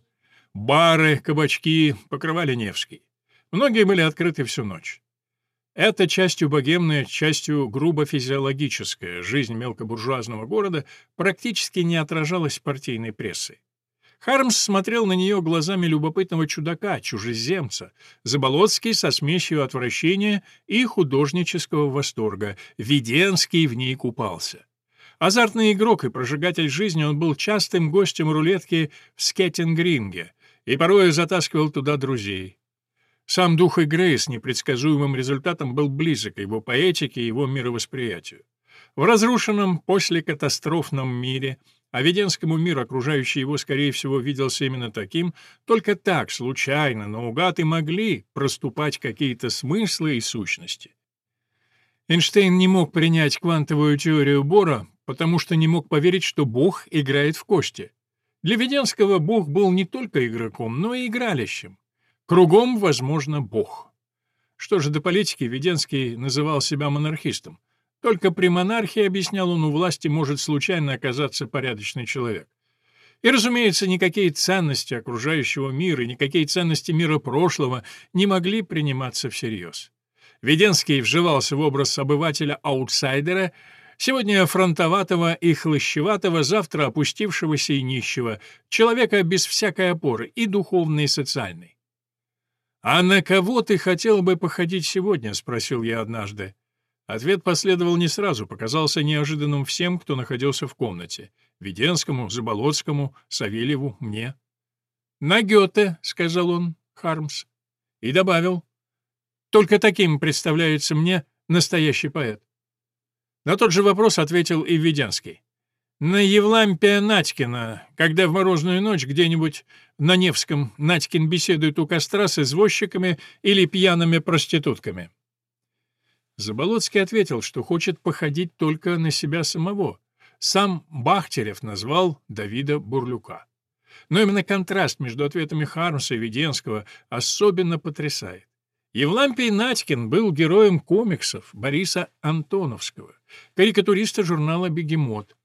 [SPEAKER 1] бары, кабачки покрывали Невский. Многие были открыты всю ночь. Эта частью богемная, частью грубо физиологическая жизнь мелкобуржуазного города практически не отражалась партийной прессой. Хармс смотрел на нее глазами любопытного чудака, чужеземца, Заболоцкий со смесью отвращения и художнического восторга, Веденский в ней купался. Азартный игрок и прожигатель жизни, он был частым гостем рулетки в скеттингринге и порой затаскивал туда друзей. Сам дух игры с непредсказуемым результатом был близок его поэтике и его мировосприятию. В разрушенном после катастрофном мире — а Веденскому мир, окружающий его, скорее всего, виделся именно таким, только так, случайно, наугад и могли проступать какие-то смыслы и сущности. Эйнштейн не мог принять квантовую теорию Бора, потому что не мог поверить, что Бог играет в кости. Для Веденского Бог был не только игроком, но и игралищем. Кругом, возможно, Бог. Что же до политики, Веденский называл себя монархистом. Только при монархии, объяснял он, у власти может случайно оказаться порядочный человек. И, разумеется, никакие ценности окружающего мира, никакие ценности мира прошлого не могли приниматься всерьез. Веденский вживался в образ обывателя-аутсайдера, сегодня фронтоватого и хлыщеватого, завтра опустившегося и нищего, человека без всякой опоры, и духовной, и социальной. «А на кого ты хотел бы походить сегодня?» — спросил я однажды. Ответ последовал не сразу, показался неожиданным всем, кто находился в комнате. Веденскому, Заболоцкому, Савельеву, мне. «На Гёте», — сказал он, Хармс. И добавил. «Только таким представляется мне настоящий поэт». На тот же вопрос ответил и Веденский. На Евлампия Надькина, когда в морозную ночь где-нибудь на Невском Надькин беседует у костра с извозчиками или пьяными проститутками. Заболоцкий ответил, что хочет походить только на себя самого. Сам Бахтерев назвал Давида Бурлюка. Но именно контраст между ответами Хармса и Веденского особенно потрясает. Евлампий Надькин был героем комиксов Бориса Антоновского, карикатуриста журнала «Бегемот»,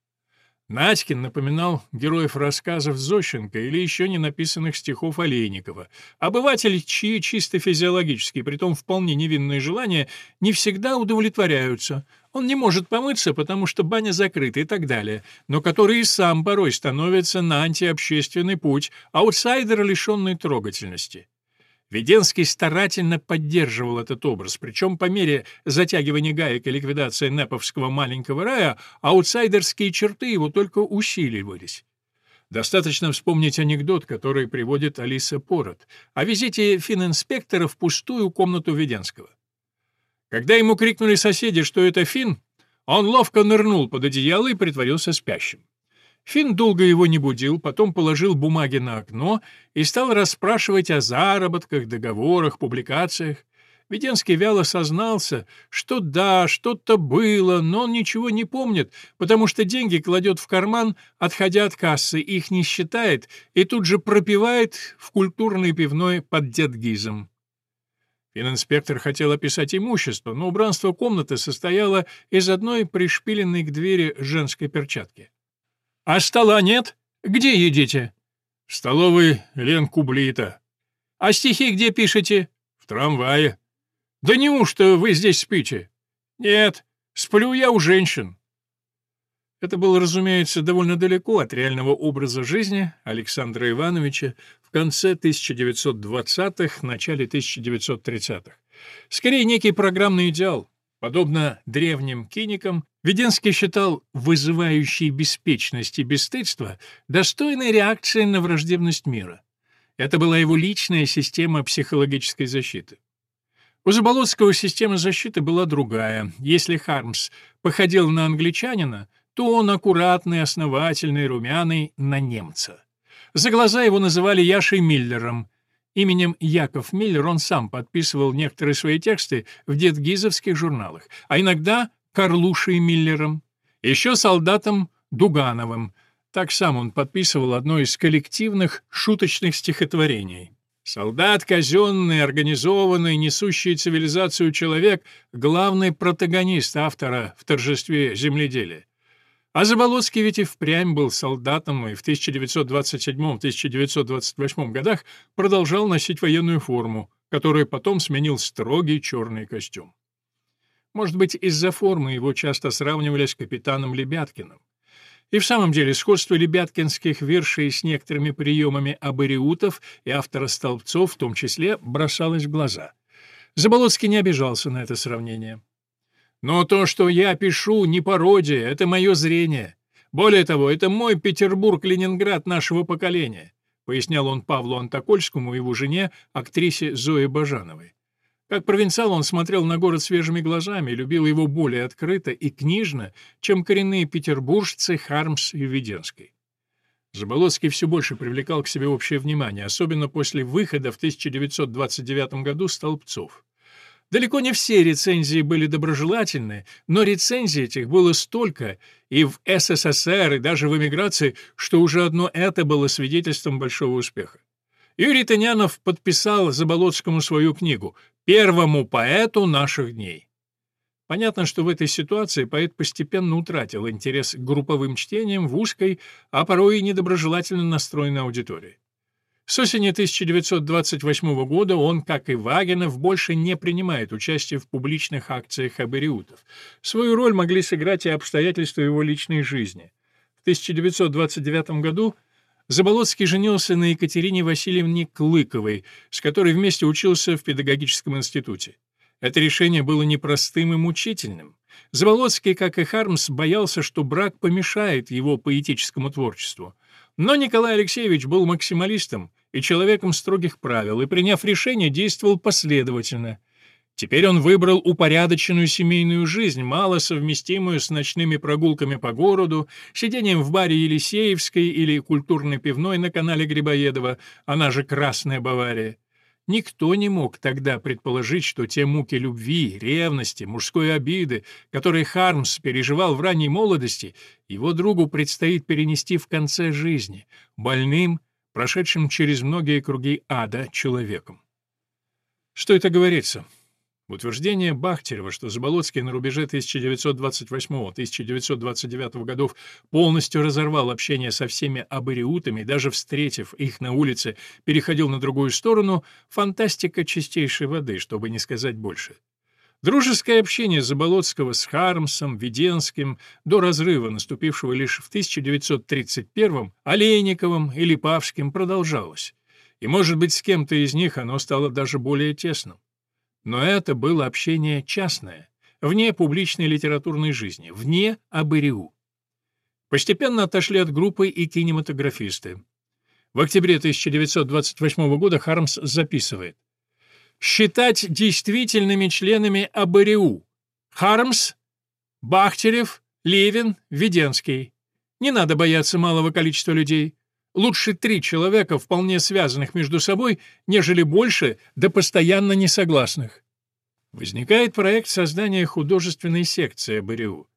[SPEAKER 1] Надькин напоминал героев рассказов Зощенко или еще не написанных стихов Олейникова. Обыватели, чьи чисто физиологические, притом вполне невинные желания, не всегда удовлетворяются. Он не может помыться, потому что баня закрыта и так далее, но который и сам порой становится на антиобщественный путь, аутсайдер, лишенный трогательности. Веденский старательно поддерживал этот образ, причем по мере затягивания гаек и ликвидации неповского маленького рая аутсайдерские черты его только усиливались. Достаточно вспомнить анекдот, который приводит Алиса Порот, о визите фининспектора в пустую комнату Веденского. Когда ему крикнули соседи, что это фин, он ловко нырнул под одеяло и притворился спящим. Финн долго его не будил, потом положил бумаги на окно и стал расспрашивать о заработках, договорах, публикациях. Веденский вяло сознался, что да, что-то было, но он ничего не помнит, потому что деньги кладет в карман, отходя от кассы, их не считает и тут же пропивает в культурной пивной под дед Гизом. Фининспектор хотел описать имущество, но убранство комнаты состояло из одной пришпиленной к двери женской перчатки. «А стола нет? Где едите?» «В столовой Лен Кублита». «А стихи где пишете?» «В трамвае». «Да неужто вы здесь спите?» «Нет, сплю я у женщин». Это было, разумеется, довольно далеко от реального образа жизни Александра Ивановича в конце 1920-х, начале 1930-х. Скорее, некий программный идеал. Подобно древним киникам, Веденский считал вызывающие беспечность и бесстыдство достойной реакцией на враждебность мира. Это была его личная система психологической защиты. У Заболоцкого система защиты была другая. Если Хармс походил на англичанина, то он аккуратный, основательный, румяный на немца. За глаза его называли Яшей Миллером. Именем Яков Миллер он сам подписывал некоторые свои тексты в детгизовских журналах, а иногда Карлушей Миллером, еще солдатом Дугановым. Так сам он подписывал одно из коллективных шуточных стихотворений. Солдат казенный, организованный, несущий цивилизацию человек — главный протагонист автора в торжестве земледелия. А Заболоцкий ведь и впрямь был солдатом и в 1927-1928 годах продолжал носить военную форму, которую потом сменил строгий черный костюм. Может быть, из-за формы его часто сравнивали с капитаном Лебяткиным. И в самом деле сходство лебяткинских вершей с некоторыми приемами абориутов и автора столбцов в том числе бросалось в глаза. Заболоцкий не обижался на это сравнение. «Но то, что я пишу, не пародия, это мое зрение. Более того, это мой Петербург-Ленинград нашего поколения», пояснял он Павлу Антокольскому и его жене, актрисе Зое Бажановой. Как провинциал он смотрел на город свежими глазами, любил его более открыто и книжно, чем коренные петербуржцы Хармс и Введенский. Заболоцкий все больше привлекал к себе общее внимание, особенно после выхода в 1929 году «Столбцов». Далеко не все рецензии были доброжелательны, но рецензий этих было столько и в СССР, и даже в эмиграции, что уже одно это было свидетельством большого успеха. Юрий Тынянов подписал Заболоцкому свою книгу первому поэту наших дней. Понятно, что в этой ситуации поэт постепенно утратил интерес к групповым чтениям в узкой, а порой и недоброжелательно настроенной аудитории. С осени 1928 года он, как и Вагенов, больше не принимает участие в публичных акциях абориутов. Свою роль могли сыграть и обстоятельства его личной жизни. В 1929 году Заболоцкий женился на Екатерине Васильевне Клыковой, с которой вместе учился в педагогическом институте. Это решение было непростым и мучительным. Заболоцкий, как и Хармс, боялся, что брак помешает его поэтическому творчеству. Но Николай Алексеевич был максималистом и человеком строгих правил, и, приняв решение, действовал последовательно. Теперь он выбрал упорядоченную семейную жизнь, мало совместимую с ночными прогулками по городу, сидением в баре Елисеевской или культурной пивной на канале Грибоедова, она же «Красная Бавария». Никто не мог тогда предположить, что те муки любви, ревности, мужской обиды, которые Хармс переживал в ранней молодости, его другу предстоит перенести в конце жизни, больным, прошедшим через многие круги ада человеком. Что это говорится? Утверждение Бахтерева, что Заболоцкий на рубеже 1928-1929 годов полностью разорвал общение со всеми абориутами, даже встретив их на улице, переходил на другую сторону, фантастика чистейшей воды, чтобы не сказать больше. Дружеское общение Заболоцкого с Хармсом, Веденским до разрыва, наступившего лишь в 1931-м, Олейниковым или Павским, продолжалось. И, может быть, с кем-то из них оно стало даже более тесным. Но это было общение частное, вне публичной литературной жизни, вне АБРИУ. Постепенно отошли от группы и кинематографисты. В октябре 1928 года Хармс записывает. «Считать действительными членами АБРИУ Хармс, Бахтерев, Левин, Веденский. Не надо бояться малого количества людей. Лучше три человека, вполне связанных между собой, нежели больше, да постоянно несогласных. Возникает проект создания художественной секции БРУ.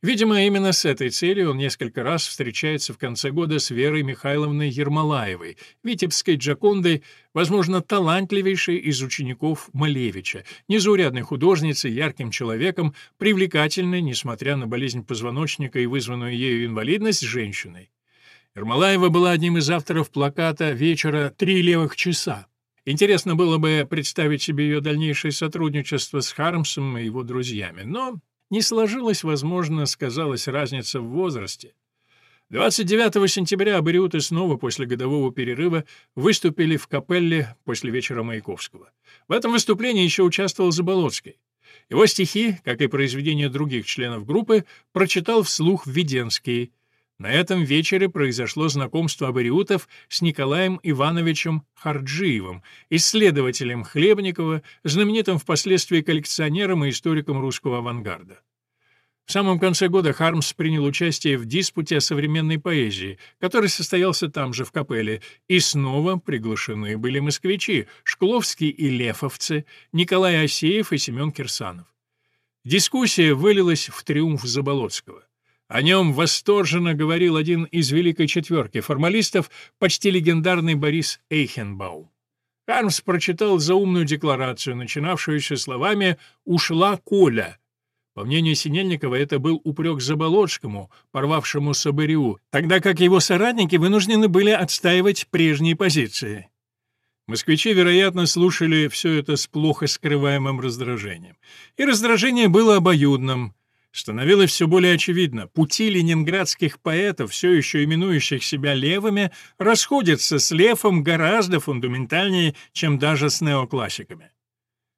[SPEAKER 1] Видимо, именно с этой целью он несколько раз встречается в конце года с Верой Михайловной Ермолаевой, витебской Джакондой, возможно, талантливейшей из учеников Малевича, незаурядной художницей, ярким человеком, привлекательной, несмотря на болезнь позвоночника и вызванную ею инвалидность, женщиной. Ермолаева была одним из авторов плаката «Вечера три левых часа». Интересно было бы представить себе ее дальнейшее сотрудничество с Хармсом и его друзьями, но не сложилось, возможно, сказалась разница в возрасте. 29 сентября абориуты снова после годового перерыва выступили в капелле после вечера Маяковского. В этом выступлении еще участвовал Заболоцкий. Его стихи, как и произведения других членов группы, прочитал вслух Введенский. На этом вечере произошло знакомство абориутов с Николаем Ивановичем Харджиевым, исследователем Хлебникова, знаменитым впоследствии коллекционером и историком русского авангарда. В самом конце года Хармс принял участие в диспуте о современной поэзии, который состоялся там же, в капелле, и снова приглашены были москвичи Шкловский и Лефовцы, Николай Осеев и Семен Кирсанов. Дискуссия вылилась в триумф Заболоцкого. О нем восторженно говорил один из Великой Четверки формалистов, почти легендарный Борис Эйхенбаум. Хармс прочитал заумную декларацию, начинавшуюся словами «Ушла Коля». По мнению Синельникова, это был упрек Заболоцкому, порвавшему Собырю, тогда как его соратники вынуждены были отстаивать прежние позиции. Москвичи, вероятно, слушали все это с плохо скрываемым раздражением. И раздражение было обоюдным — становилось все более очевидно. Пути ленинградских поэтов, все еще именующих себя левыми, расходятся с левом гораздо фундаментальнее, чем даже с неоклассиками.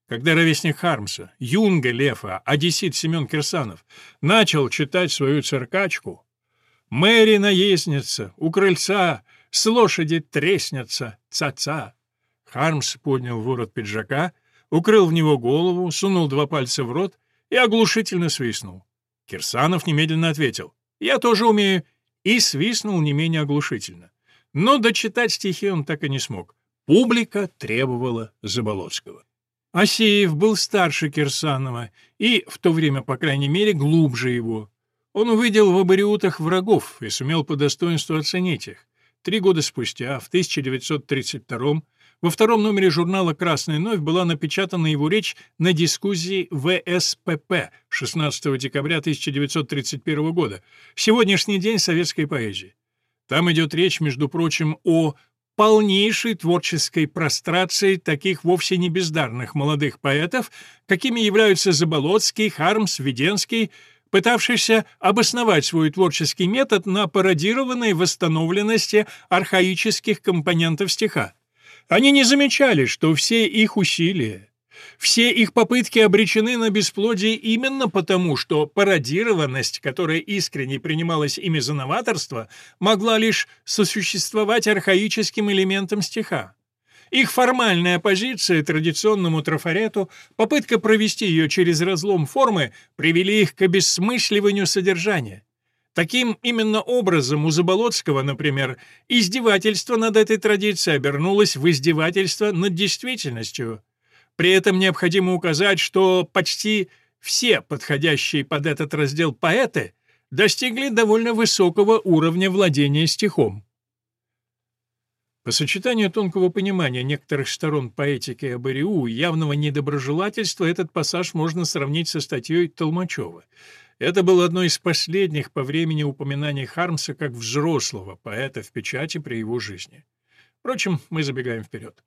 [SPEAKER 1] Когда ровесник Хармса, Юнга Лефа, одессит Семен Кирсанов, начал читать свою циркачку «Мэри наездница, у крыльца, с лошади треснется, ца-ца», Хармс поднял ворот пиджака, укрыл в него голову, сунул два пальца в рот и оглушительно свистнул. Кирсанов немедленно ответил «Я тоже умею» и свистнул не менее оглушительно. Но дочитать стихи он так и не смог. Публика требовала Заболоцкого. Асеев был старше Кирсанова и, в то время, по крайней мере, глубже его. Он увидел в абориутах врагов и сумел по достоинству оценить их. Три года спустя, в 1932 во втором номере журнала «Красная новь» была напечатана его речь на дискуссии ВСПП 16 декабря 1931 года, сегодняшний день советской поэзии. Там идет речь, между прочим, о полнейшей творческой прострации таких вовсе не бездарных молодых поэтов, какими являются Заболоцкий, Хармс, Веденский, пытавшийся обосновать свой творческий метод на пародированной восстановленности архаических компонентов стиха. Они не замечали, что все их усилия, все их попытки обречены на бесплодие именно потому, что пародированность, которая искренне принималась ими за новаторство, могла лишь сосуществовать архаическим элементом стиха. Их формальная оппозиция традиционному трафарету, попытка провести ее через разлом формы, привели их к обесмысливанию содержания. Таким именно образом у Заболоцкого, например, издевательство над этой традицией обернулось в издевательство над действительностью. При этом необходимо указать, что почти все подходящие под этот раздел поэты достигли довольно высокого уровня владения стихом. По сочетанию тонкого понимания некоторых сторон поэтики Абариу и явного недоброжелательства этот пассаж можно сравнить со статьей Толмачева — это было одно из последних по времени упоминаний Хармса как взрослого поэта в печати при его жизни. Впрочем, мы забегаем вперед.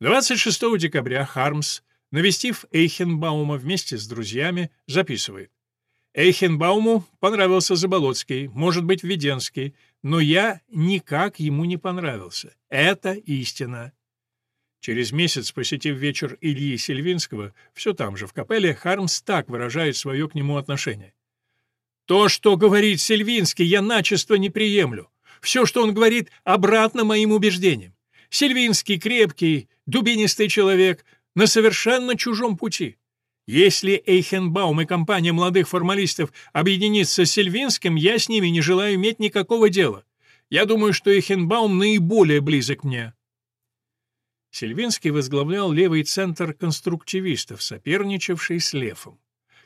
[SPEAKER 1] 26 декабря Хармс, навестив Эйхенбаума вместе с друзьями, записывает. Эйхенбауму понравился Заболоцкий, может быть, Веденский, но я никак ему не понравился. Это истина. Через месяц, посетив вечер Ильи Сильвинского, все там же, в капелле, Хармс так выражает свое к нему отношение. «То, что говорит Сильвинский, я начисто не приемлю. Все, что он говорит, обратно моим убеждениям. Сильвинский крепкий, дубинистый человек, на совершенно чужом пути. Если Эйхенбаум и компания молодых формалистов объединится с Сильвинским, я с ними не желаю иметь никакого дела. Я думаю, что Эйхенбаум наиболее близок мне. Сильвинский возглавлял левый центр конструктивистов, соперничавший с Лефом.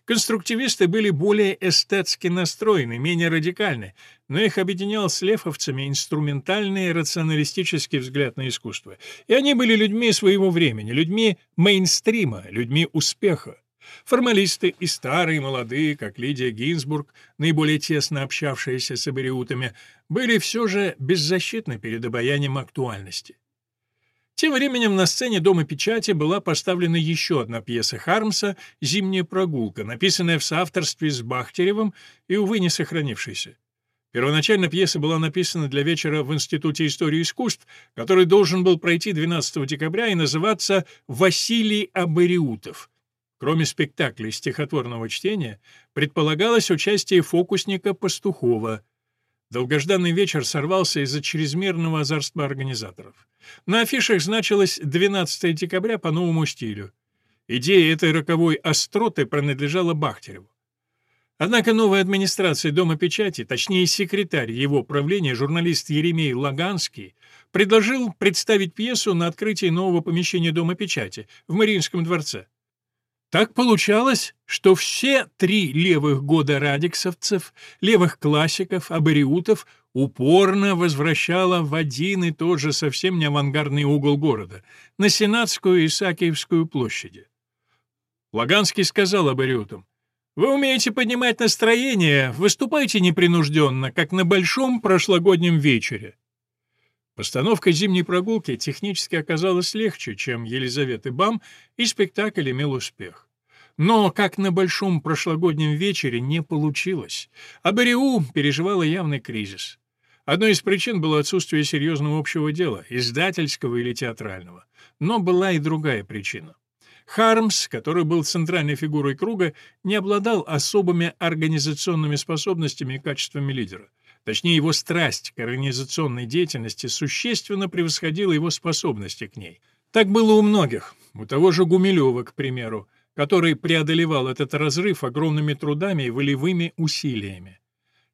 [SPEAKER 1] Конструктивисты были более эстетски настроены, менее радикальны, но их объединял с лефовцами инструментальный рационалистический взгляд на искусство. И они были людьми своего времени, людьми мейнстрима, людьми успеха. Формалисты и старые, и молодые, как Лидия Гинзбург, наиболее тесно общавшиеся с абориутами, были все же беззащитны перед обаянием актуальности. Тем временем на сцене Дома печати была поставлена еще одна пьеса Хармса «Зимняя прогулка», написанная в соавторстве с Бахтеревым и, увы, не сохранившаяся. Первоначально пьеса была написана для вечера в Институте истории искусств, который должен был пройти 12 декабря и называться «Василий Абариутов». Кроме спектакля стихотворного чтения, предполагалось участие фокусника Пастухова – Долгожданный вечер сорвался из-за чрезмерного озорства организаторов. На афишах значилось 12 декабря по новому стилю. Идея этой роковой остроты принадлежала Бахтереву. Однако новая администрация Дома печати, точнее секретарь его правления, журналист Еремей Лаганский, предложил представить пьесу на открытии нового помещения Дома печати в Мариинском дворце. Так получалось, что все три левых года радиксовцев, левых классиков, абориутов упорно возвращало в один и тот же совсем не авангардный угол города, на Сенатскую и Исаакиевскую площади. Лаганский сказал абориутам, «Вы умеете поднимать настроение, выступайте непринужденно, как на большом прошлогоднем вечере». Постановка «Зимней прогулки» технически оказалась легче, чем «Елизаветы Бам», и спектакль имел успех. Но, как на большом прошлогоднем вечере, не получилось. А БРУ переживала явный кризис. Одной из причин было отсутствие серьезного общего дела, издательского или театрального. Но была и другая причина. Хармс, который был центральной фигурой круга, не обладал особыми организационными способностями и качествами лидера. Точнее, его страсть к организационной деятельности существенно превосходила его способности к ней. Так было у многих. У того же Гумилева, к примеру, который преодолевал этот разрыв огромными трудами и волевыми усилиями.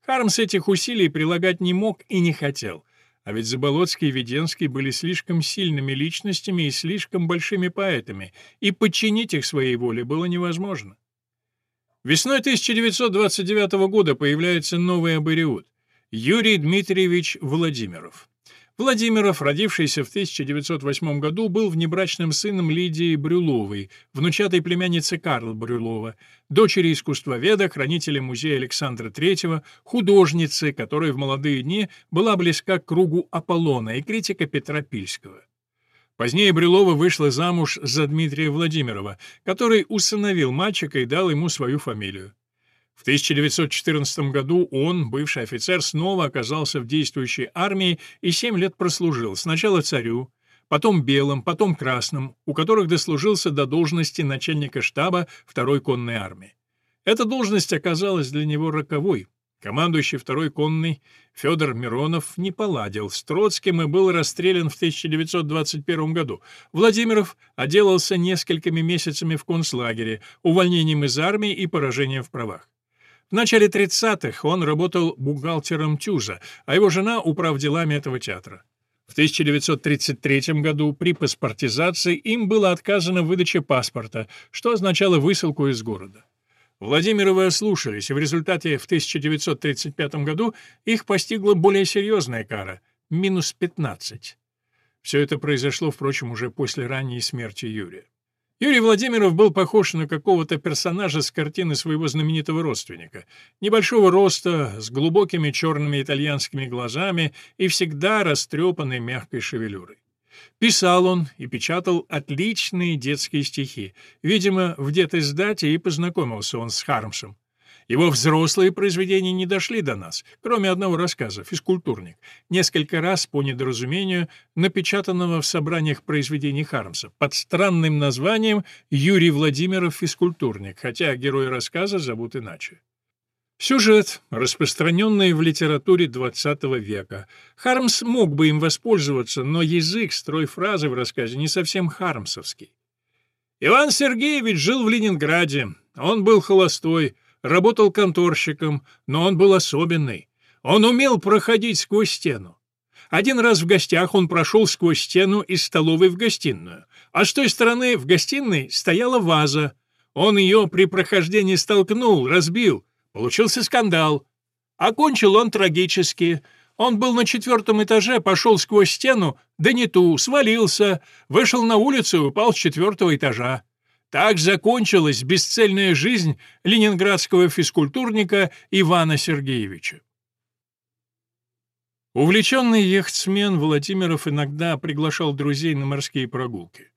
[SPEAKER 1] Хармс этих усилий прилагать не мог и не хотел, а ведь Заболоцкий и Веденский были слишком сильными личностями и слишком большими поэтами, и подчинить их своей воле было невозможно. Весной 1929 года появляется новый абориут. Юрий Дмитриевич Владимиров. Владимиров, родившийся в 1908 году, был внебрачным сыном Лидии Брюловой, внучатой племянницы Карла Брюлова, дочери искусствоведа, хранителя музея Александра III, художницы, которая в молодые дни была близка к кругу Аполлона и критика Петра Пильского. Позднее Брюлова вышла замуж за Дмитрия Владимирова, который усыновил мальчика и дал ему свою фамилию. В 1914 году он, бывший офицер, снова оказался в действующей армии и семь лет прослужил, сначала царю, потом белым, потом красным, у которых дослужился до должности начальника штаба второй конной армии. Эта должность оказалась для него роковой. Командующий второй конной Федор Миронов не поладил с Троцким и был расстрелян в 1921 году. Владимиров отделался несколькими месяцами в концлагере, увольнением из армии и поражением в правах. В начале 30-х он работал бухгалтером ТЮЗа, а его жена — управ делами этого театра. В 1933 году при паспортизации им было отказано в выдаче паспорта, что означало высылку из города. Владимировы ослушались, и в результате в 1935 году их постигла более серьезная кара — минус 15. Все это произошло, впрочем, уже после ранней смерти Юрия. Юрий Владимиров был похож на какого-то персонажа с картины своего знаменитого родственника. Небольшого роста, с глубокими черными итальянскими глазами и всегда растрепанной мягкой шевелюрой. Писал он и печатал отличные детские стихи. Видимо, в детиздате и познакомился он с Хармсом. Его взрослые произведения не дошли до нас, кроме одного рассказа «Физкультурник», несколько раз по недоразумению напечатанного в собраниях произведений Хармса под странным названием «Юрий Владимиров Физкультурник», хотя герои рассказа зовут иначе. Сюжет, распространенный в литературе XX века. Хармс мог бы им воспользоваться, но язык, строй фразы в рассказе не совсем хармсовский. Иван Сергеевич жил в Ленинграде. Он был холостой, работал конторщиком, но он был особенный. Он умел проходить сквозь стену. Один раз в гостях он прошел сквозь стену из столовой в гостиную, а с той стороны в гостиной стояла ваза. Он ее при прохождении столкнул, разбил. Получился скандал. Окончил он трагически. Он был на четвертом этаже, пошел сквозь стену, да не ту, свалился, вышел на улицу и упал с четвертого этажа. Так закончилась бесцельная жизнь ленинградского физкультурника Ивана Сергеевича. Увлеченный яхтсмен Владимиров иногда приглашал друзей на морские прогулки.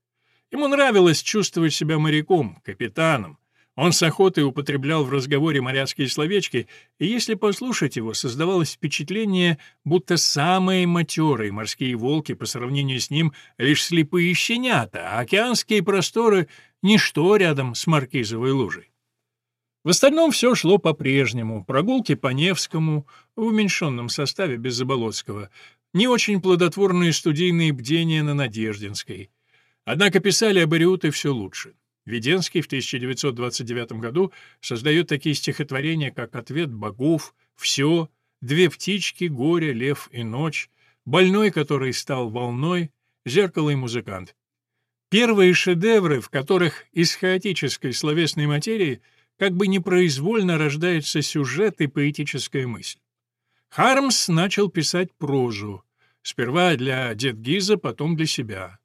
[SPEAKER 1] Ему нравилось чувствовать себя моряком, капитаном. Он с охотой употреблял в разговоре моряцкие словечки, и если послушать его, создавалось впечатление, будто самые матерые морские волки по сравнению с ним лишь слепые щенята, а океанские просторы — ничто рядом с маркизовой лужей. В остальном все шло по-прежнему. Прогулки по Невскому, в уменьшенном составе без Заболоцкого, не очень плодотворные студийные бдения на Надеждинской. Однако писали об Ариуте все лучше. Веденский в 1929 году создает такие стихотворения, как «Ответ богов», «Все», «Две птички», «Горе», «Лев» и «Ночь», «Больной, который стал волной», «Зеркало и музыкант». Первые шедевры, в которых из хаотической словесной материи – как бы непроизвольно рождается сюжет и поэтическая мысль. Хармс начал писать прозу, сперва для Дедгиза, потом для себя.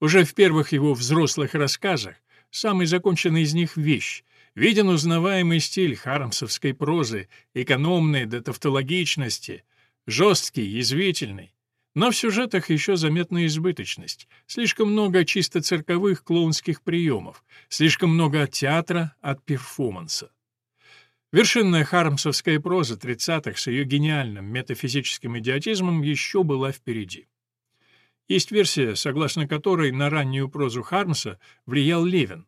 [SPEAKER 1] Уже в первых его взрослых рассказах, самый законченный из них «Вещь», виден узнаваемый стиль хармсовской прозы, экономный до тавтологичности, жесткий, язвительный, но в сюжетах еще заметна избыточность. Слишком много чисто цирковых клоунских приемов, слишком много театра от перформанса. Вершинная хармсовская проза 30-х с ее гениальным метафизическим идиотизмом еще была впереди. Есть версия, согласно которой на раннюю прозу Хармса влиял Левин.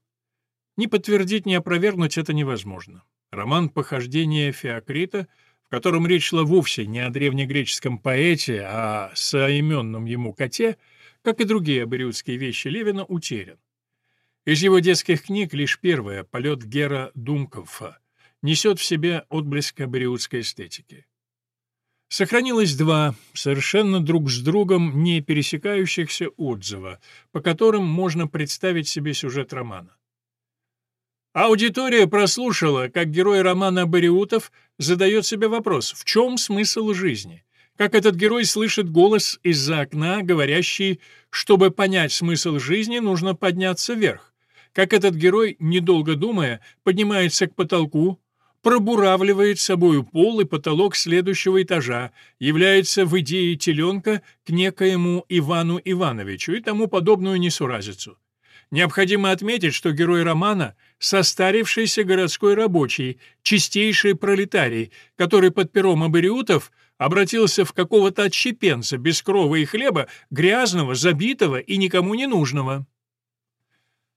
[SPEAKER 1] Ни подтвердить, ни опровергнуть это невозможно. Роман «Похождение Феокрита» котором речь шла вовсе не о древнегреческом поэте, а соименном ему коте, как и другие абориутские вещи Левина, утерян. Из его детских книг лишь первая «Полет Гера Думкова» несет в себе отблеск абориутской эстетики. Сохранилось два, совершенно друг с другом не пересекающихся отзыва, по которым можно представить себе сюжет романа. Аудитория прослушала, как герой романа Бариутов задает себе вопрос, в чем смысл жизни? Как этот герой слышит голос из-за окна, говорящий, чтобы понять смысл жизни, нужно подняться вверх. Как этот герой, недолго думая, поднимается к потолку, пробуравливает собою пол и потолок следующего этажа, является в идее теленка к некоему Ивану Ивановичу и тому подобную несуразицу. Необходимо отметить, что герой романа — состарившийся городской рабочий, чистейший пролетарий, который под пером абориутов обратился в какого-то отщепенца без крова и хлеба, грязного, забитого и никому не нужного.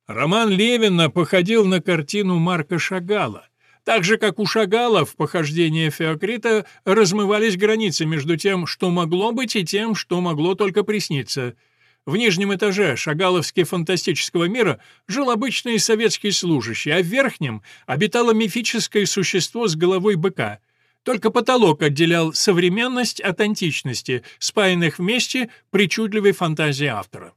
[SPEAKER 1] Роман Левина походил на картину Марка Шагала. Так же, как у Шагала в похождении Феокрита размывались границы между тем, что могло быть, и тем, что могло только присниться — в нижнем этаже шагаловски фантастического мира жил обычный советский служащий, а в верхнем обитало мифическое существо с головой быка. Только потолок отделял современность от античности, спаянных вместе причудливой фантазии автора.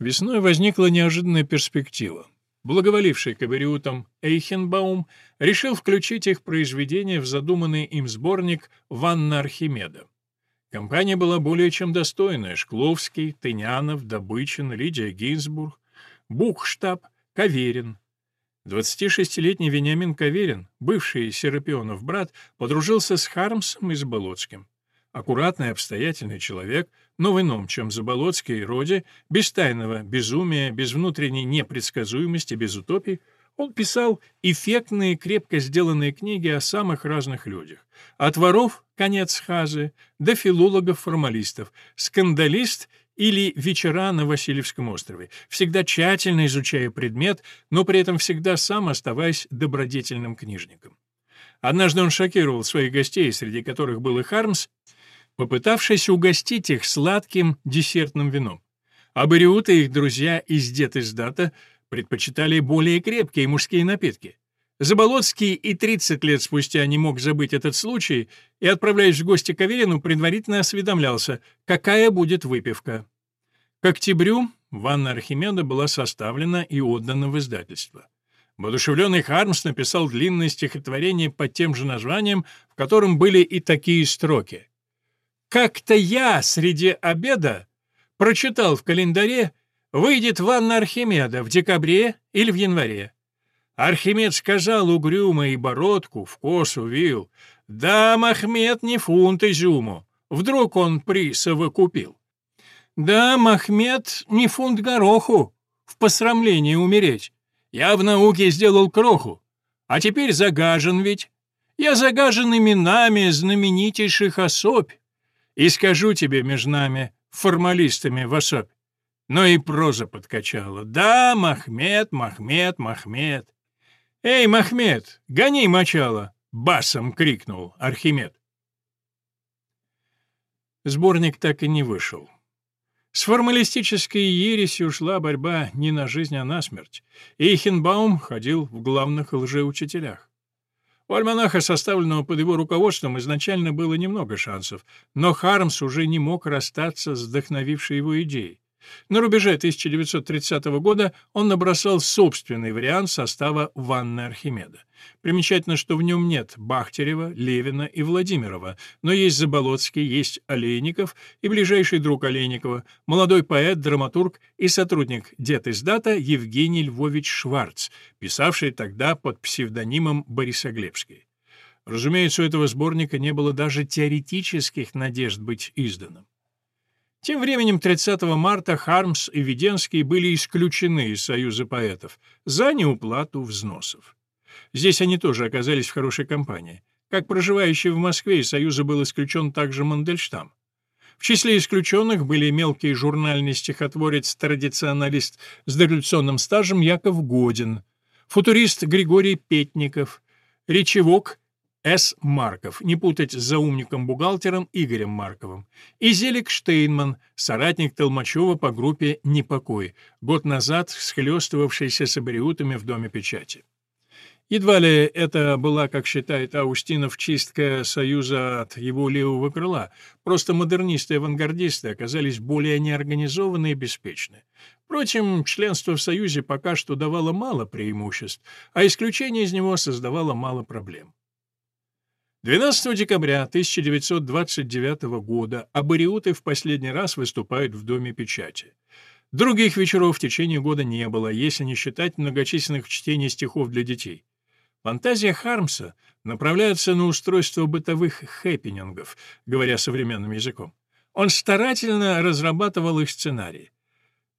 [SPEAKER 1] Весной возникла неожиданная перспектива. Благоволивший к абориутам Эйхенбаум решил включить их произведения в задуманный им сборник «Ванна Архимеда». Компания была более чем достойная. Шкловский, Тынянов, Добычин, Лидия Гинзбург, Бухштаб, Каверин. 26-летний Вениамин Каверин, бывший Серапионов брат, подружился с Хармсом и Заболоцким. Аккуратный, обстоятельный человек, но в ином, чем Заболоцкий и Роди, без тайного безумия, без внутренней непредсказуемости, без утопий, он писал эффектные, крепко сделанные книги о самых разных людях. От воров — конец хазы, до филологов-формалистов, скандалист или вечера на Васильевском острове, всегда тщательно изучая предмет, но при этом всегда сам оставаясь добродетельным книжником. Однажды он шокировал своих гостей, среди которых был и Хармс, попытавшись угостить их сладким десертным вином. А Бариут и их друзья из Дет-издата предпочитали более крепкие мужские напитки. Заболоцкий и 30 лет спустя не мог забыть этот случай и, отправляясь в гости к Аверину, предварительно осведомлялся, какая будет выпивка. К октябрю ванна Архимеда была составлена и отдана в издательство. Воодушевленный Хармс написал длинное стихотворение под тем же названием, в котором были и такие строки. «Как-то я среди обеда прочитал в календаре, выйдет ванна Архимеда в декабре или в январе. Архимед сказал угрюмо и бородку в косу вил. Да, Махмед не фунт изюму. Вдруг он присовы купил. Да, Махмед не фунт гороху. В посрамлении умереть. Я в науке сделал кроху. А теперь загажен ведь. Я загажен именами знаменитейших особ. И скажу тебе между нами, формалистами в особь. Но и проза подкачала. Да, Махмед, Махмед, Махмед. «Эй, Махмед, гони мочало!» — басом крикнул Архимед. Сборник так и не вышел. С формалистической ересью шла борьба не на жизнь, а на смерть. Эйхенбаум ходил в главных лжеучителях. У альманаха, составленного под его руководством, изначально было немного шансов, но Хармс уже не мог расстаться с вдохновившей его идеей. На рубеже 1930 года он набросал собственный вариант состава ванны Архимеда. Примечательно, что в нем нет Бахтерева, Левина и Владимирова, но есть Заболоцкий, есть Олейников и ближайший друг Олейникова, молодой поэт, драматург и сотрудник дед издата Евгений Львович Шварц, писавший тогда под псевдонимом Борисоглебский. Разумеется, у этого сборника не было даже теоретических надежд быть изданным. Тем временем 30 марта Хармс и Веденский были исключены из Союза поэтов за неуплату взносов. Здесь они тоже оказались в хорошей компании. Как проживающий в Москве из Союза был исключен также Мандельштам. В числе исключенных были мелкий журнальный стихотворец-традиционалист с дореволюционным стажем Яков Годин, футурист Григорий Петников, речевок с. Марков, не путать с заумником-бухгалтером Игорем Марковым, и Зелик Штейнман, соратник Толмачева по группе «Непокой», год назад схлестывавшийся с абориутами в Доме печати. Едва ли это была, как считает Аустинов, чистка Союза от его левого крыла. Просто модернисты и авангардисты оказались более неорганизованы и беспечны. Впрочем, членство в Союзе пока что давало мало преимуществ, а исключение из него создавало мало проблем. 12 декабря 1929 года абориуты в последний раз выступают в Доме печати. Других вечеров в течение года не было, если не считать многочисленных чтений стихов для детей. Фантазия Хармса направляется на устройство бытовых хэппинингов, говоря современным языком. Он старательно разрабатывал их сценарии.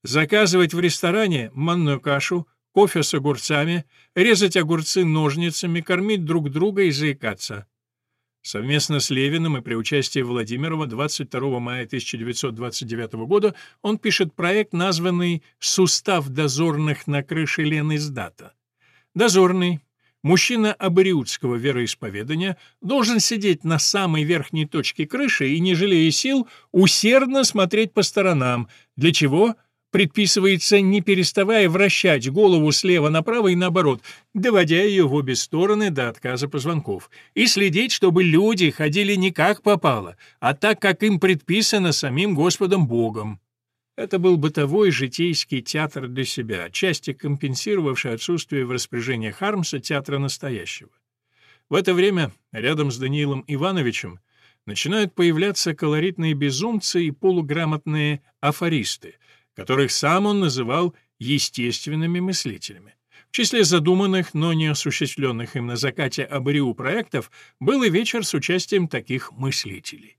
[SPEAKER 1] Заказывать в ресторане манную кашу, кофе с огурцами, резать огурцы ножницами, кормить друг друга и заикаться. Совместно с Левиным и при участии Владимирова 22 мая 1929 года он пишет проект, названный «Сустав дозорных на крыше Лениздата». Дозорный, мужчина абориутского вероисповедания, должен сидеть на самой верхней точке крыши и, не жалея сил, усердно смотреть по сторонам, для чего – предписывается, не переставая вращать голову слева направо и наоборот, доводя ее в обе стороны до отказа позвонков, и следить, чтобы люди ходили не как попало, а так, как им предписано самим Господом Богом. Это был бытовой житейский театр для себя, отчасти компенсировавший отсутствие в распоряжении Хармса театра настоящего. В это время, рядом с Даниилом Ивановичем, начинают появляться колоритные безумцы и полуграмотные афористы — которых сам он называл естественными мыслителями. В числе задуманных, но не осуществленных им на закате Абариу проектов был и вечер с участием таких мыслителей.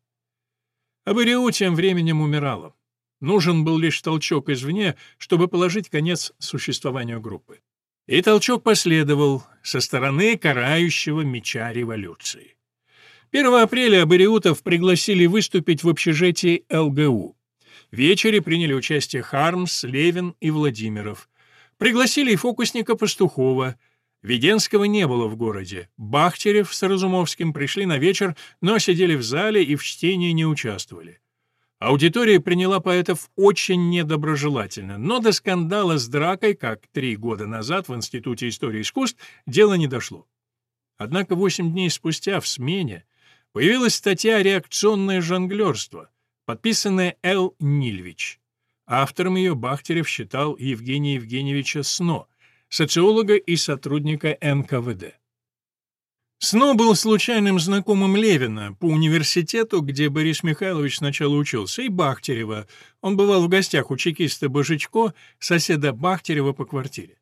[SPEAKER 1] Абариу тем временем умирала. Нужен был лишь толчок извне, чтобы положить конец существованию группы. И толчок последовал со стороны карающего меча революции. 1 апреля Абариутов пригласили выступить в общежитии ЛГУ. Вечере приняли участие Хармс, Левин и Владимиров. Пригласили и фокусника Пастухова. Веденского не было в городе. Бахтерев с Разумовским пришли на вечер, но сидели в зале и в чтении не участвовали. Аудитория приняла поэтов очень недоброжелательно, но до скандала с дракой, как три года назад в Институте истории искусств, дело не дошло. Однако восемь дней спустя в смене появилась статья «Реакционное жонглерство», подписанная Л. Нильвич. Автором ее Бахтерев считал Евгения Евгеньевича Сно, социолога и сотрудника НКВД. Сно был случайным знакомым Левина по университету, где Борис Михайлович сначала учился, и Бахтерева. Он бывал в гостях у чекиста Божичко, соседа Бахтерева по квартире.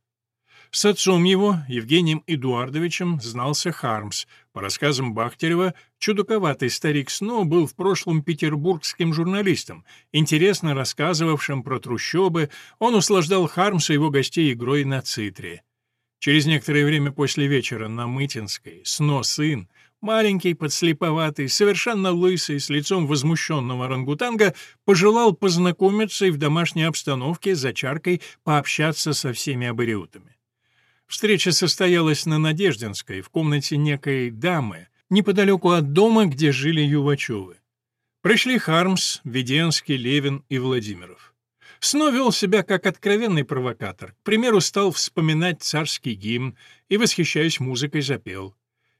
[SPEAKER 1] С отцом его, Евгением Эдуардовичем, знался Хармс. По рассказам Бахтерева, чудаковатый старик Сно был в прошлом петербургским журналистом, интересно рассказывавшим про трущобы, он услаждал Хармса его гостей игрой на цитре. Через некоторое время после вечера на Мытинской Сно сын, маленький, подслеповатый, совершенно лысый, с лицом возмущенного орангутанга, пожелал познакомиться и в домашней обстановке за чаркой пообщаться со всеми абориутами. Встреча состоялась на Надеждинской, в комнате некой дамы, неподалеку от дома, где жили Ювачевы. Пришли Хармс, Веденский, Левин и Владимиров. Сно вел себя как откровенный провокатор. К примеру, стал вспоминать царский гимн и, восхищаясь музыкой, запел.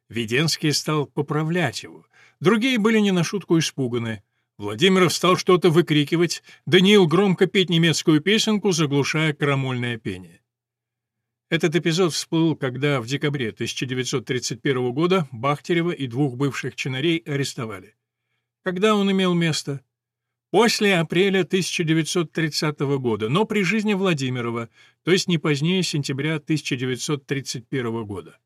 [SPEAKER 1] Веденский стал поправлять его. Другие были не на шутку испуганы. Владимиров стал что-то выкрикивать, Даниил громко петь немецкую песенку, заглушая крамольное пение. Этот эпизод всплыл, когда в декабре 1931 года Бахтерева и двух бывших чинарей арестовали. Когда он имел место? После апреля 1930 года, но при жизни Владимирова, то есть не позднее сентября 1931 года.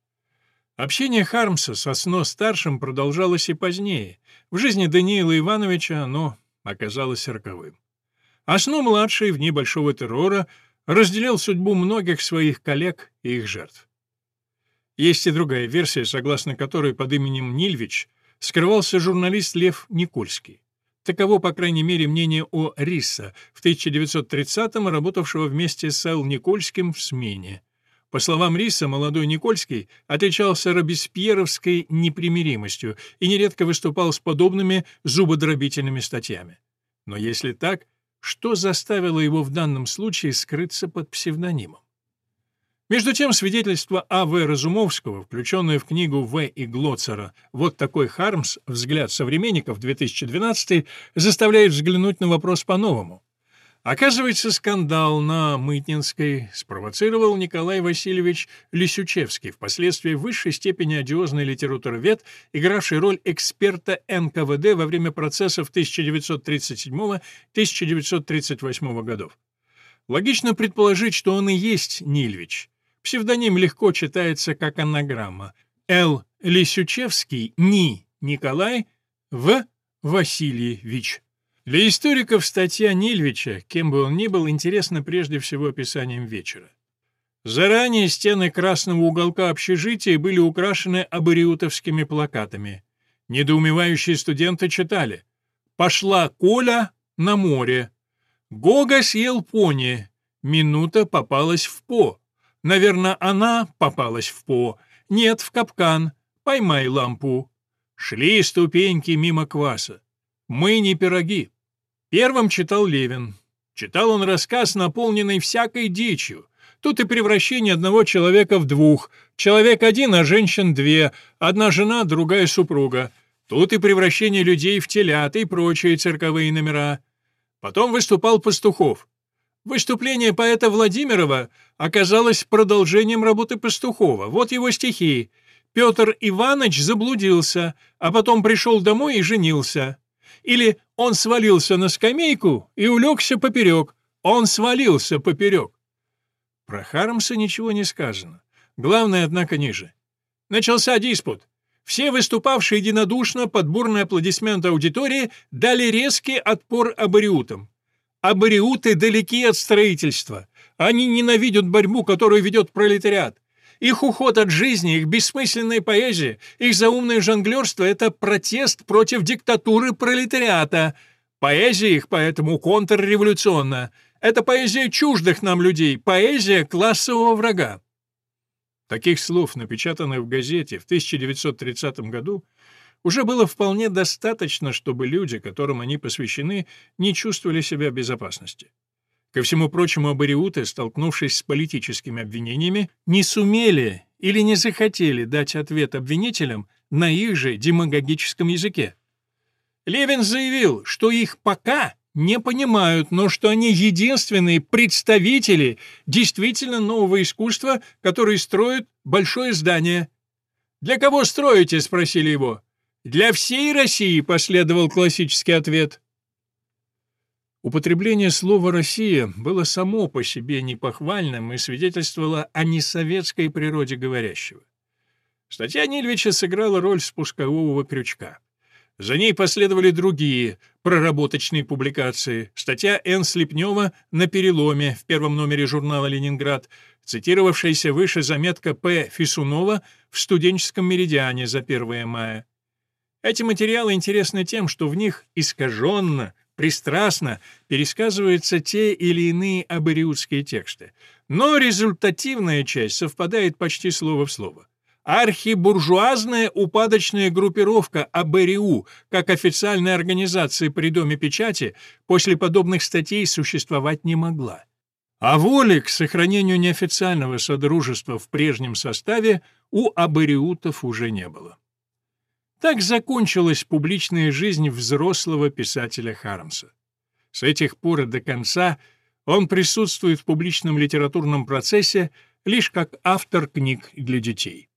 [SPEAKER 1] Общение Хармса со Сно-старшим продолжалось и позднее. В жизни Даниила Ивановича оно оказалось роковым. А Сно-младший в дни Большого террора разделял судьбу многих своих коллег и их жертв. Есть и другая версия, согласно которой под именем Нильвич скрывался журналист Лев Никольский. Таково, по крайней мере, мнение о Рисса, в 1930-м работавшего вместе с Эл Никольским в смене. По словам Риса, молодой Никольский отличался робеспьеровской непримиримостью и нередко выступал с подобными зубодробительными статьями. Но если так, что заставило его в данном случае скрыться под псевдонимом? Между тем, свидетельство А.В. Разумовского, включенное в книгу В. и Глоцера «Вот такой Хармс. Взгляд современников. 2012», заставляет взглянуть на вопрос по-новому. Оказывается, скандал на Мытнинской спровоцировал Николай Васильевич Лисючевский, впоследствии в высшей степени одиозный литературовед, игравший роль эксперта НКВД во время процессов 1937-1938 годов. Логично предположить, что он и есть Нильвич. Псевдоним легко читается как анаграмма. Л. Лисючевский, Ни. Николай, В. Васильевич. Для историков статья Нильвича, кем бы он ни был, интересна прежде всего описанием вечера. Заранее стены красного уголка общежития были украшены абориутовскими плакатами. Недоумевающие студенты читали «Пошла Коля на море», «Гога съел пони», «Минута попалась в по», «Наверное, она попалась в по», «Нет, в капкан», «Поймай лампу». Шли ступеньки мимо кваса. «Мы не пироги». Первым читал Левин. Читал он рассказ, наполненный всякой дичью. Тут и превращение одного человека в двух. Человек один, а женщин две. Одна жена, другая супруга. Тут и превращение людей в телят и прочие цирковые номера. Потом выступал Пастухов. Выступление поэта Владимирова оказалось продолжением работы Пастухова. Вот его стихи. «Петр Иванович заблудился, а потом пришел домой и женился». Или он свалился на скамейку и улегся поперек. Он свалился поперек. Про Хармса ничего не сказано. Главное, однако, ниже. Начался диспут. Все выступавшие единодушно под бурные аплодисменты аудитории дали резкий отпор абориутам. Абориуты далеки от строительства. Они ненавидят борьбу, которую ведет пролетариат. Их уход от жизни, их бессмысленная поэзия, их заумное жонглерство — это протест против диктатуры пролетариата. Поэзия их поэтому контрреволюционна. Это поэзия чуждых нам людей, поэзия классового врага. Таких слов, напечатанных в газете в 1930 году, уже было вполне достаточно, чтобы люди, которым они посвящены, не чувствовали себя в безопасности. Ко всему прочему, абориуты, столкнувшись с политическими обвинениями, не сумели или не захотели дать ответ обвинителям на их же демагогическом языке. Левин заявил, что их пока не понимают, но что они единственные представители действительно нового искусства, которые строят большое здание. «Для кого строите?» — спросили его. «Для всей России», — последовал классический ответ. Употребление слова «Россия» было само по себе непохвальным и свидетельствовало о несоветской природе говорящего. Статья Нильвича сыграла роль спускового крючка. За ней последовали другие проработочные публикации. Статья Н. Слепнева «На переломе» в первом номере журнала «Ленинград», цитировавшаяся выше заметка П. Фисунова в «Студенческом меридиане» за 1 мая. Эти материалы интересны тем, что в них искаженно, пристрастно пересказываются те или иные абориутские тексты, но результативная часть совпадает почти слово в слово. Архибуржуазная упадочная группировка АБРИУ, как официальная организация при Доме печати, после подобных статей существовать не могла. А воли к сохранению неофициального содружества в прежнем составе у абориутов уже не было. Так закончилась публичная жизнь взрослого писателя Хармса. С этих пор и до конца он присутствует в публичном литературном процессе лишь как автор книг для детей.